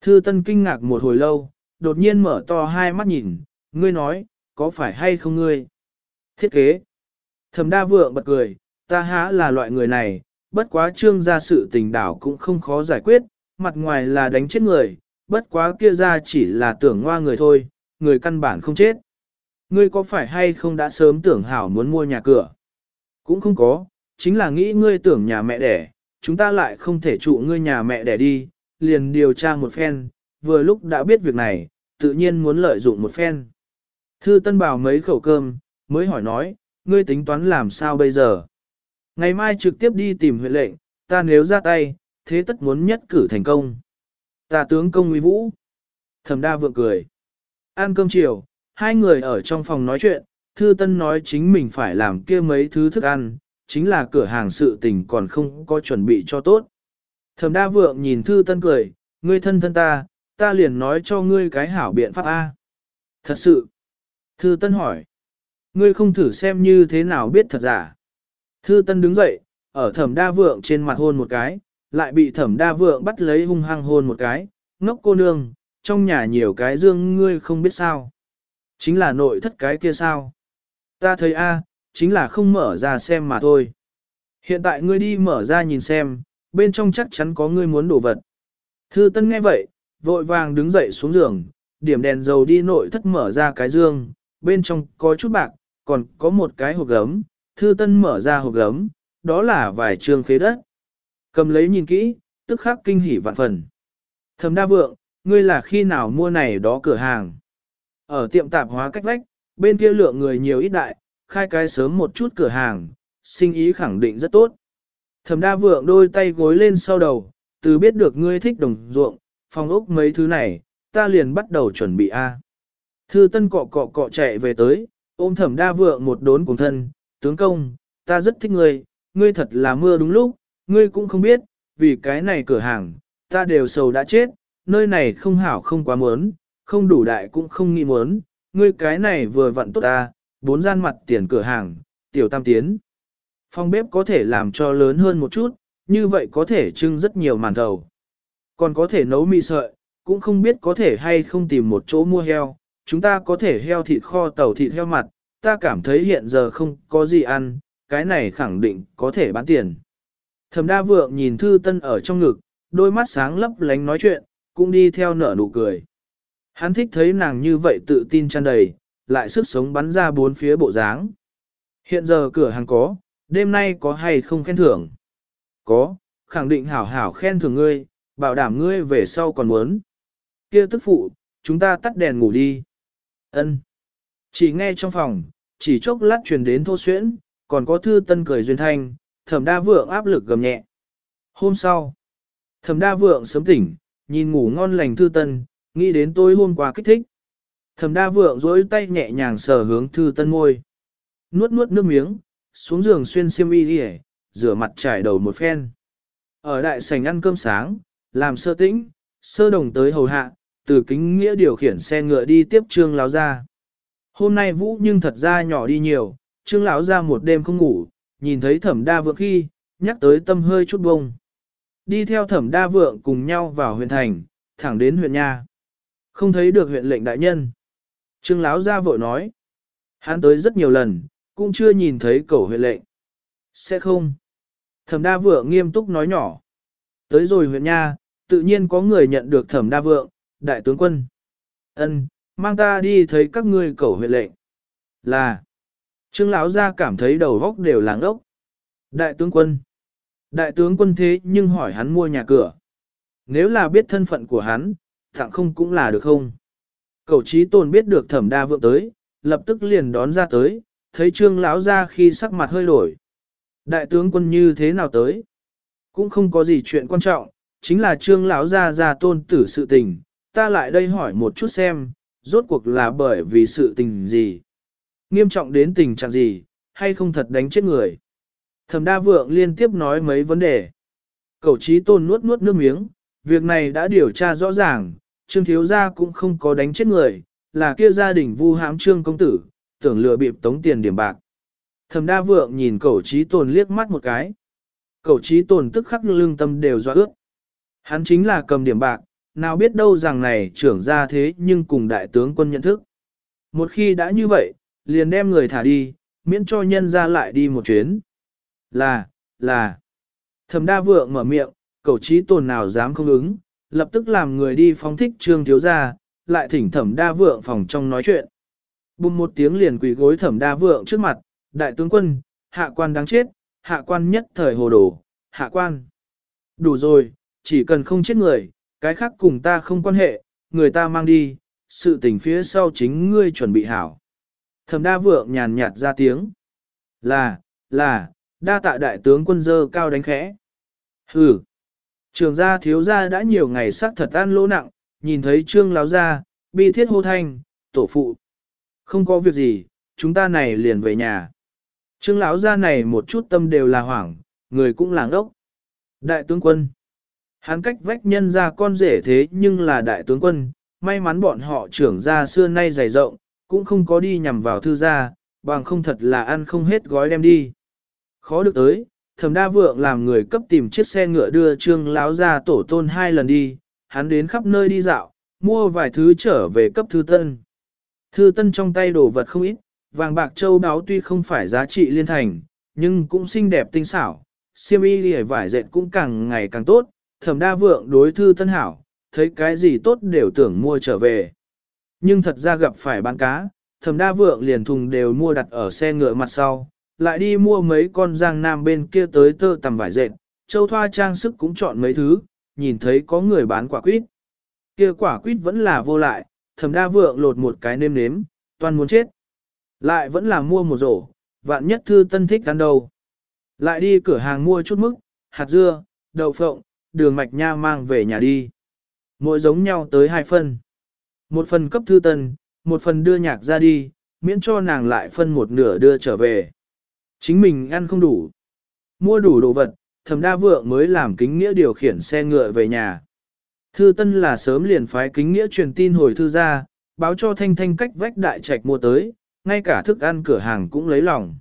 Thư Tân kinh ngạc một hồi lâu, đột nhiên mở to hai mắt nhìn, ngươi nói, có phải hay không ngươi? Thiết kế. Thẩm đa vượng bật cười, ta há là loại người này, bất quá trương gia sự tình đảo cũng không khó giải quyết, mặt ngoài là đánh chết người, bất quá kia ra chỉ là tưởng ngoa người thôi, người căn bản không chết. Ngươi có phải hay không đã sớm tưởng hảo muốn mua nhà cửa? Cũng không có, chính là nghĩ ngươi tưởng nhà mẹ đẻ, chúng ta lại không thể trụ ngươi nhà mẹ đẻ đi, liền điều tra một phen, vừa lúc đã biết việc này, tự nhiên muốn lợi dụng một phen. Thư Tân bảo mấy khẩu cơm, mới hỏi nói, ngươi tính toán làm sao bây giờ? Ngày mai trực tiếp đi tìm huyện lệnh, ta nếu ra tay, thế tất muốn nhất cử thành công. Ta tướng công uy vũ. Thẩm đa vượng cười. Ăn cơm chiều, hai người ở trong phòng nói chuyện, Thư Tân nói chính mình phải làm kia mấy thứ thức ăn, chính là cửa hàng sự tình còn không có chuẩn bị cho tốt. Thẩm đa vượng nhìn Thư Tân cười, ngươi thân thân ta, ta liền nói cho ngươi cái hảo biện pháp A. Thật sự. Thư Tân hỏi. Ngươi không thử xem như thế nào biết thật giả. Thư Tân đứng dậy, ở thẩm đa vượng trên mặt hôn một cái, lại bị thẩm đa vượng bắt lấy hung hăng hôn một cái, ngốc cô nương, trong nhà nhiều cái dương ngươi không biết sao. Chính là nội thất cái kia sao. Ta thấy a, chính là không mở ra xem mà thôi. Hiện tại ngươi đi mở ra nhìn xem, bên trong chắc chắn có ngươi muốn đổ vật. Thư Tân nghe vậy, vội vàng đứng dậy xuống giường, điểm đèn dầu đi nội thất mở ra cái dương, bên trong có chút bạc, còn có một cái hộp gấm, thư tân mở ra hộp gấm, đó là vài trường khế đất. Cầm lấy nhìn kỹ, tức khắc kinh hỉ vạn phần. Thẩm đa vượng, ngươi là khi nào mua này đó cửa hàng? Ở tiệm tạp hóa cách vách, bên kia lượng người nhiều ít đại, khai cái sớm một chút cửa hàng, sinh ý khẳng định rất tốt. Thẩm đa vượng đôi tay gối lên sau đầu, từ biết được ngươi thích đồng ruộng, phòng ốc mấy thứ này, ta liền bắt đầu chuẩn bị A. Thư tân cọ cọ cọ chạy về tới, ôm thẩm đa vượng một đốn cùng thân, tướng công, ta rất thích ngươi, ngươi thật là mưa đúng lúc, ngươi cũng không biết, vì cái này cửa hàng, ta đều sầu đã chết, nơi này không hảo không quá muốn, không đủ đại cũng không nghĩ muốn, ngươi cái này vừa vặn tốt ta, bốn gian mặt tiền cửa hàng, tiểu tam tiến. Phòng bếp có thể làm cho lớn hơn một chút, như vậy có thể trưng rất nhiều màn thầu. Còn có thể nấu mì sợi, cũng không biết có thể hay không tìm một chỗ mua heo, chúng ta có thể heo thịt kho tàu thịt heo mặt, ta cảm thấy hiện giờ không có gì ăn, cái này khẳng định có thể bán tiền. Thẩm đa vượng nhìn thư tân ở trong ngực, đôi mắt sáng lấp lánh nói chuyện, cũng đi theo nở nụ cười. Hắn thích thấy nàng như vậy tự tin tràn đầy, lại sức sống bắn ra bốn phía bộ dáng. Hiện giờ cửa hàng có, đêm nay có hay không khen thưởng? Có, khẳng định hảo hảo khen thưởng ngươi, bảo đảm ngươi về sau còn muốn. Kia tức phụ, chúng ta tắt đèn ngủ đi. Ân. Chỉ nghe trong phòng, chỉ chốc lát truyền đến thô xuyễn, còn có thư tân cười duyên thanh, thẩm đa vượng áp lực gầm nhẹ. Hôm sau, thẩm đa vượng sớm tỉnh, nhìn ngủ ngon lành thư tân, nghĩ đến tối hôm qua kích thích. Thẩm đa vượng dối tay nhẹ nhàng sờ hướng thư tân ngôi. Nuốt nuốt nước miếng, xuống giường xuyên xiêm y đi rửa mặt trải đầu một phen. Ở đại sảnh ăn cơm sáng, làm sơ tĩnh, sơ đồng tới hầu hạ, từ kính nghĩa điều khiển xe ngựa đi tiếp trương lão ra. Hôm nay vũ nhưng thật ra nhỏ đi nhiều, trương lão ra một đêm không ngủ, nhìn thấy thẩm đa vượng khi, nhắc tới tâm hơi chút bông. Đi theo thẩm đa vượng cùng nhau vào huyện thành, thẳng đến huyện nha. Không thấy được huyện lệnh đại nhân. Trương lão ra vội nói. Hắn tới rất nhiều lần, cũng chưa nhìn thấy cầu huyện lệnh. Sẽ không. Thẩm đa vượng nghiêm túc nói nhỏ. Tới rồi huyện nha, tự nhiên có người nhận được thẩm đa vượng, đại tướng quân. ân mang ta đi thấy các ngươi cầu huyện lệnh. Là. Trương lão gia cảm thấy đầu góc đều làng ốc. Đại tướng quân. Đại tướng quân thế nhưng hỏi hắn mua nhà cửa. Nếu là biết thân phận của hắn, tặng không cũng là được không? Cầu trí tồn biết được thẩm đa vượng tới, lập tức liền đón ra tới, thấy trương lão ra khi sắc mặt hơi đổi. Đại tướng quân như thế nào tới? Cũng không có gì chuyện quan trọng, chính là trương lão gia gia tôn tử sự tình, ta lại đây hỏi một chút xem, rốt cuộc là bởi vì sự tình gì? Nghiêm trọng đến tình trạng gì, hay không thật đánh chết người? Thẩm đa vượng liên tiếp nói mấy vấn đề. cẩu trí tôn nuốt nuốt nước miếng, việc này đã điều tra rõ ràng, trương thiếu gia cũng không có đánh chết người, là kia gia đình vu hãm trương công tử, tưởng lừa bịp tống tiền điểm bạc. Thẩm đa vượng nhìn cẩu trí tôn liếc mắt một cái. cẩu trí tôn tức khắc lương tâm đều dọa ước Hắn chính là cầm điểm bạc, nào biết đâu rằng này trưởng ra thế nhưng cùng đại tướng quân nhận thức. Một khi đã như vậy, liền đem người thả đi, miễn cho nhân ra lại đi một chuyến. Là, là. Thẩm đa vượng mở miệng, cầu trí tồn nào dám không ứng, lập tức làm người đi phóng thích trương thiếu gia, lại thỉnh thẩm đa vượng phòng trong nói chuyện. Bùng một tiếng liền quỳ gối thẩm đa vượng trước mặt, đại tướng quân, hạ quan đáng chết, hạ quan nhất thời hồ đồ, hạ quan. Đủ rồi, chỉ cần không chết người, cái khác cùng ta không quan hệ, người ta mang đi, sự tình phía sau chính ngươi chuẩn bị hảo. Thẩm đa vượng nhàn nhạt ra tiếng. Là, là, đa tạ đại tướng quân dơ cao đánh khẽ. Hừ. Trường gia thiếu gia đã nhiều ngày sắc thật ăn lỗ nặng, nhìn thấy trương láo gia, bi thiết hô thanh, tổ phụ. Không có việc gì, chúng ta này liền về nhà. Trương lão gia này một chút tâm đều là hoảng, người cũng làng ốc. Đại tướng quân. Hắn cách vách nhân ra con rể thế nhưng là đại tướng quân, may mắn bọn họ trưởng gia xưa nay dày rộng, cũng không có đi nhằm vào thư gia, bằng không thật là ăn không hết gói đem đi. Khó được tới, thẩm đa vượng làm người cấp tìm chiếc xe ngựa đưa trương láo ra tổ tôn hai lần đi, hắn đến khắp nơi đi dạo, mua vài thứ trở về cấp thư tân. Thư tân trong tay đồ vật không ít, vàng bạc châu đáo tuy không phải giá trị liên thành, nhưng cũng xinh đẹp tinh xảo, siêm y lìa vải dệt cũng càng ngày càng tốt, thẩm đa vượng đối thư tân hảo, thấy cái gì tốt đều tưởng mua trở về. Nhưng thật ra gặp phải bán cá, thẩm đa vượng liền thùng đều mua đặt ở xe ngựa mặt sau, lại đi mua mấy con giang nam bên kia tới tơ tầm vải dệt, châu thoa trang sức cũng chọn mấy thứ, nhìn thấy có người bán quả quýt. Kia quả quýt vẫn là vô lại, Thẩm đa vượng lột một cái nêm nếm, toàn muốn chết. Lại vẫn là mua một rổ, vạn nhất thư tân thích ăn đâu. Lại đi cửa hàng mua chút mức, hạt dưa, đậu phộng, đường mạch nha mang về nhà đi. Mỗi giống nhau tới hai phân. Một phần cấp thư tân, một phần đưa nhạc ra đi, miễn cho nàng lại phân một nửa đưa trở về. Chính mình ăn không đủ. Mua đủ đồ vật, thẩm đa vượng mới làm kính nghĩa điều khiển xe ngựa về nhà. Thư tân là sớm liền phái kính nghĩa truyền tin hồi thư ra, báo cho Thanh Thanh cách vách đại trạch mua tới, ngay cả thức ăn cửa hàng cũng lấy lòng.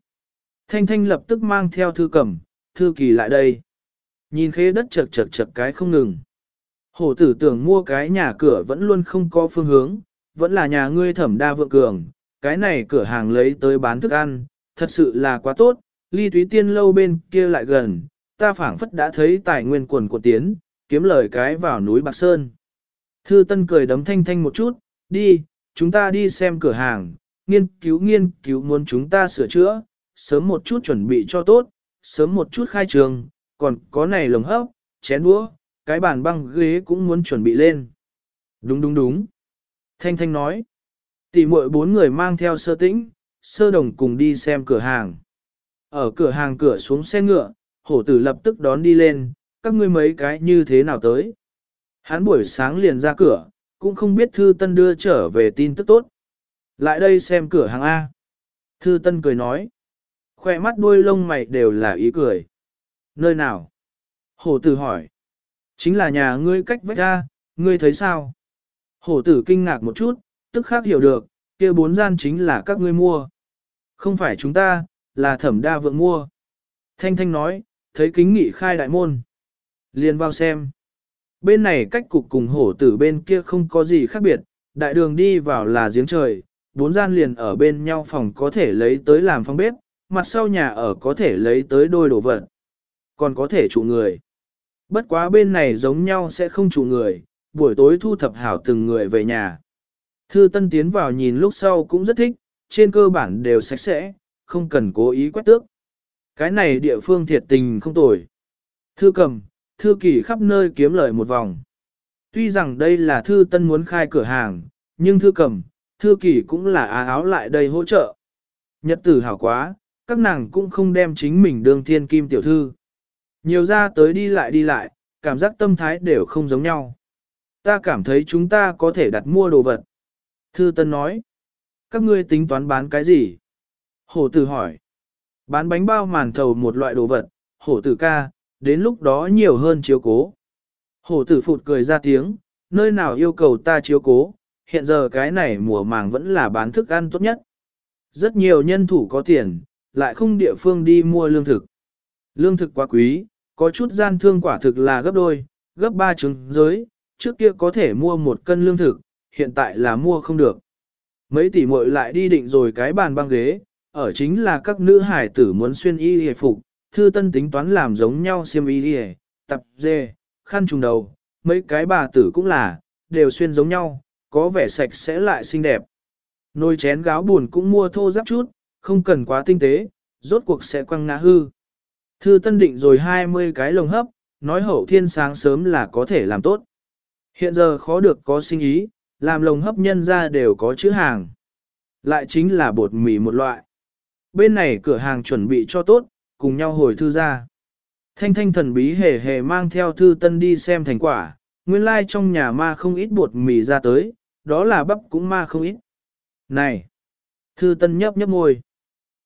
Thanh Thanh lập tức mang theo thư cầm, thư kỳ lại đây. Nhìn khế đất chật chật chật cái không ngừng. Hổ tử tưởng mua cái nhà cửa vẫn luôn không có phương hướng, vẫn là nhà ngươi thẩm đa vượng cường, cái này cửa hàng lấy tới bán thức ăn, thật sự là quá tốt, ly túy tiên lâu bên kia lại gần, ta phảng phất đã thấy tài nguyên quần của tiến, kiếm lời cái vào núi Bạc Sơn. Thư Tân cười đấm thanh thanh một chút, đi, chúng ta đi xem cửa hàng, nghiên cứu nghiên cứu muốn chúng ta sửa chữa, sớm một chút chuẩn bị cho tốt, sớm một chút khai trường, còn có này lồng hấp, chén đũa, cái bàn băng ghế cũng muốn chuẩn bị lên. Đúng đúng đúng. Thanh Thanh nói. Tỷ muội bốn người mang theo sơ tĩnh, sơ đồng cùng đi xem cửa hàng. Ở cửa hàng cửa xuống xe ngựa, hổ tử lập tức đón đi lên, các ngươi mấy cái như thế nào tới. Hắn buổi sáng liền ra cửa, cũng không biết Thư Tân đưa trở về tin tức tốt. Lại đây xem cửa hàng A. Thư Tân cười nói. Khoe mắt đuôi lông mày đều là ý cười. Nơi nào? Hổ tử hỏi. Chính là nhà ngươi cách vách ra, ngươi thấy sao? Hổ tử kinh ngạc một chút, tức khác hiểu được, kia bốn gian chính là các ngươi mua. Không phải chúng ta, là thẩm đa vượng mua. Thanh Thanh nói, thấy kính nghị khai đại môn. Liền vào xem. Bên này cách cục cùng hổ tử bên kia không có gì khác biệt, đại đường đi vào là giếng trời, bốn gian liền ở bên nhau phòng có thể lấy tới làm phòng bếp, mặt sau nhà ở có thể lấy tới đôi đồ vật. Còn có thể trụ người. Bất quá bên này giống nhau sẽ không trụ người, buổi tối thu thập hảo từng người về nhà. Thư Tân tiến vào nhìn lúc sau cũng rất thích, trên cơ bản đều sạch sẽ, không cần cố ý quét tước. Cái này địa phương thiệt tình không tồi. Thư cầm, thư kỳ khắp nơi kiếm lợi một vòng. Tuy rằng đây là thư tân muốn khai cửa hàng, nhưng thư cầm, thư kỳ cũng là á áo lại đây hỗ trợ. Nhật tử hảo quá, các nàng cũng không đem chính mình đương thiên kim tiểu thư. Nhiều ra tới đi lại đi lại, cảm giác tâm thái đều không giống nhau. Ta cảm thấy chúng ta có thể đặt mua đồ vật. Thư Tân nói, các ngươi tính toán bán cái gì? Hổ tử hỏi, bán bánh bao màn thầu một loại đồ vật, hổ tử ca, đến lúc đó nhiều hơn chiếu cố. Hổ tử phụt cười ra tiếng, nơi nào yêu cầu ta chiếu cố, hiện giờ cái này mùa màng vẫn là bán thức ăn tốt nhất. Rất nhiều nhân thủ có tiền, lại không địa phương đi mua lương thực. Lương thực quá quý, có chút gian thương quả thực là gấp đôi, gấp ba trứng giới, trước kia có thể mua một cân lương thực, hiện tại là mua không được. Mấy tỷ muội lại đi định rồi cái bàn băng ghế, ở chính là các nữ hải tử muốn xuyên y hề phục, thư tân tính toán làm giống nhau xiêm y hề, tập dê, khăn trùng đầu, mấy cái bà tử cũng là, đều xuyên giống nhau, có vẻ sạch sẽ lại xinh đẹp. Nồi chén gáo buồn cũng mua thô giáp chút, không cần quá tinh tế, rốt cuộc sẽ quăng ngã hư. Thư tân định rồi 20 cái lồng hấp, nói hậu thiên sáng sớm là có thể làm tốt. Hiện giờ khó được có sinh ý, làm lồng hấp nhân ra đều có chữ hàng. Lại chính là bột mì một loại. Bên này cửa hàng chuẩn bị cho tốt, cùng nhau hồi thư ra. Thanh thanh thần bí hề hề mang theo thư tân đi xem thành quả, nguyên lai like trong nhà ma không ít bột mì ra tới, đó là bắp cũng ma không ít. Này! Thư tân nhấp nhấp môi.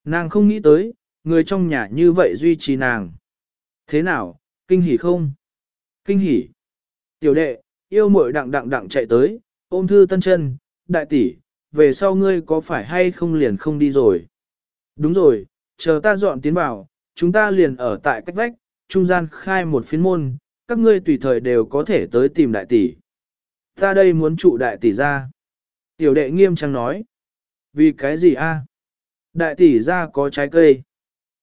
Nàng không nghĩ tới, người trong nhà như vậy duy trì nàng. Thế nào, kinh hỉ không? Kinh hỉ. Tiểu đệ, yêu muội đặng đặng đặng chạy tới, ôm thư tân chân, đại tỷ, về sau ngươi có phải hay không liền không đi rồi? Đúng rồi, chờ ta dọn tiến vào, chúng ta liền ở tại cách vách, trung gian khai một phiến môn, các ngươi tùy thời đều có thể tới tìm đại tỷ. Ta đây muốn trụ đại tỷ ra. Tiểu đệ nghiêm trang nói. Vì cái gì a? Đại tỷ ra có trái cây.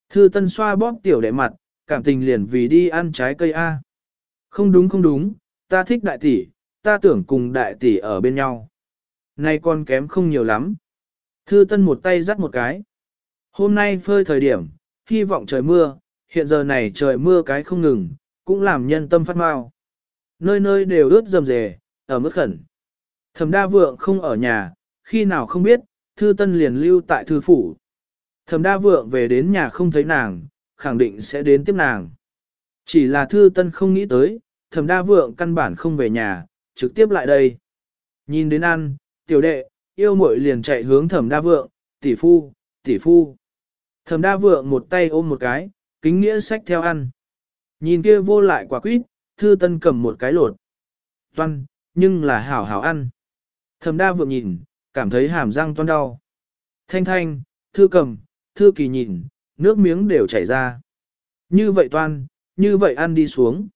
Thư tân xoa bóp tiểu đệ mặt, cảm tình liền vì đi ăn trái cây a. Không đúng không đúng, ta thích đại tỷ, ta tưởng cùng đại tỷ ở bên nhau. Nay con kém không nhiều lắm. Thư tân một tay dắt một cái. Hôm nay phơi thời điểm, hy vọng trời mưa, hiện giờ này trời mưa cái không ngừng, cũng làm nhân tâm phát mau. Nơi nơi đều ướt rầm rề, ở mức khẩn. Thẩm đa vượng không ở nhà, khi nào không biết, thư tân liền lưu tại thư phủ. Thẩm đa vượng về đến nhà không thấy nàng, khẳng định sẽ đến tiếp nàng. Chỉ là thư tân không nghĩ tới, thẩm đa vượng căn bản không về nhà, trực tiếp lại đây. Nhìn đến ăn, tiểu đệ, yêu muội liền chạy hướng thẩm đa vượng, tỷ phu, tỷ phu. Thẩm đa vượng một tay ôm một cái, kính nghĩa sách theo ăn. Nhìn kia vô lại quả quýt, thư tân cầm một cái lột. Toan, nhưng là hảo hảo ăn. Thẩm đa vượng nhìn, cảm thấy hàm răng toan đau. Thanh thanh, thư cầm, thư kỳ nhìn, nước miếng đều chảy ra. Như vậy toan, như vậy ăn đi xuống.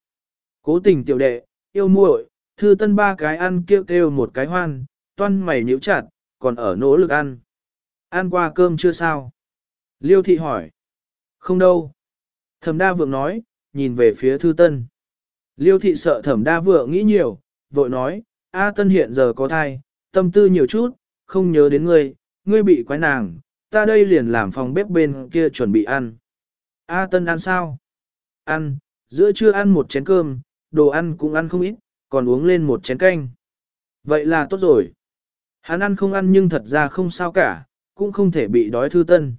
Cố tình tiểu đệ, yêu muội, thư tân ba cái ăn kêu kêu một cái hoan, toan mày nhíu chặt, còn ở nỗ lực ăn. Ăn qua cơm chưa sao? Liêu thị hỏi. Không đâu. Thẩm đa vượng nói, nhìn về phía thư tân. Liêu thị sợ thẩm đa vượng nghĩ nhiều, vội nói, A tân hiện giờ có thai, tâm tư nhiều chút, không nhớ đến ngươi, ngươi bị quái nàng, ta đây liền làm phòng bếp bên kia chuẩn bị ăn. A tân ăn sao? Ăn, giữa trưa ăn một chén cơm, đồ ăn cũng ăn không ít, còn uống lên một chén canh. Vậy là tốt rồi. Hắn ăn không ăn nhưng thật ra không sao cả, cũng không thể bị đói thư tân.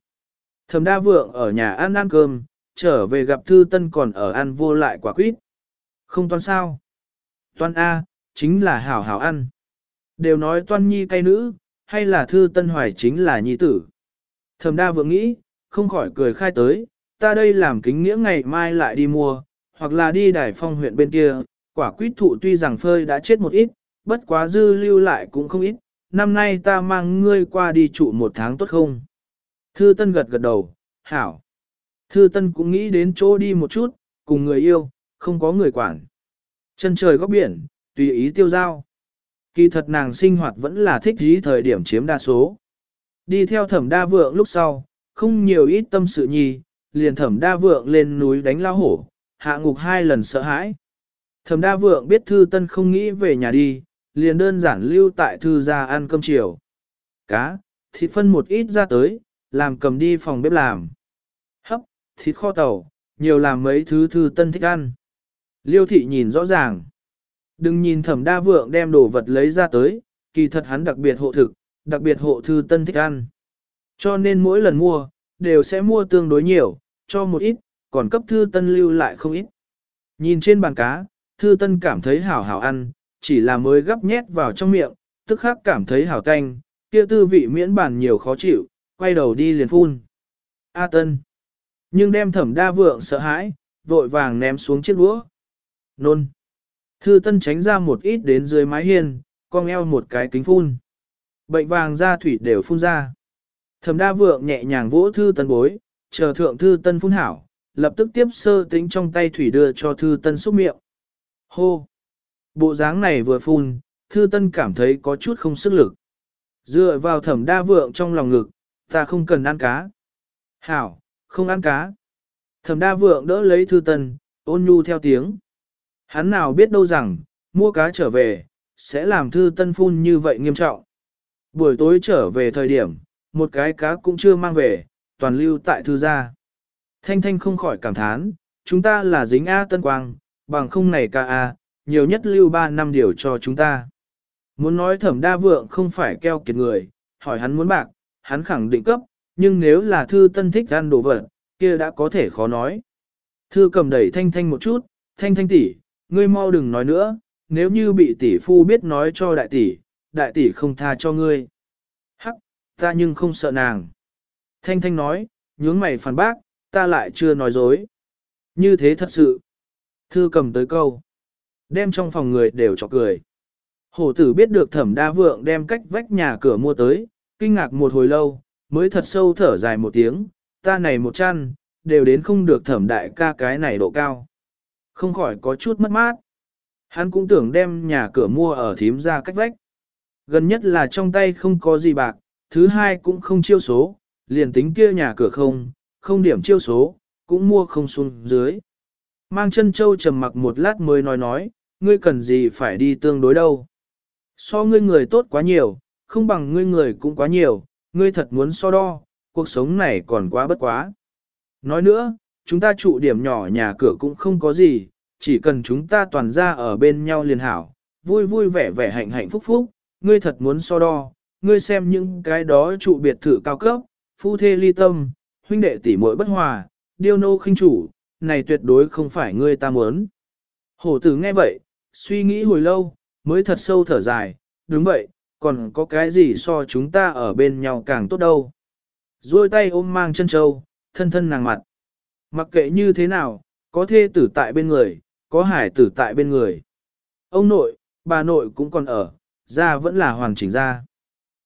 Thẩm đa vượng ở nhà ăn ăn cơm, trở về gặp thư tân còn ở ăn vô lại quả quýt. Không toan sao? Toan A, chính là hảo hảo ăn. Đều nói toan nhi cay nữ, hay là thư tân hoài chính là nhi tử. Thẩm đa vượng nghĩ, không khỏi cười khai tới, ta đây làm kính nghĩa ngày mai lại đi mua, hoặc là đi đài phong huyện bên kia, quả quýt thụ tuy rằng phơi đã chết một ít, bất quá dư lưu lại cũng không ít, năm nay ta mang ngươi qua đi trụ một tháng tốt không? Thư Tân gật gật đầu, hảo. Thư Tân cũng nghĩ đến chỗ đi một chút, cùng người yêu, không có người quản. Chân trời góc biển, tùy ý tiêu giao. Kỳ thật nàng sinh hoạt vẫn là thích dí thời điểm chiếm đa số. Đi theo thẩm đa vượng lúc sau, không nhiều ít tâm sự nhi, liền thẩm đa vượng lên núi đánh lao hổ, hạ ngục hai lần sợ hãi. Thẩm đa vượng biết thư tân không nghĩ về nhà đi, liền đơn giản lưu tại thư ra ăn cơm chiều. Cá, thịt phân một ít ra tới, làm cầm đi phòng bếp làm. Hấp, thịt kho tàu, nhiều làm mấy thứ thư tân thích ăn. Liêu thị nhìn rõ ràng. Đừng nhìn thẩm đa vượng đem đồ vật lấy ra tới, kỳ thật hắn đặc biệt hộ thực, đặc biệt hộ thư tân thích ăn. Cho nên mỗi lần mua, đều sẽ mua tương đối nhiều, cho một ít, còn cấp thư tân lưu lại không ít. Nhìn trên bàn cá, thư tân cảm thấy hảo hảo ăn, chỉ là mới gấp nhét vào trong miệng, tức khắc cảm thấy hảo tanh, kia tư vị miễn bản nhiều khó chịu, quay đầu đi liền phun. A tân. Nhưng đem thẩm đa vượng sợ hãi, vội vàng ném xuống chiếc đũa. Nôn. Thư tân tránh ra một ít đến dưới mái hiên, con eo một cái kính phun. Bệnh vàng da thủy đều phun ra. Thẩm đa vượng nhẹ nhàng vỗ thư tân bối, chờ thượng thư tân phun hảo, lập tức tiếp sơ tính trong tay thủy đưa cho thư tân xúc miệng. Hô! Bộ dáng này vừa phun, thư tân cảm thấy có chút không sức lực. Dựa vào thẩm đa vượng trong lòng ngực, ta không cần ăn cá. Hảo, không ăn cá. Thẩm đa vượng đỡ lấy thư tân, ôn nhu theo tiếng. Hắn nào biết đâu rằng, mua cá trở về, sẽ làm thư tân phun như vậy nghiêm trọng. Buổi tối trở về thời điểm, một cái cá cũng chưa mang về, toàn lưu tại thư gia. Thanh Thanh không khỏi cảm thán, chúng ta là dính A Tân Quang, bằng không này ca A, nhiều nhất lưu 3 năm điều cho chúng ta. Muốn nói thẩm đa vượng không phải keo kiệt người, hỏi hắn muốn bạc, hắn khẳng định cấp, nhưng nếu là thư tân thích ăn đồ vật, kia đã có thể khó nói. Thư cầm đẩy Thanh Thanh một chút, Thanh Thanh tỷ, ngươi mau đừng nói nữa, nếu như bị tỷ phu biết nói cho đại tỷ, đại tỷ không tha cho ngươi. Hắc, ta nhưng không sợ nàng. Thanh Thanh nói, nhướng mày phản bác, ta lại chưa nói dối. Như thế thật sự. Thư cầm tới câu. Đem trong phòng người đều chọc cười. Hổ tử biết được thẩm đa vượng đem cách vách nhà cửa mua tới, kinh ngạc một hồi lâu, mới thật sâu thở dài một tiếng, ta này một chăn, đều đến không được thẩm đại ca cái này độ cao. Không khỏi có chút mất mát. Hắn cũng tưởng đem nhà cửa mua ở thím ra cách vách. Gần nhất là trong tay không có gì bạc, thứ hai cũng không chiêu số, liền tính kia nhà cửa không, không điểm chiêu số, cũng mua không xuống dưới. Mang chân châu trầm mặc một lát mới nói nói, ngươi cần gì phải đi tương đối đâu. So ngươi người tốt quá nhiều, không bằng ngươi người cũng quá nhiều, ngươi thật muốn so đo, cuộc sống này còn quá bất quá. Nói nữa, chúng ta trụ điểm nhỏ nhà cửa cũng không có gì, chỉ cần chúng ta toàn ra ở bên nhau liền hảo, vui vui vẻ vẻ hạnh hạnh phúc phúc, ngươi thật muốn so đo, ngươi xem những cái đó trụ biệt thự cao cấp, phu thê ly tâm, huynh đệ tỷ muội bất hòa, điêu nô khinh chủ, này tuyệt đối không phải ngươi ta muốn. Hổ tử nghe vậy, suy nghĩ hồi lâu, mới thật sâu thở dài, đúng vậy, còn có cái gì so chúng ta ở bên nhau càng tốt đâu. Rồi tay ôm mang chân châu, thân thân nàng mặt. Mặc kệ như thế nào, có thê tử tại bên người, có hải tử tại bên người. Ông nội, bà nội cũng còn ở, ra vẫn là hoàn chỉnh ra.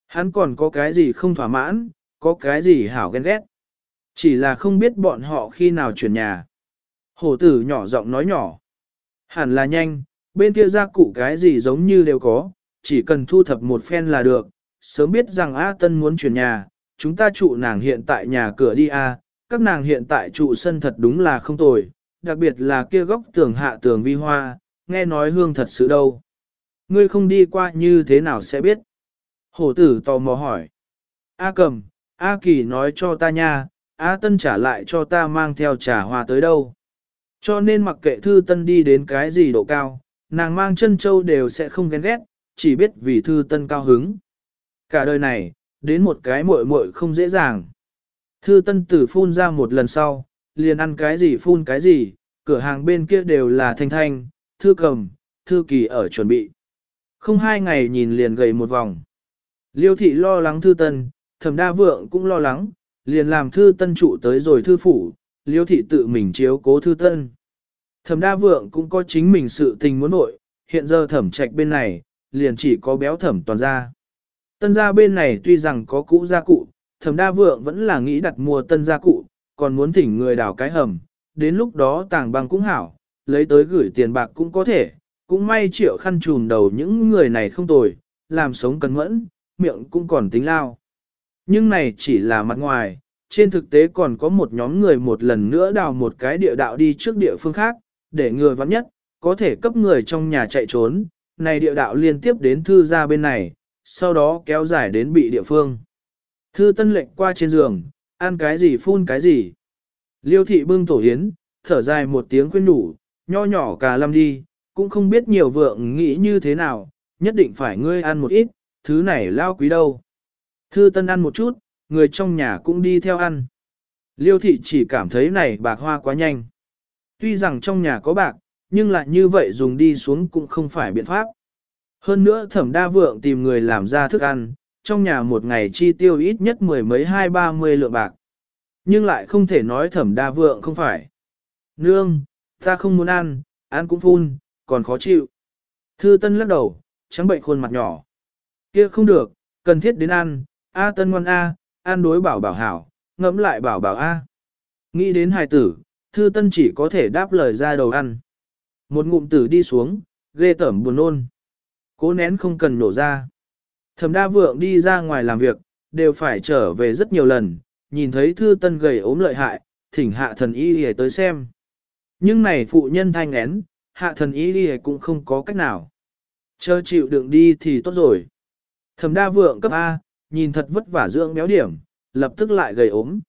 Hắn còn có cái gì không thỏa mãn, có cái gì hảo ghen ghét. Chỉ là không biết bọn họ khi nào chuyển nhà. Hổ tử nhỏ giọng nói nhỏ. Hẳn là nhanh, bên kia gia cụ cái gì giống như đều có, chỉ cần thu thập một phen là được. Sớm biết rằng A Tân muốn chuyển nhà, chúng ta trụ nàng hiện tại nhà cửa đi A, các nàng hiện tại trụ sân thật đúng là không tồi, đặc biệt là kia góc tường hạ tường vi hoa, nghe nói hương thật sự đâu. Ngươi không đi qua như thế nào sẽ biết? Hổ tử tò mò hỏi. A cầm, A kỳ nói cho ta nha, A tân trả lại cho ta mang theo trà hoa tới đâu. Cho nên mặc kệ thư tân đi đến cái gì độ cao, nàng mang chân châu đều sẽ không ghen ghét, chỉ biết vì thư tân cao hứng. Cả đời này, đến một cái muội muội không dễ dàng. Thư tân tử phun ra một lần sau, liền ăn cái gì phun cái gì, cửa hàng bên kia đều là thanh thanh, thư cầm, thư kỳ ở chuẩn bị. Không hai ngày nhìn liền gầy một vòng. Liêu thị lo lắng thư tân, thẩm đa vượng cũng lo lắng, liền làm thư tân trụ tới rồi thư phủ, liêu thị tự mình chiếu cố thư tân. Thẩm đa vượng cũng có chính mình sự tình muốn nội, hiện giờ thẩm trạch bên này, liền chỉ có béo thẩm toàn ra. Tân gia bên này tuy rằng có cũ gia cụ, thẩm đa vượng vẫn là nghĩ đặt mua tân gia cụ, còn muốn thỉnh người đào cái hầm, đến lúc đó tàng băng cũng hảo, lấy tới gửi tiền bạc cũng có thể, cũng may triệu khăn trùm đầu những người này không tồi, làm sống cẩn mẫn, miệng cũng còn tính lao. Nhưng này chỉ là mặt ngoài, trên thực tế còn có một nhóm người một lần nữa đào một cái địa đạo đi trước địa phương khác, để người vắng nhất, có thể cấp người trong nhà chạy trốn, này địa đạo liên tiếp đến thư ra bên này, sau đó kéo dài đến bị địa phương. Thư tân lệnh qua trên giường, ăn cái gì phun cái gì. Liêu thị bưng tổ hiến, thở dài một tiếng khuyên nhủ, nho nhỏ cả lâm đi, cũng không biết nhiều vượng nghĩ như thế nào, nhất định phải ngươi ăn một ít, thứ này lao quý đâu. Thư tân ăn một chút, người trong nhà cũng đi theo ăn. Liêu thị chỉ cảm thấy này bạc hoa quá nhanh. Tuy rằng trong nhà có bạc, nhưng lại như vậy dùng đi xuống cũng không phải biện pháp. Hơn nữa thẩm đa vượng tìm người làm ra thức ăn, trong nhà một ngày chi tiêu ít nhất mười mấy hai ba mươi lượng bạc. Nhưng lại không thể nói thẩm đa vượng không phải. Nương, ta không muốn ăn, ăn cũng phun, còn khó chịu. Thư Tân lắc đầu, trắng bệnh khuôn mặt nhỏ. Kia không được, cần thiết đến ăn, A Tân ngoan A, ăn đối bảo bảo hảo, ngẫm lại bảo bảo A. Nghĩ đến hài tử, Thư Tân chỉ có thể đáp lời ra đầu ăn. Một ngụm tử đi xuống, ghê tởm buồn nôn. Cố nén không cần nổ ra. Thẩm đa vượng đi ra ngoài làm việc, đều phải trở về rất nhiều lần, nhìn thấy Thư Tân gầy ốm lợi hại, thỉnh hạ thần y y tới xem. Nhưng này phụ nhân thanh én, hạ thần y đi cũng không có cách nào. Chờ chịu đựng đi thì tốt rồi. Thẩm đa vượng cấp A, nhìn thật vất vả dưỡng béo điểm, lập tức lại gầy ốm.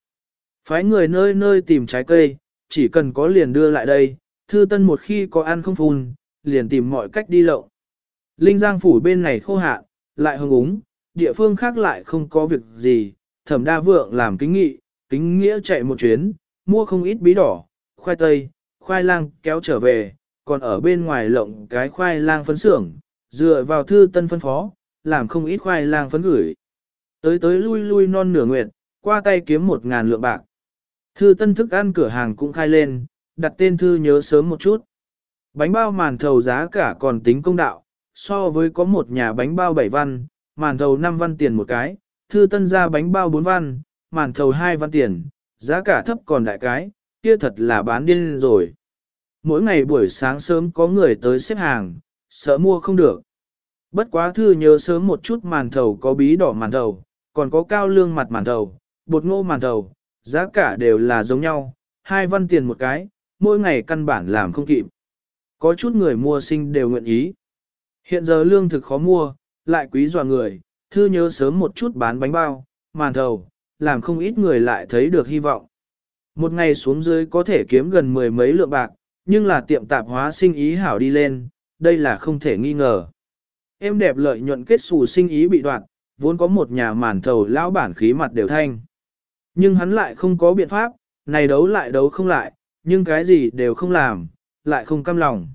Phái người nơi nơi tìm trái cây, chỉ cần có liền đưa lại đây, thư tân một khi có ăn không phun, liền tìm mọi cách đi lậu. Linh Giang phủ bên này khô hạn, lại hưng úng, địa phương khác lại không có việc gì, thẩm đa vượng làm kính nghị, kính nghĩa chạy một chuyến, mua không ít bí đỏ, khoai tây, khoai lang kéo trở về, còn ở bên ngoài lộng cái khoai lang phấn xưởng, dựa vào thư tân phân phó, làm không ít khoai lang phấn gửi. Tới tới lui lui non nửa nguyện, qua tay kiếm một ngàn lượng bạc. Thư tân thức ăn cửa hàng cũng khai lên, đặt tên thư nhớ sớm một chút. Bánh bao màn thầu giá cả còn tính công đạo, so với có một nhà bánh bao 7 văn, màn thầu 5 văn tiền một cái, thư tân ra bánh bao 4 văn, màn thầu 2 văn tiền, giá cả thấp còn đại cái, kia thật là bán điên rồi mỗi ngày buổi sáng sớm có người tới xếp hàng, sợ mua không được. Bất quá thư nhớ sớm một chút màn thầu có bí đỏ màn thầu, còn có cao lương mặt màn thầu, bột ngô màn thầu, giá cả đều là giống nhau, hai văn tiền một cái, mỗi ngày căn bản làm không kịp. Có chút người mua sinh đều nguyện ý. Hiện giờ lương thực khó mua, lại quý dọa người, thư nhớ sớm một chút bán bánh bao, màn thầu, làm không ít người lại thấy được hy vọng. Một ngày xuống dưới có thể kiếm gần mười mấy lượng bạc, nhưng là tiệm tạp hóa sinh ý hảo đi lên, đây là không thể nghi ngờ. Em đẹp lợi nhuận kết xù sinh ý bị đoạn, vốn có một nhà màn thầu lão bản khí mặt đều thanh. Nhưng hắn lại không có biện pháp, này đấu lại đấu không lại, nhưng cái gì đều không làm, lại không cam lòng.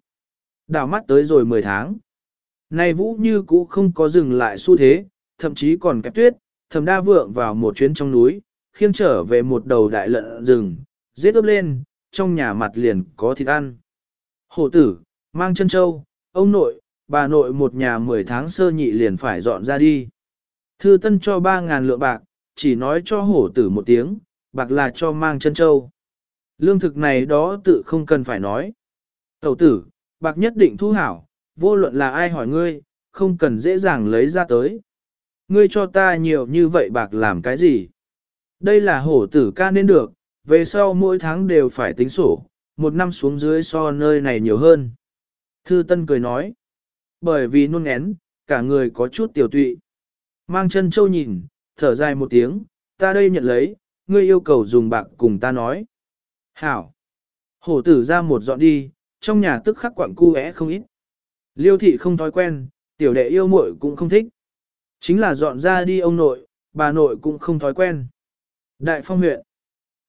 Đào mắt tới rồi 10 tháng. Này vũ như cũ không có dừng lại xu thế, thậm chí còn kẹp tuyết, thầm đa vượng vào một chuyến trong núi, khiêng trở về một đầu đại lợn rừng, giết ướp lên, trong nhà mặt liền có thịt ăn. Hổ tử, mang chân châu, ông nội, bà nội một nhà 10 tháng sơ nhị liền phải dọn ra đi. Thư tân cho 3.000 lượng bạc, chỉ nói cho hổ tử một tiếng, bạc là cho mang chân châu. Lương thực này đó tự không cần phải nói. Tẩu tử, bạc nhất định thu hảo, vô luận là ai hỏi ngươi, không cần dễ dàng lấy ra tới. Ngươi cho ta nhiều như vậy bạc làm cái gì? Đây là hổ tử ca nên được, về sau mỗi tháng đều phải tính sổ, một năm xuống dưới so nơi này nhiều hơn. Thư Tân cười nói, bởi vì nuôn ngén, cả người có chút tiểu tụy. Mang chân châu nhìn, thở dài một tiếng, ta đây nhận lấy, ngươi yêu cầu dùng bạc cùng ta nói. Hảo. Hổ tử ra một dọn đi, trong nhà tức khắc quặng cu é không ít. Liêu thị không thói quen, tiểu đệ yêu muội cũng không thích. Chính là dọn ra đi ông nội, bà nội cũng không thói quen. Đại phong huyện.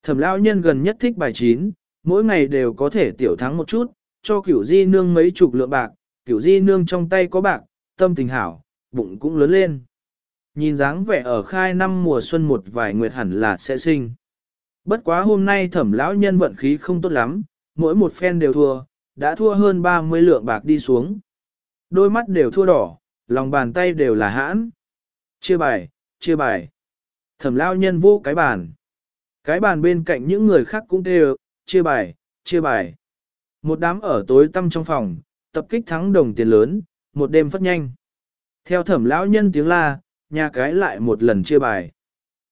Thẩm lão nhân gần nhất thích bài chín, mỗi ngày đều có thể tiểu thắng một chút, cho cửu di nương mấy chục lượng bạc, cửu di nương trong tay có bạc, tâm tình hảo, bụng cũng lớn lên. Nhìn dáng vẻ ở khai năm mùa xuân một vài nguyệt hẳn là sẽ sinh. Bất quá hôm nay thẩm lão nhân vận khí không tốt lắm, mỗi một phen đều thua, đã thua hơn 30 lượng bạc đi xuống. Đôi mắt đều thua đỏ, lòng bàn tay đều là hãn. Chia bài, chia bài. Thẩm lão nhân vô cái bàn. Cái bàn bên cạnh những người khác cũng đều, chia bài, chia bài. Một đám ở tối tăm trong phòng, tập kích thắng đồng tiền lớn, một đêm phát nhanh. Theo thẩm lão nhân tiếng la, nhà cái lại một lần chia bài.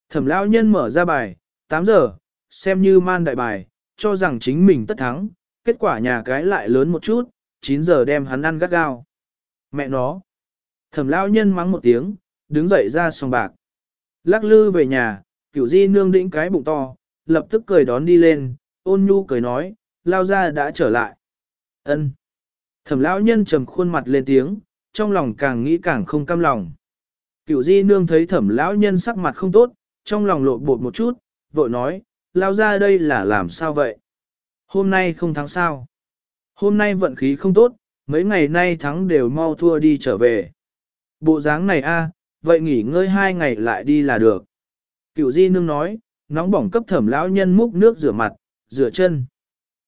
Thẩm lão nhân mở ra bài, 8 giờ, xem như man đại bài, cho rằng chính mình tất thắng, kết quả nhà cái lại lớn một chút, 9 giờ đem hắn ăn gắt gao. Mẹ nó. Thẩm lão nhân mắng một tiếng, đứng dậy ra sòng bạc. Lắc lư về nhà, cửu di nương đĩnh cái bụng to, lập tức cười đón đi lên, ôn nhu cười nói, lao ra đã trở lại. ân Thẩm lão nhân trầm khuôn mặt lên tiếng, trong lòng càng nghĩ càng không cam lòng. Cửu di nương thấy thẩm lão nhân sắc mặt không tốt, trong lòng lộ bột một chút, vội nói, lao ra đây là làm sao vậy? Hôm nay không thắng sao? Hôm nay vận khí không tốt, mấy ngày nay thắng đều mau thua đi trở về. Bộ dáng này a, vậy nghỉ ngơi hai ngày lại đi là được. Cựu di nương nói, nóng bỏng cấp thẩm lão nhân múc nước rửa mặt, rửa chân.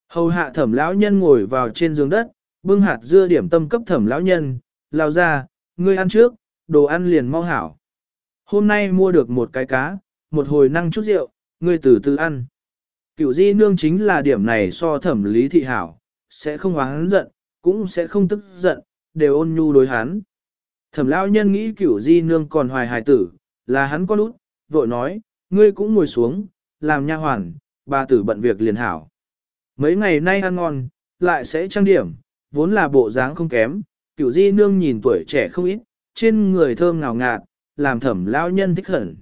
Hầu hạ thẩm lão nhân ngồi vào trên giường đất, bưng hạt dưa điểm tâm cấp thẩm lão nhân, lao ra, ngươi ăn trước, đồ ăn liền mau hảo. Hôm nay mua được một cái cá, một hồi năng chút rượu, ngươi từ từ ăn. Cựu di nương chính là điểm này so thẩm lý thị hảo, sẽ không oán giận, cũng sẽ không tức giận, đều ôn nhu đối hắn. Thẩm lão nhân nghĩ cửu di nương còn hoài hài tử, là hắn con út, vội nói, ngươi cũng ngồi xuống, làm nha hoàn, bà tử bận việc liền hảo. Mấy ngày nay ăn ngon, lại sẽ trang điểm, vốn là bộ dáng không kém, cửu di nương nhìn tuổi trẻ không ít, trên người thơm ngào ngạt, làm thẩm lão nhân thích hẳn.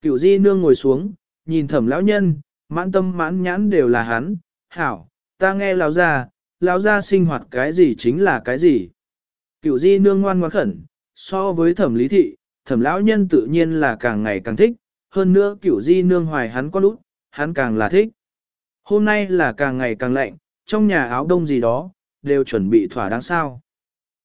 Cửu di nương ngồi xuống, nhìn thẩm lão nhân, mãn tâm mãn nhãn đều là hắn, hảo, ta nghe lão gia, lão gia sinh hoạt cái gì chính là cái gì. Cửu di nương ngoan ngoãn khẩn, so với thẩm lý thị, thẩm lão nhân tự nhiên là càng ngày càng thích, hơn nữa cửu di nương hoài hắn có lút, hắn càng là thích. Hôm nay là càng ngày càng lạnh, trong nhà áo đông gì đó, đều chuẩn bị thỏa đáng sao.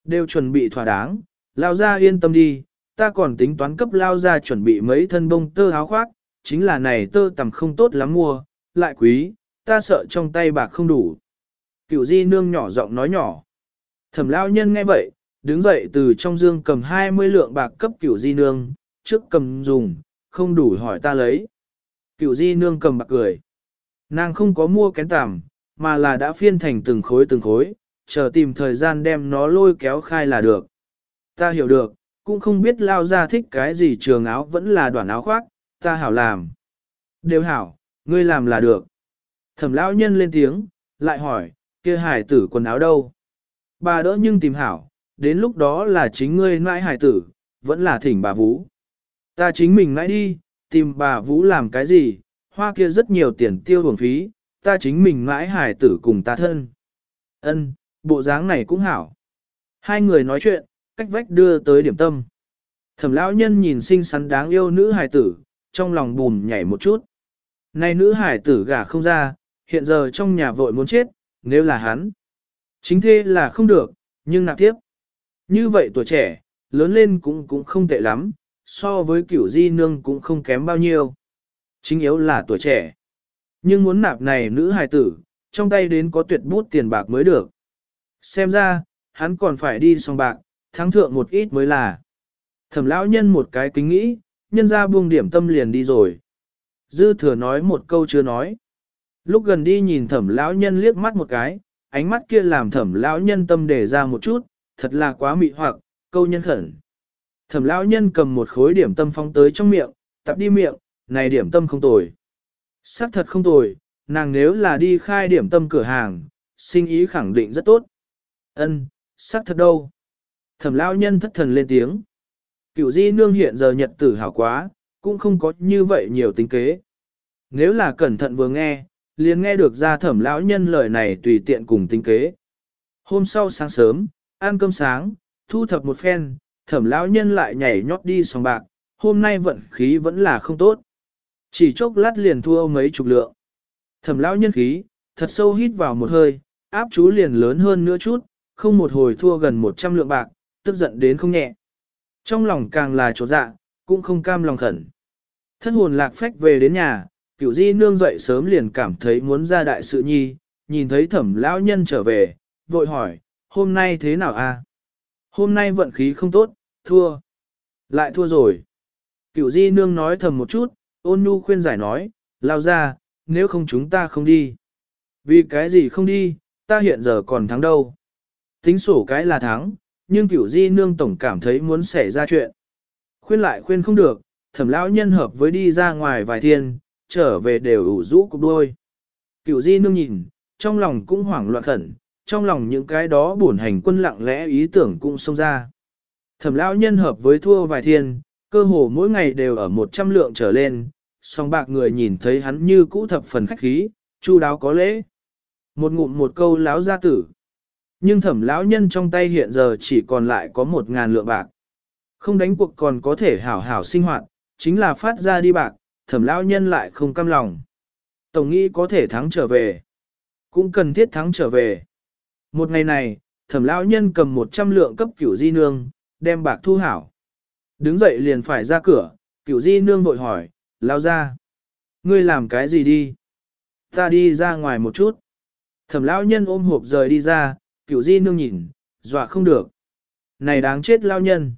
Đều chuẩn bị thỏa đáng, lao ra yên tâm đi, ta còn tính toán cấp lao ra chuẩn bị mấy thân bông tơ áo khoác, chính là này tơ tầm không tốt lắm mua, lại quý, ta sợ trong tay bạc không đủ. Cửu di nương nhỏ giọng nói nhỏ. Thẩm lao nhân nghe vậy, đứng dậy từ trong dương cầm 20 lượng bạc cấp cửu di nương, trước cầm dùng, không đủ hỏi ta lấy. Cửu di nương cầm bạc cười. Nàng không có mua kén tằm, mà là đã phiên thành từng khối từng khối, chờ tìm thời gian đem nó lôi kéo khai là được. Ta hiểu được, cũng không biết lao ra thích cái gì trường áo vẫn là đoạn áo khoác, ta hảo làm. Đều hảo, ngươi làm là được. Thẩm lão nhân lên tiếng, lại hỏi, kia hải tử quần áo đâu? Bà đỡ nhưng tìm hảo, đến lúc đó là chính ngươi nãi hải tử, vẫn là thỉnh bà Vũ. Ta chính mình nãi đi, tìm bà Vũ làm cái gì, hoa kia rất nhiều tiền tiêu hưởng phí, ta chính mình nãi hải tử cùng ta thân. Ân, bộ dáng này cũng hảo. Hai người nói chuyện, cách vách đưa tới điểm tâm. Thẩm lão nhân nhìn xinh xắn đáng yêu nữ hải tử, trong lòng bùm nhảy một chút. Này nữ hải tử gả không ra, hiện giờ trong nhà vội muốn chết, nếu là hắn. Chính thế là không được, nhưng nạp tiếp. Như vậy tuổi trẻ, lớn lên cũng cũng không tệ lắm, so với kiểu di nương cũng không kém bao nhiêu. Chính yếu là tuổi trẻ. Nhưng muốn nạp này nữ hài tử, trong tay đến có tuyệt bút tiền bạc mới được. Xem ra, hắn còn phải đi song bạc, thắng thượng một ít mới là. Thẩm lão nhân một cái kính nghĩ, nhân ra buông điểm tâm liền đi rồi. Dư thừa nói một câu chưa nói. Lúc gần đi nhìn thẩm lão nhân liếc mắt một cái, ánh mắt kia làm thẩm lão nhân tâm để ra một chút, thật là quá mị hoặc, câu nhân khẩn. Thẩm lão nhân cầm một khối điểm tâm phong tới trong miệng, tập đi miệng, này điểm tâm không tồi. Sắc thật không tồi, nàng nếu là đi khai điểm tâm cửa hàng, sinh ý khẳng định rất tốt. Ân, sắc thật đâu. Thẩm lão nhân thất thần lên tiếng. Cựu di nương hiện giờ nhật tử hảo quá, cũng không có như vậy nhiều tính kế. Nếu là cẩn thận vừa nghe, liền nghe được ra thẩm lão nhân lời này tùy tiện cùng tính kế. Hôm sau sáng sớm, ăn cơm sáng, thu thập một phen, thẩm lão nhân lại nhảy nhót đi sòng bạc, hôm nay vận khí vẫn là không tốt. Chỉ chốc lát liền thua mấy chục lượng. Thẩm lão nhân khí, thật sâu hít vào một hơi, áp chú liền lớn hơn nữa chút, không một hồi thua gần 100 lượng bạc, tức giận đến không nhẹ. Trong lòng càng là chỗ dạ, cũng không cam lòng khẩn. Thân hồn lạc phách về đến nhà, cửu di nương dậy sớm liền cảm thấy muốn ra đại sự nhi, nhìn thấy thẩm lão nhân trở về, vội hỏi, hôm nay thế nào a? Hôm nay vận khí không tốt, thua. Lại thua rồi. Cửu di nương nói thầm một chút, ôn nhu khuyên giải nói, lao ra, nếu không chúng ta không đi. Vì cái gì không đi, ta hiện giờ còn thắng đâu. Tính sổ cái là thắng, nhưng cửu di nương tổng cảm thấy muốn xảy ra chuyện. Khuyên lại khuyên không được, thẩm lão nhân hợp với đi ra ngoài vài thiên, trở về đều ủ rũ cục đôi. Cửu di nương nhìn, trong lòng cũng hoảng loạn khẩn, trong lòng những cái đó buồn hành quân lặng lẽ ý tưởng cũng xông ra. Thẩm lão nhân hợp với thua vài thiên, cơ hồ mỗi ngày đều ở một trăm lượng trở lên, song bạc người nhìn thấy hắn như cũ thập phần khách khí, chu đáo có lễ. Một ngụm một câu láo gia tử. Nhưng thẩm lão nhân trong tay hiện giờ chỉ còn lại có một ngàn lượng bạc. Không đánh cuộc còn có thể hảo hảo sinh hoạt, chính là phát ra đi bạc, thẩm lão nhân lại không cam lòng. Tổng nghĩ có thể thắng trở về. Cũng cần thiết thắng trở về. Một ngày này, thẩm lão nhân cầm 100 lượng cấp cửu di nương, đem bạc thu hảo. Đứng dậy liền phải ra cửa, cửu di nương vội hỏi, lao ra. Ngươi làm cái gì đi? Ta đi ra ngoài một chút. Thẩm lão nhân ôm hộp rời đi ra, cửu di nương nhìn, dọa không được. Này đáng chết lao nhân.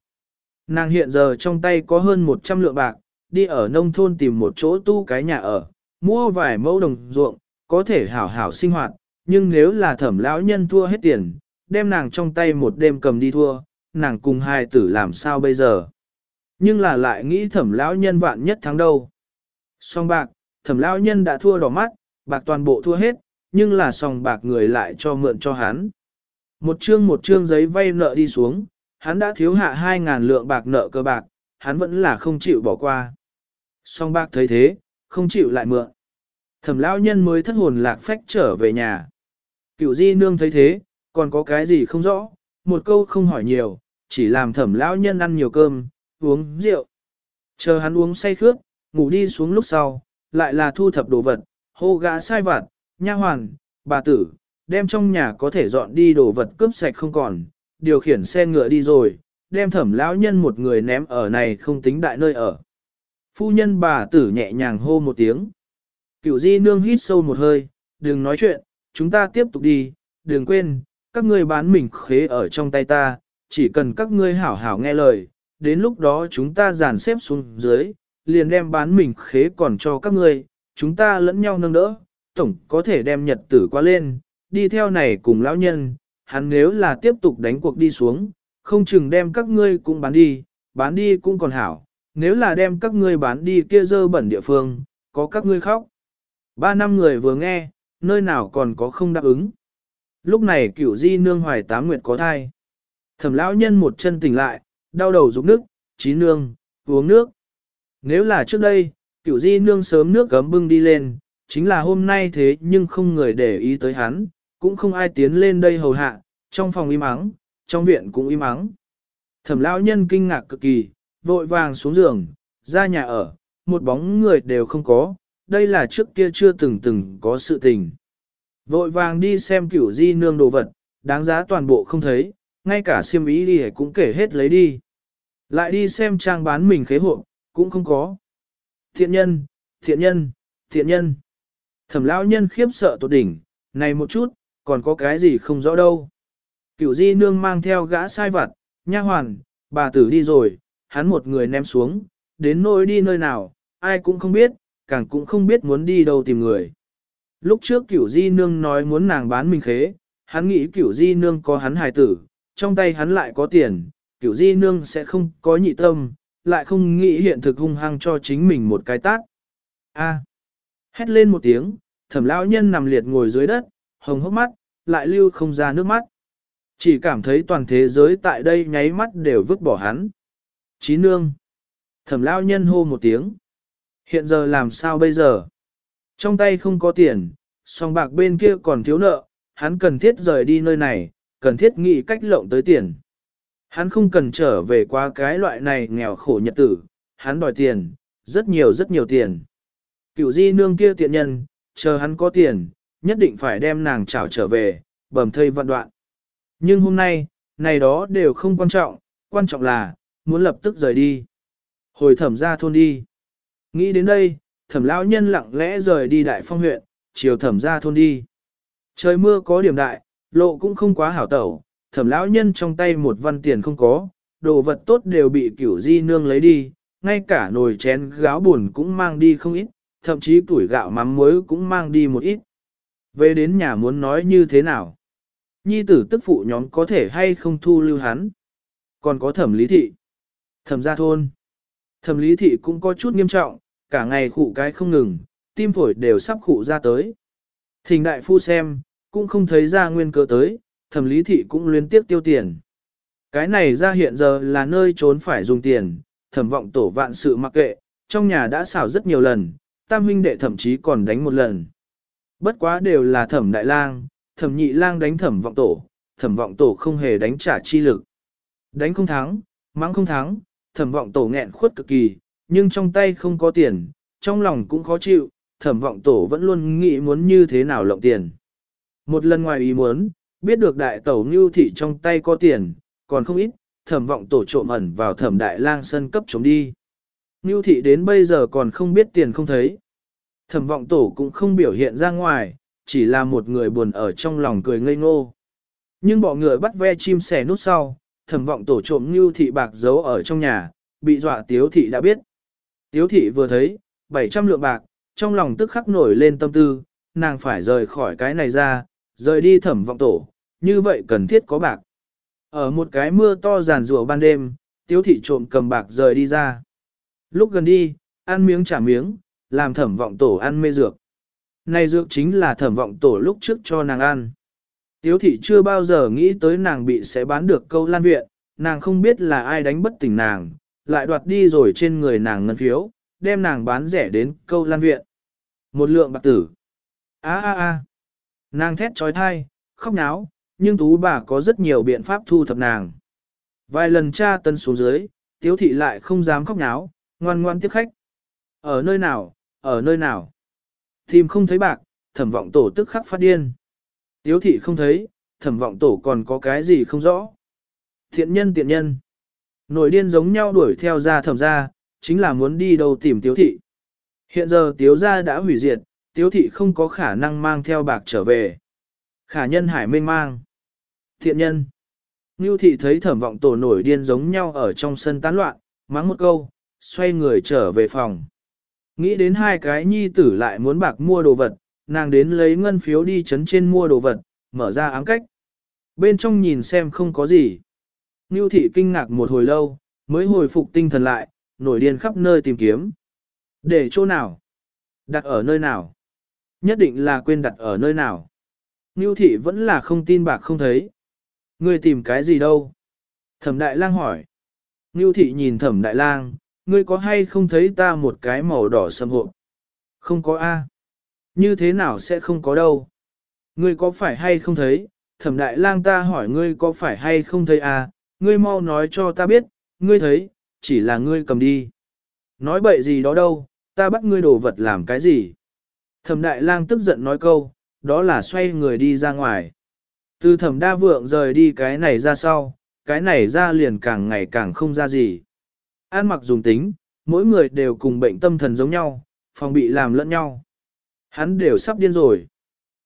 Nàng hiện giờ trong tay có hơn 100 lượng bạc, đi ở nông thôn tìm một chỗ tu cái nhà ở, mua vài mẫu đồng ruộng, có thể hảo hảo sinh hoạt, nhưng nếu là thẩm lão nhân thua hết tiền, đem nàng trong tay một đêm cầm đi thua, nàng cùng hai tử làm sao bây giờ. Nhưng là lại nghĩ thẩm lão nhân vạn nhất thắng đâu. Song bạc, thẩm lão nhân đã thua đỏ mắt, bạc toàn bộ thua hết, nhưng là song bạc người lại cho mượn cho hắn. Một chương một chương giấy vay nợ đi xuống, hắn đã thiếu hạ 2.000 lượng bạc nợ cơ bạc, hắn vẫn là không chịu bỏ qua. Song bạc thấy thế, không chịu lại mượn. Thẩm lão nhân mới thất hồn lạc phách trở về nhà. Cựu di nương thấy thế, còn có cái gì không rõ, một câu không hỏi nhiều, chỉ làm thẩm lão nhân ăn nhiều cơm, uống rượu. Chờ hắn uống say khước, ngủ đi xuống lúc sau, lại là thu thập đồ vật, hô gã sai vặt, nha hoàn, bà tử, đem trong nhà có thể dọn đi đồ vật cướp sạch không còn, điều khiển xe ngựa đi rồi, đem thẩm lão nhân một người ném ở này không tính đại nơi ở. Phu nhân bà tử nhẹ nhàng hô một tiếng. Cửu di nương hít sâu một hơi, đừng nói chuyện, chúng ta tiếp tục đi, đừng quên, các ngươi bán mình khế ở trong tay ta, chỉ cần các ngươi hảo hảo nghe lời, đến lúc đó chúng ta dàn xếp xuống dưới, liền đem bán mình khế còn cho các ngươi, chúng ta lẫn nhau nâng đỡ, tổng có thể đem nhật tử qua lên, đi theo này cùng lão nhân, hắn nếu là tiếp tục đánh cuộc đi xuống, không chừng đem các ngươi cũng bán đi, bán đi cũng còn hảo, nếu là đem các ngươi bán đi kia dơ bẩn địa phương, có các ngươi khóc. Ba năm người vừa nghe, nơi nào còn có không đáp ứng. Lúc này cửu di nương hoài tám nguyệt có thai. Thẩm lão nhân một chân tỉnh lại, đau đầu rụng nước, trí nương, uống nước. Nếu là trước đây, cửu di nương sớm nước gấm bưng đi lên, chính là hôm nay thế nhưng không người để ý tới hắn, cũng không ai tiến lên đây hầu hạ, trong phòng im ắng, trong viện cũng im ắng. Thẩm lão nhân kinh ngạc cực kỳ, vội vàng xuống giường, ra nhà ở, một bóng người đều không có, đây là trước kia chưa từng từng có sự tình. Vội vàng đi xem cửu di nương đồ vật, đáng giá toàn bộ không thấy, ngay cả xiêm ý đi cũng kể hết lấy đi. Lại đi xem trang bán mình khế hộ, cũng không có. Thiện nhân, thiện nhân, thiện nhân. Thẩm lão nhân khiếp sợ tột đỉnh, này một chút, còn có cái gì không rõ đâu. Cửu di nương mang theo gã sai vặt, nha hoàn, bà tử đi rồi, hắn một người ném xuống, đến nơi đi nơi nào, ai cũng không biết, càng cũng không biết muốn đi đâu tìm người. Lúc trước cửu di nương nói muốn nàng bán mình khế, hắn nghĩ cửu di nương có hắn hài tử, trong tay hắn lại có tiền, cửu di nương sẽ không có nhị tâm, lại không nghĩ hiện thực hung hăng cho chính mình một cái tát. A. Hét lên một tiếng, thẩm lão nhân nằm liệt ngồi dưới đất, hồng hốc mắt, lại lưu không ra nước mắt. Chỉ cảm thấy toàn thế giới tại đây nháy mắt đều vứt bỏ hắn. Chí nương. Thẩm lão nhân hô một tiếng. Hiện giờ làm sao bây giờ? Trong tay không có tiền, song bạc bên kia còn thiếu nợ, hắn cần thiết rời đi nơi này, cần thiết nghĩ cách lộng tới tiền. Hắn không cần trở về qua cái loại này nghèo khổ nhật tử, hắn đòi tiền, rất nhiều rất nhiều tiền. Cựu di nương kia tiện nhân, chờ hắn có tiền, nhất định phải đem nàng trảo trở về, bầm thây vạn đoạn. Nhưng hôm nay, này đó đều không quan trọng, quan trọng là, muốn lập tức rời đi. Hồi thẩm ra thôn đi. Nghĩ đến đây, thẩm lão nhân lặng lẽ rời đi đại phong huyện, chiều thẩm ra thôn đi. Trời mưa có điểm đại, lộ cũng không quá hảo tẩu, thẩm lão nhân trong tay một văn tiền không có, đồ vật tốt đều bị cửu di nương lấy đi, ngay cả nồi chén gáo buồn cũng mang đi không ít, thậm chí tuổi gạo mắm muối cũng mang đi một ít. Về đến nhà muốn nói như thế nào? Nhi tử tức phụ nhóm có thể hay không thu lưu hắn? Còn có thẩm lý thị. Thẩm gia thôn. Thẩm lý thị cũng có chút nghiêm trọng, cả ngày khụ cái không ngừng, tim phổi đều sắp khụ ra tới. Thình đại phu xem, cũng không thấy ra nguyên cơ tới, thẩm lý thị cũng liên tiếp tiêu tiền. Cái này ra hiện giờ là nơi trốn phải dùng tiền, thẩm vọng tổ vạn sự mặc kệ, trong nhà đã xảo rất nhiều lần, tam huynh đệ thậm chí còn đánh một lần. Bất quá đều là thẩm đại lang, thẩm nhị lang đánh thẩm vọng tổ, thẩm vọng tổ không hề đánh trả chi lực. Đánh không thắng, mắng không thắng, thẩm vọng tổ nghẹn khuất cực kỳ, nhưng trong tay không có tiền, trong lòng cũng khó chịu, thẩm vọng tổ vẫn luôn nghĩ muốn như thế nào lộng tiền. Một lần ngoài ý muốn, biết được đại tẩu ngưu thị trong tay có tiền, còn không ít, thẩm vọng tổ trộm ẩn vào thẩm đại lang sân cấp chống đi. Ngưu thị đến bây giờ còn không biết tiền không thấy. Thẩm vọng tổ cũng không biểu hiện ra ngoài, chỉ là một người buồn ở trong lòng cười ngây ngô. Nhưng bỏ ngựa bắt ve chim sẻ nút sau, thẩm vọng tổ trộm như thị bạc giấu ở trong nhà, bị dọa tiếu thị đã biết. Tiếu thị vừa thấy, 700 lượng bạc, trong lòng tức khắc nổi lên tâm tư, nàng phải rời khỏi cái này ra, rời đi thẩm vọng tổ, như vậy cần thiết có bạc. Ở một cái mưa to giàn rùa ban đêm, tiếu thị trộm cầm bạc rời đi ra. Lúc gần đi, ăn miếng trả miếng, làm thẩm vọng tổ ăn mê dược. Này dược chính là thẩm vọng tổ lúc trước cho nàng ăn. Tiếu thị chưa bao giờ nghĩ tới nàng bị sẽ bán được câu lan viện, nàng không biết là ai đánh bất tỉnh nàng, lại đoạt đi rồi trên người nàng ngân phiếu, đem nàng bán rẻ đến câu lan viện. Một lượng bạc tử. a a a Nàng thét trói thai, khóc náo, nhưng tú bà có rất nhiều biện pháp thu thập nàng. Vài lần tra tân xuống dưới, tiếu thị lại không dám khóc náo, ngoan ngoan tiếp khách. Ở nơi nào, ở nơi nào? Tìm không thấy bạc, thẩm vọng tổ tức khắc phát điên. Tiếu thị không thấy, thẩm vọng tổ còn có cái gì không rõ. Thiện nhân tiện nhân. Nổi điên giống nhau đuổi theo ra thẩm ra, chính là muốn đi đâu tìm tiếu thị. Hiện giờ tiếu gia đã hủy diệt, tiếu thị không có khả năng mang theo bạc trở về. Khả nhân hải mênh mang. Thiện nhân. Ngưu thị thấy thẩm vọng tổ nổi điên giống nhau ở trong sân tán loạn, mắng một câu, xoay người trở về phòng. Nghĩ đến hai cái nhi tử lại muốn bạc mua đồ vật, nàng đến lấy ngân phiếu đi chấn trên mua đồ vật, mở ra ám cách. Bên trong nhìn xem không có gì. Ngưu thị kinh ngạc một hồi lâu, mới hồi phục tinh thần lại, nổi điên khắp nơi tìm kiếm. Để chỗ nào? Đặt ở nơi nào? Nhất định là quên đặt ở nơi nào? Ngưu thị vẫn là không tin bạc không thấy. Ngươi tìm cái gì đâu? Thẩm đại lang hỏi. Ngưu thị nhìn thẩm đại lang, ngươi có hay không thấy ta một cái màu đỏ sâm hộ? Không có A. Như thế nào sẽ không có đâu? Ngươi có phải hay không thấy? Thẩm đại lang ta hỏi ngươi có phải hay không thấy à? ngươi mau nói cho ta biết, ngươi thấy, chỉ là ngươi cầm đi. Nói bậy gì đó đâu, ta bắt ngươi đồ vật làm cái gì? Thẩm đại lang tức giận nói câu, đó là xoay người đi ra ngoài. Từ thẩm đa vượng rời đi cái này ra sau, cái này ra liền càng ngày càng không ra gì. An mặc dùng tính, mỗi người đều cùng bệnh tâm thần giống nhau, phòng bị làm lẫn nhau. Hắn đều sắp điên rồi.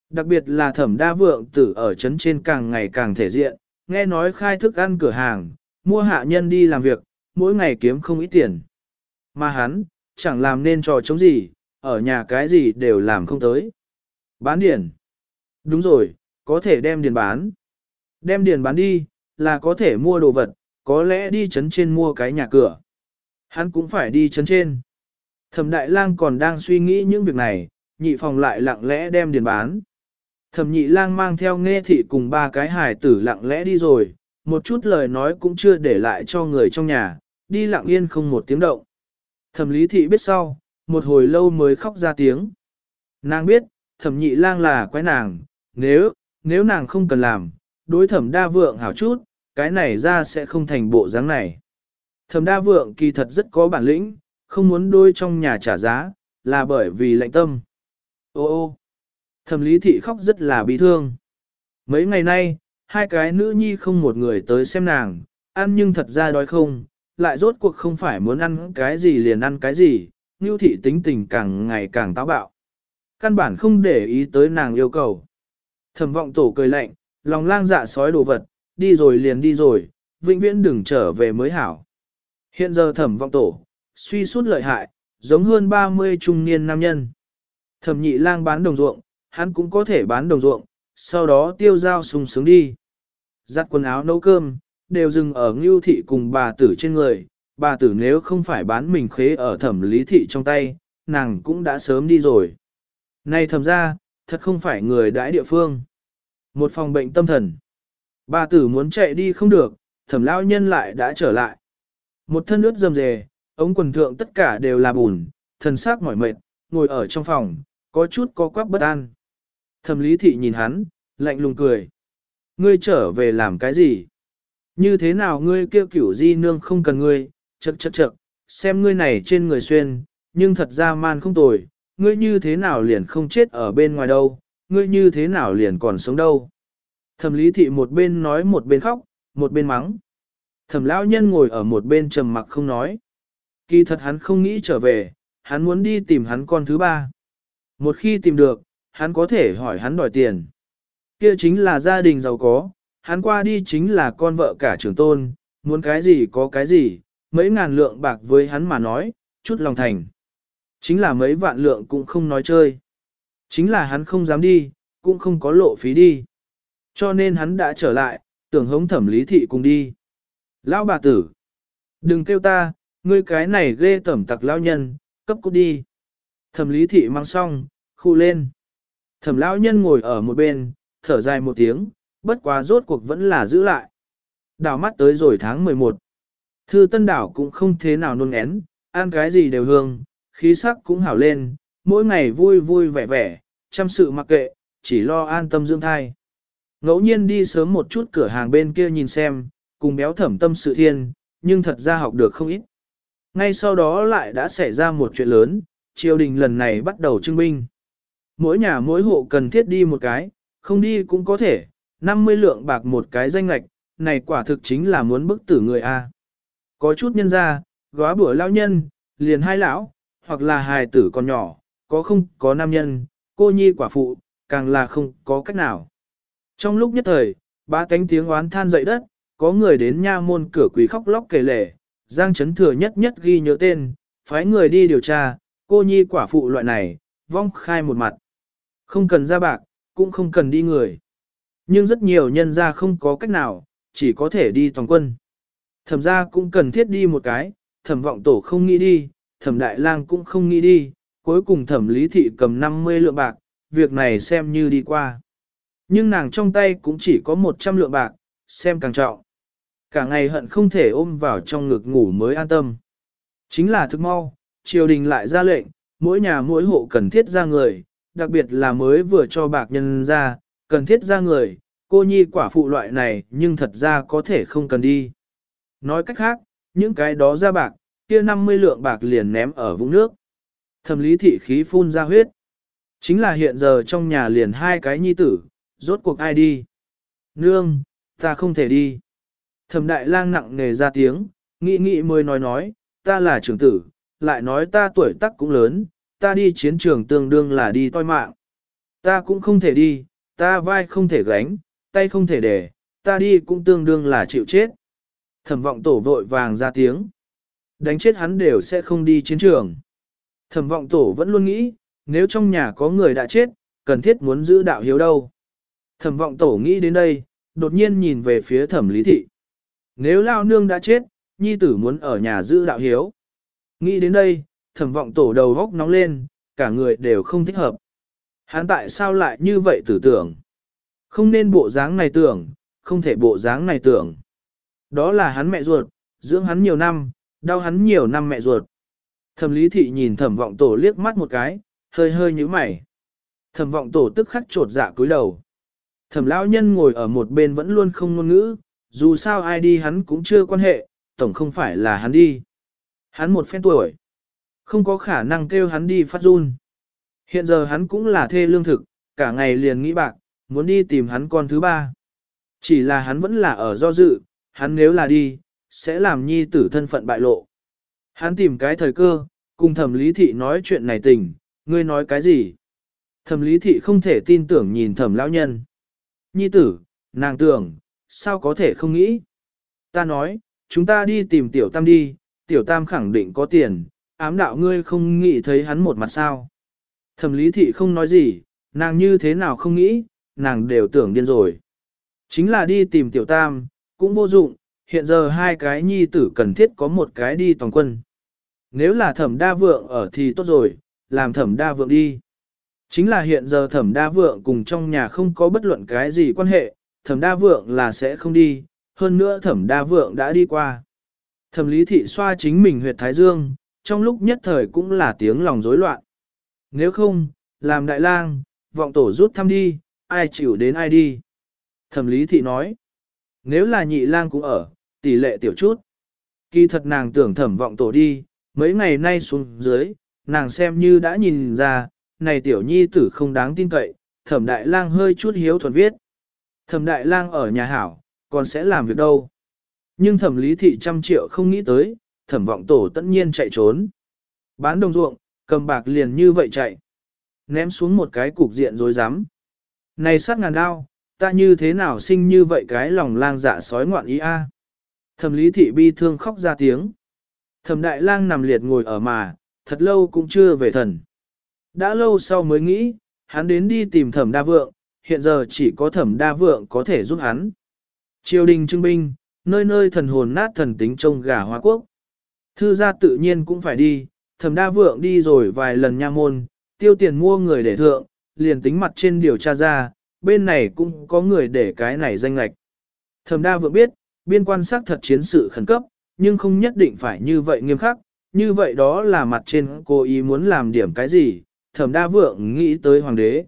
Đặc biệt là thẩm đa vượng tử ở trấn trên càng ngày càng thể diện, nghe nói khai thức ăn cửa hàng, mua hạ nhân đi làm việc, mỗi ngày kiếm không ít tiền. Mà hắn, chẳng làm nên trò chống gì, ở nhà cái gì đều làm không tới. Bán điển. Đúng rồi, có thể đem điền bán. Đem điền bán đi, là có thể mua đồ vật, có lẽ đi chấn trên mua cái nhà cửa. Hắn cũng phải đi chấn trên. Thẩm đại lang còn đang suy nghĩ những việc này, nhị phòng lại lặng lẽ đem điền bán. Thẩm nhị lang mang theo nghe thị cùng ba cái hài tử lặng lẽ đi rồi, một chút lời nói cũng chưa để lại cho người trong nhà, đi lặng yên không một tiếng động. Thẩm lý thị biết sau, một hồi lâu mới khóc ra tiếng. Nàng biết, thẩm nhị lang là quái nàng, nếu, nếu nàng không cần làm, đối thẩm đa vượng hảo chút, cái này ra sẽ không thành bộ dáng này. Thẩm đa vượng kỳ thật rất có bản lĩnh, không muốn đôi trong nhà trả giá, là bởi vì lạnh tâm. Ô ô, thẩm lý thị khóc rất là bi thương. Mấy ngày nay, hai cái nữ nhi không một người tới xem nàng, ăn nhưng thật ra đói không, lại rốt cuộc không phải muốn ăn cái gì liền ăn cái gì, Ngưu thị tính tình càng ngày càng táo bạo. Căn bản không để ý tới nàng yêu cầu. Thẩm vọng tổ cười lạnh, lòng lang dạ sói đồ vật, đi rồi liền đi rồi, vĩnh viễn đừng trở về mới hảo. Hiện giờ thẩm vọng tổ, suy sút lợi hại, giống hơn 30 trung niên nam nhân. Thẩm nhị lang bán đồng ruộng, hắn cũng có thể bán đồng ruộng, sau đó tiêu giao sung sướng đi. Giặt quần áo nấu cơm, đều dừng ở ngưu thị cùng bà tử trên người, bà tử nếu không phải bán mình khế ở thẩm lý thị trong tay, nàng cũng đã sớm đi rồi. Này thầm ra, thật không phải người đãi địa phương. Một phòng bệnh tâm thần. Bà tử muốn chạy đi không được, thẩm lao nhân lại đã trở lại. Một thân ướt dầm dề, ống quần thượng tất cả đều là bùn, thần sắc mỏi mệt, ngồi ở trong phòng, có chút có quắc bất an. Thẩm lý thị nhìn hắn, lạnh lùng cười. Ngươi trở về làm cái gì? Như thế nào ngươi kêu cửu di nương không cần ngươi, chật chật chật, xem ngươi này trên người xuyên, nhưng thật ra man không tồi, ngươi như thế nào liền không chết ở bên ngoài đâu, ngươi như thế nào liền còn sống đâu. Thẩm lý thị một bên nói một bên khóc, một bên mắng. Thẩm lão nhân ngồi ở một bên trầm mặc không nói. Kỳ thật hắn không nghĩ trở về, hắn muốn đi tìm hắn con thứ ba. Một khi tìm được, hắn có thể hỏi hắn đòi tiền. Kia chính là gia đình giàu có, hắn qua đi chính là con vợ cả trưởng tôn, muốn cái gì có cái gì, mấy ngàn lượng bạc với hắn mà nói, chút lòng thành. Chính là mấy vạn lượng cũng không nói chơi. Chính là hắn không dám đi, cũng không có lộ phí đi. Cho nên hắn đã trở lại, tưởng hống thẩm lý thị cùng đi. Lão bà tử, đừng kêu ta, ngươi cái này ghê tẩm tặc lão nhân, cấp cút đi. Thẩm lý thị mang xong, khu lên. Thẩm lão nhân ngồi ở một bên, thở dài một tiếng, bất quá rốt cuộc vẫn là giữ lại. Đảo mắt tới rồi tháng 11. Thư tân đảo cũng không thế nào nôn én, ăn cái gì đều hương, khí sắc cũng hảo lên, mỗi ngày vui vui vẻ vẻ, chăm sự mặc kệ, chỉ lo an tâm dưỡng thai. Ngẫu nhiên đi sớm một chút cửa hàng bên kia nhìn xem, cùng béo thẩm tâm sự thiên, nhưng thật ra học được không ít. Ngay sau đó lại đã xảy ra một chuyện lớn, triều đình lần này bắt đầu trưng binh. Mỗi nhà mỗi hộ cần thiết đi một cái, không đi cũng có thể, 50 lượng bạc một cái danh lạch, này quả thực chính là muốn bức tử người A. Có chút nhân ra, góa bữa lao nhân, liền hai lão, hoặc là hài tử còn nhỏ, có không có nam nhân, cô nhi quả phụ, càng là không có cách nào. Trong lúc nhất thời, ba cánh tiếng oán than dậy đất, có người đến nha môn cửa quỷ khóc lóc kể lể, Giang Trấn Thừa nhất nhất ghi nhớ tên, phái người đi điều tra, cô nhi quả phụ loại này, vong khai một mặt. Không cần ra bạc, cũng không cần đi người. Nhưng rất nhiều nhân gia không có cách nào, chỉ có thể đi toàn quân. Thẩm ra cũng cần thiết đi một cái, thẩm vọng tổ không nghĩ đi, thẩm đại lang cũng không nghĩ đi, cuối cùng thẩm lý thị cầm 50 lượng bạc, việc này xem như đi qua. Nhưng nàng trong tay cũng chỉ có 100 lượng bạc, xem càng trọng. Cả ngày hận không thể ôm vào trong ngực ngủ mới an tâm. Chính là thức mau, triều đình lại ra lệnh, mỗi nhà mỗi hộ cần thiết ra người, đặc biệt là mới vừa cho bạc nhân ra, cần thiết ra người, cô nhi quả phụ loại này nhưng thật ra có thể không cần đi. Nói cách khác, những cái đó ra bạc, kia 50 lượng bạc liền ném ở vũng nước. Thẩm lý thị khí phun ra huyết. Chính là hiện giờ trong nhà liền hai cái nhi tử, rốt cuộc ai đi. Nương, ta không thể đi. Thẩm đại lang nặng nề ra tiếng, nghĩ nghĩ mới nói nói, ta là trưởng tử, lại nói ta tuổi tác cũng lớn, ta đi chiến trường tương đương là đi toi mạng. Ta cũng không thể đi, ta vai không thể gánh, tay không thể để, ta đi cũng tương đương là chịu chết. Thẩm vọng tổ vội vàng ra tiếng. Đánh chết hắn đều sẽ không đi chiến trường. Thẩm vọng tổ vẫn luôn nghĩ, nếu trong nhà có người đã chết, cần thiết muốn giữ đạo hiếu đâu. Thẩm vọng tổ nghĩ đến đây, đột nhiên nhìn về phía thẩm lý thị. Nếu lao nương đã chết, nhi tử muốn ở nhà giữ đạo hiếu. Nghĩ đến đây, thẩm vọng tổ đầu góc nóng lên, cả người đều không thích hợp. Hắn tại sao lại như vậy tử tưởng? Không nên bộ dáng này tưởng, không thể bộ dáng này tưởng. Đó là hắn mẹ ruột, dưỡng hắn nhiều năm, đau hắn nhiều năm mẹ ruột. Thẩm lý thị nhìn thẩm vọng tổ liếc mắt một cái, hơi hơi như mày. Thẩm vọng tổ tức khắc trột dạ cúi đầu. Thẩm lão nhân ngồi ở một bên vẫn luôn không ngôn ngữ, dù sao ai đi hắn cũng chưa quan hệ, tổng không phải là hắn đi. Hắn một phen tuổi, không có khả năng kêu hắn đi phát run. Hiện giờ hắn cũng là thê lương thực, cả ngày liền nghĩ bạc, muốn đi tìm hắn con thứ ba. Chỉ là hắn vẫn là ở do dự, hắn nếu là đi, sẽ làm nhi tử thân phận bại lộ. Hắn tìm cái thời cơ, cùng thẩm lý thị nói chuyện này tình, ngươi nói cái gì? Thẩm lý thị không thể tin tưởng nhìn thẩm lão nhân. Nhi tử, nàng tưởng, sao có thể không nghĩ? Ta nói, chúng ta đi tìm tiểu tam đi, tiểu tam khẳng định có tiền, ám đạo ngươi không nghĩ thấy hắn một mặt sao. Thẩm lý thị không nói gì, nàng như thế nào không nghĩ, nàng đều tưởng điên rồi. Chính là đi tìm tiểu tam, cũng vô dụng, hiện giờ hai cái nhi tử cần thiết có một cái đi toàn quân. Nếu là thẩm đa vượng ở thì tốt rồi, làm thẩm đa vượng đi. Chính là hiện giờ thẩm đa vượng cùng trong nhà không có bất luận cái gì quan hệ, thẩm đa vượng là sẽ không đi, hơn nữa thẩm đa vượng đã đi qua. Thẩm lý thị xoa chính mình huyệt thái dương, trong lúc nhất thời cũng là tiếng lòng rối loạn. Nếu không, làm đại lang, vọng tổ rút thăm đi, ai chịu đến ai đi. Thẩm lý thị nói, nếu là nhị lang cũng ở, tỷ lệ tiểu chút. Kỳ thật nàng tưởng thẩm vọng tổ đi, mấy ngày nay xuống dưới, nàng xem như đã nhìn ra, này tiểu nhi tử không đáng tin cậy, thẩm đại lang hơi chút hiếu thuần viết. Thẩm đại lang ở nhà hảo, còn sẽ làm việc đâu. Nhưng thẩm lý thị trăm triệu không nghĩ tới, thẩm vọng tổ tất nhiên chạy trốn. Bán đồng ruộng, cầm bạc liền như vậy chạy. Ném xuống một cái cục diện rồi dám. Này sát ngàn đao, ta như thế nào sinh như vậy cái lòng lang dạ sói ngoạn ý a. Thẩm lý thị bi thương khóc ra tiếng. Thẩm đại lang nằm liệt ngồi ở mà, thật lâu cũng chưa về thần. Đã lâu sau mới nghĩ, hắn đến đi tìm thẩm đa vượng, hiện giờ chỉ có thẩm đa vượng có thể giúp hắn. Triều đình trưng binh, nơi nơi thần hồn nát thần tính trông gà hoa quốc. Thư gia tự nhiên cũng phải đi, thẩm đa vượng đi rồi vài lần nha môn, tiêu tiền mua người để thượng, liền tính mặt trên điều tra ra, bên này cũng có người để cái này danh lạch. Thẩm đa vượng biết, biên quan sát thật chiến sự khẩn cấp, nhưng không nhất định phải như vậy nghiêm khắc, như vậy đó là mặt trên cô ý muốn làm điểm cái gì, thẩm đa vượng nghĩ tới hoàng đế.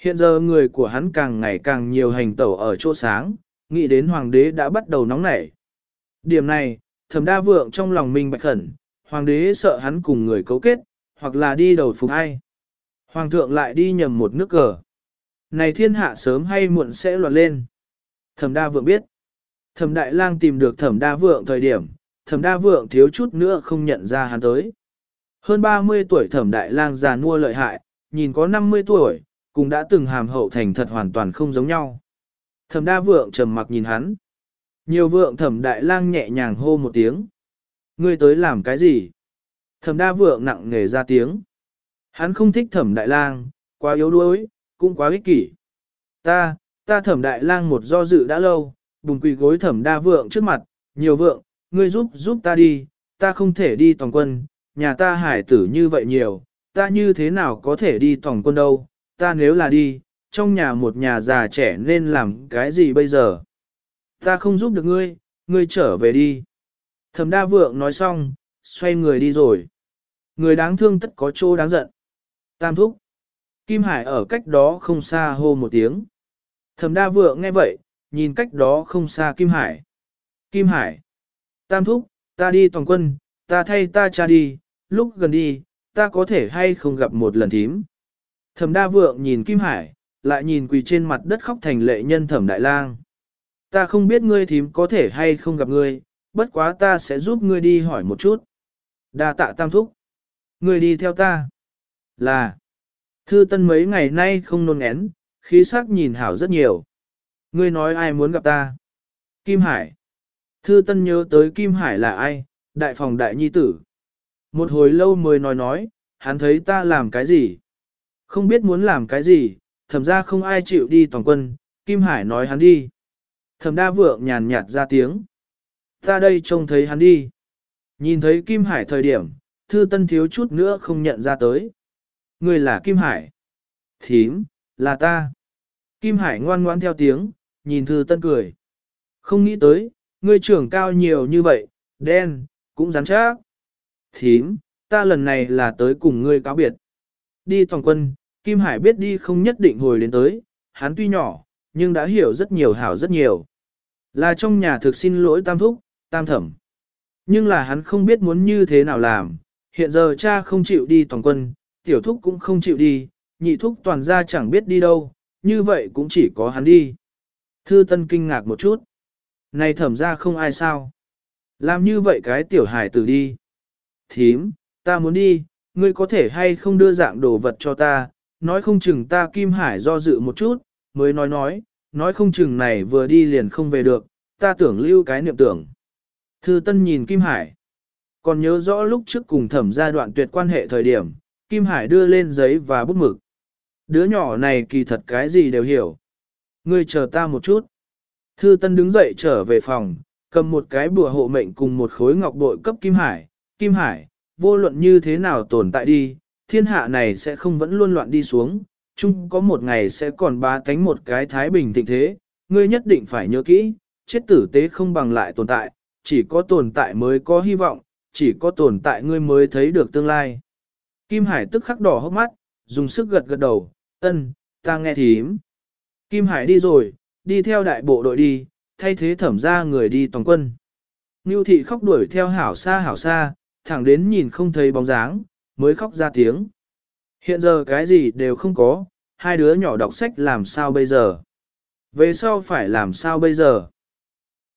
Hiện giờ người của hắn càng ngày càng nhiều hành tẩu ở chỗ sáng, nghĩ đến hoàng đế đã bắt đầu nóng nảy. Điểm này, thẩm đa vượng trong lòng mình bạch khẩn, hoàng đế sợ hắn cùng người cấu kết, hoặc là đi đầu phục ai. Hoàng thượng lại đi nhầm một nước cờ. Này thiên hạ sớm hay muộn sẽ loạn lên. Thẩm đa vượng biết. Thẩm đại lang tìm được thẩm đa vượng thời điểm, thẩm đa vượng thiếu chút nữa không nhận ra hắn tới. Hơn 30 tuổi thẩm đại lang già nua lợi hại, nhìn có 50 tuổi, cũng đã từng hàm hậu thành thật hoàn toàn không giống nhau. Thẩm đa vượng trầm mặc nhìn hắn. Nhiều vượng thẩm đại lang nhẹ nhàng hô một tiếng. Ngươi tới làm cái gì? Thẩm đa vượng nặng nề ra tiếng. Hắn không thích thẩm đại lang, quá yếu đuối, cũng quá ích kỷ. Ta, ta thẩm đại lang một do dự đã lâu, bùng quỳ gối thẩm đa vượng trước mặt, nhiều vượng, ngươi giúp giúp ta đi, ta không thể đi toàn quân, nhà ta hải tử như vậy nhiều, ta như thế nào có thể đi toàn quân đâu, ta nếu là đi, trong nhà một nhà già trẻ nên làm cái gì bây giờ? Ta không giúp được ngươi, ngươi trở về đi. Thẩm đa vượng nói xong, xoay người đi rồi. Người đáng thương tất có chỗ đáng giận. Tam thúc. Kim Hải ở cách đó không xa hô một tiếng. Thẩm đa vượng nghe vậy, nhìn cách đó không xa Kim Hải. Kim Hải. Tam thúc, ta đi toàn quân, ta thay ta cha đi, lúc gần đi, ta có thể hay không gặp một lần thím. Thẩm đa vượng nhìn Kim Hải, lại nhìn quỳ trên mặt đất khóc thành lệ nhân thẩm đại lang ta không biết ngươi thím có thể hay không gặp ngươi, bất quá ta sẽ giúp ngươi đi hỏi một chút. Đa tạ tam thúc. Ngươi đi theo ta. Là. Thư tân mấy ngày nay không nôn ngén, khí sắc nhìn hảo rất nhiều. Ngươi nói ai muốn gặp ta? Kim Hải. Thư tân nhớ tới Kim Hải là ai? Đại phòng đại nhi tử. Một hồi lâu mới nói nói, hắn thấy ta làm cái gì? Không biết muốn làm cái gì, thầm ra không ai chịu đi toàn quân, Kim Hải nói hắn đi. Thầm đa vượng nhàn nhạt ra tiếng. Ta đây trông thấy hắn đi. Nhìn thấy Kim Hải thời điểm, thư tân thiếu chút nữa không nhận ra tới. Người là Kim Hải. Thím, là ta. Kim Hải ngoan ngoan theo tiếng, nhìn thư tân cười. Không nghĩ tới, ngươi trưởng cao nhiều như vậy, đen, cũng rắn chắc. Thím, ta lần này là tới cùng ngươi cáo biệt. Đi toàn quân, Kim Hải biết đi không nhất định hồi đến tới, hắn tuy nhỏ, nhưng đã hiểu rất nhiều hảo rất nhiều. Là trong nhà thực xin lỗi tam thúc, tam thẩm. Nhưng là hắn không biết muốn như thế nào làm, hiện giờ cha không chịu đi toàn quân, tiểu thúc cũng không chịu đi, nhị thúc toàn ra chẳng biết đi đâu, như vậy cũng chỉ có hắn đi. Thư Tân kinh ngạc một chút. Này thẩm ra không ai sao. Làm như vậy cái tiểu hải tử đi. Thím, ta muốn đi, ngươi có thể hay không đưa dạng đồ vật cho ta, nói không chừng ta Kim Hải do dự một chút, mới nói nói, nói không chừng này vừa đi liền không về được, ta tưởng lưu cái niệm tưởng. Thư Tân nhìn Kim Hải. Còn nhớ rõ lúc trước cùng thẩm gia đoạn tuyệt quan hệ thời điểm, Kim Hải đưa lên giấy và bút mực. Đứa nhỏ này kỳ thật cái gì đều hiểu. Ngươi chờ ta một chút. Thư Tân đứng dậy trở về phòng, cầm một cái bùa hộ mệnh cùng một khối ngọc bội cấp Kim Hải. Kim Hải, vô luận như thế nào tồn tại đi, thiên hạ này sẽ không vẫn luôn loạn đi xuống, chung có một ngày sẽ còn ba cánh một cái thái bình thịnh thế, ngươi nhất định phải nhớ kỹ, chết tử tế không bằng lại tồn tại, chỉ có tồn tại mới có hy vọng, chỉ có tồn tại ngươi mới thấy được tương lai. Kim Hải tức khắc đỏ hốc mắt, dùng sức gật gật đầu, ân, ta nghe thím. Kim Hải đi rồi, đi theo đại bộ đội đi, thay thế thẩm ra người đi toàn quân. Ngưu thị khóc đuổi theo hảo xa hảo xa, thẳng đến nhìn không thấy bóng dáng, mới khóc ra tiếng. Hiện giờ cái gì đều không có, hai đứa nhỏ đọc sách làm sao bây giờ? Về sau phải làm sao bây giờ?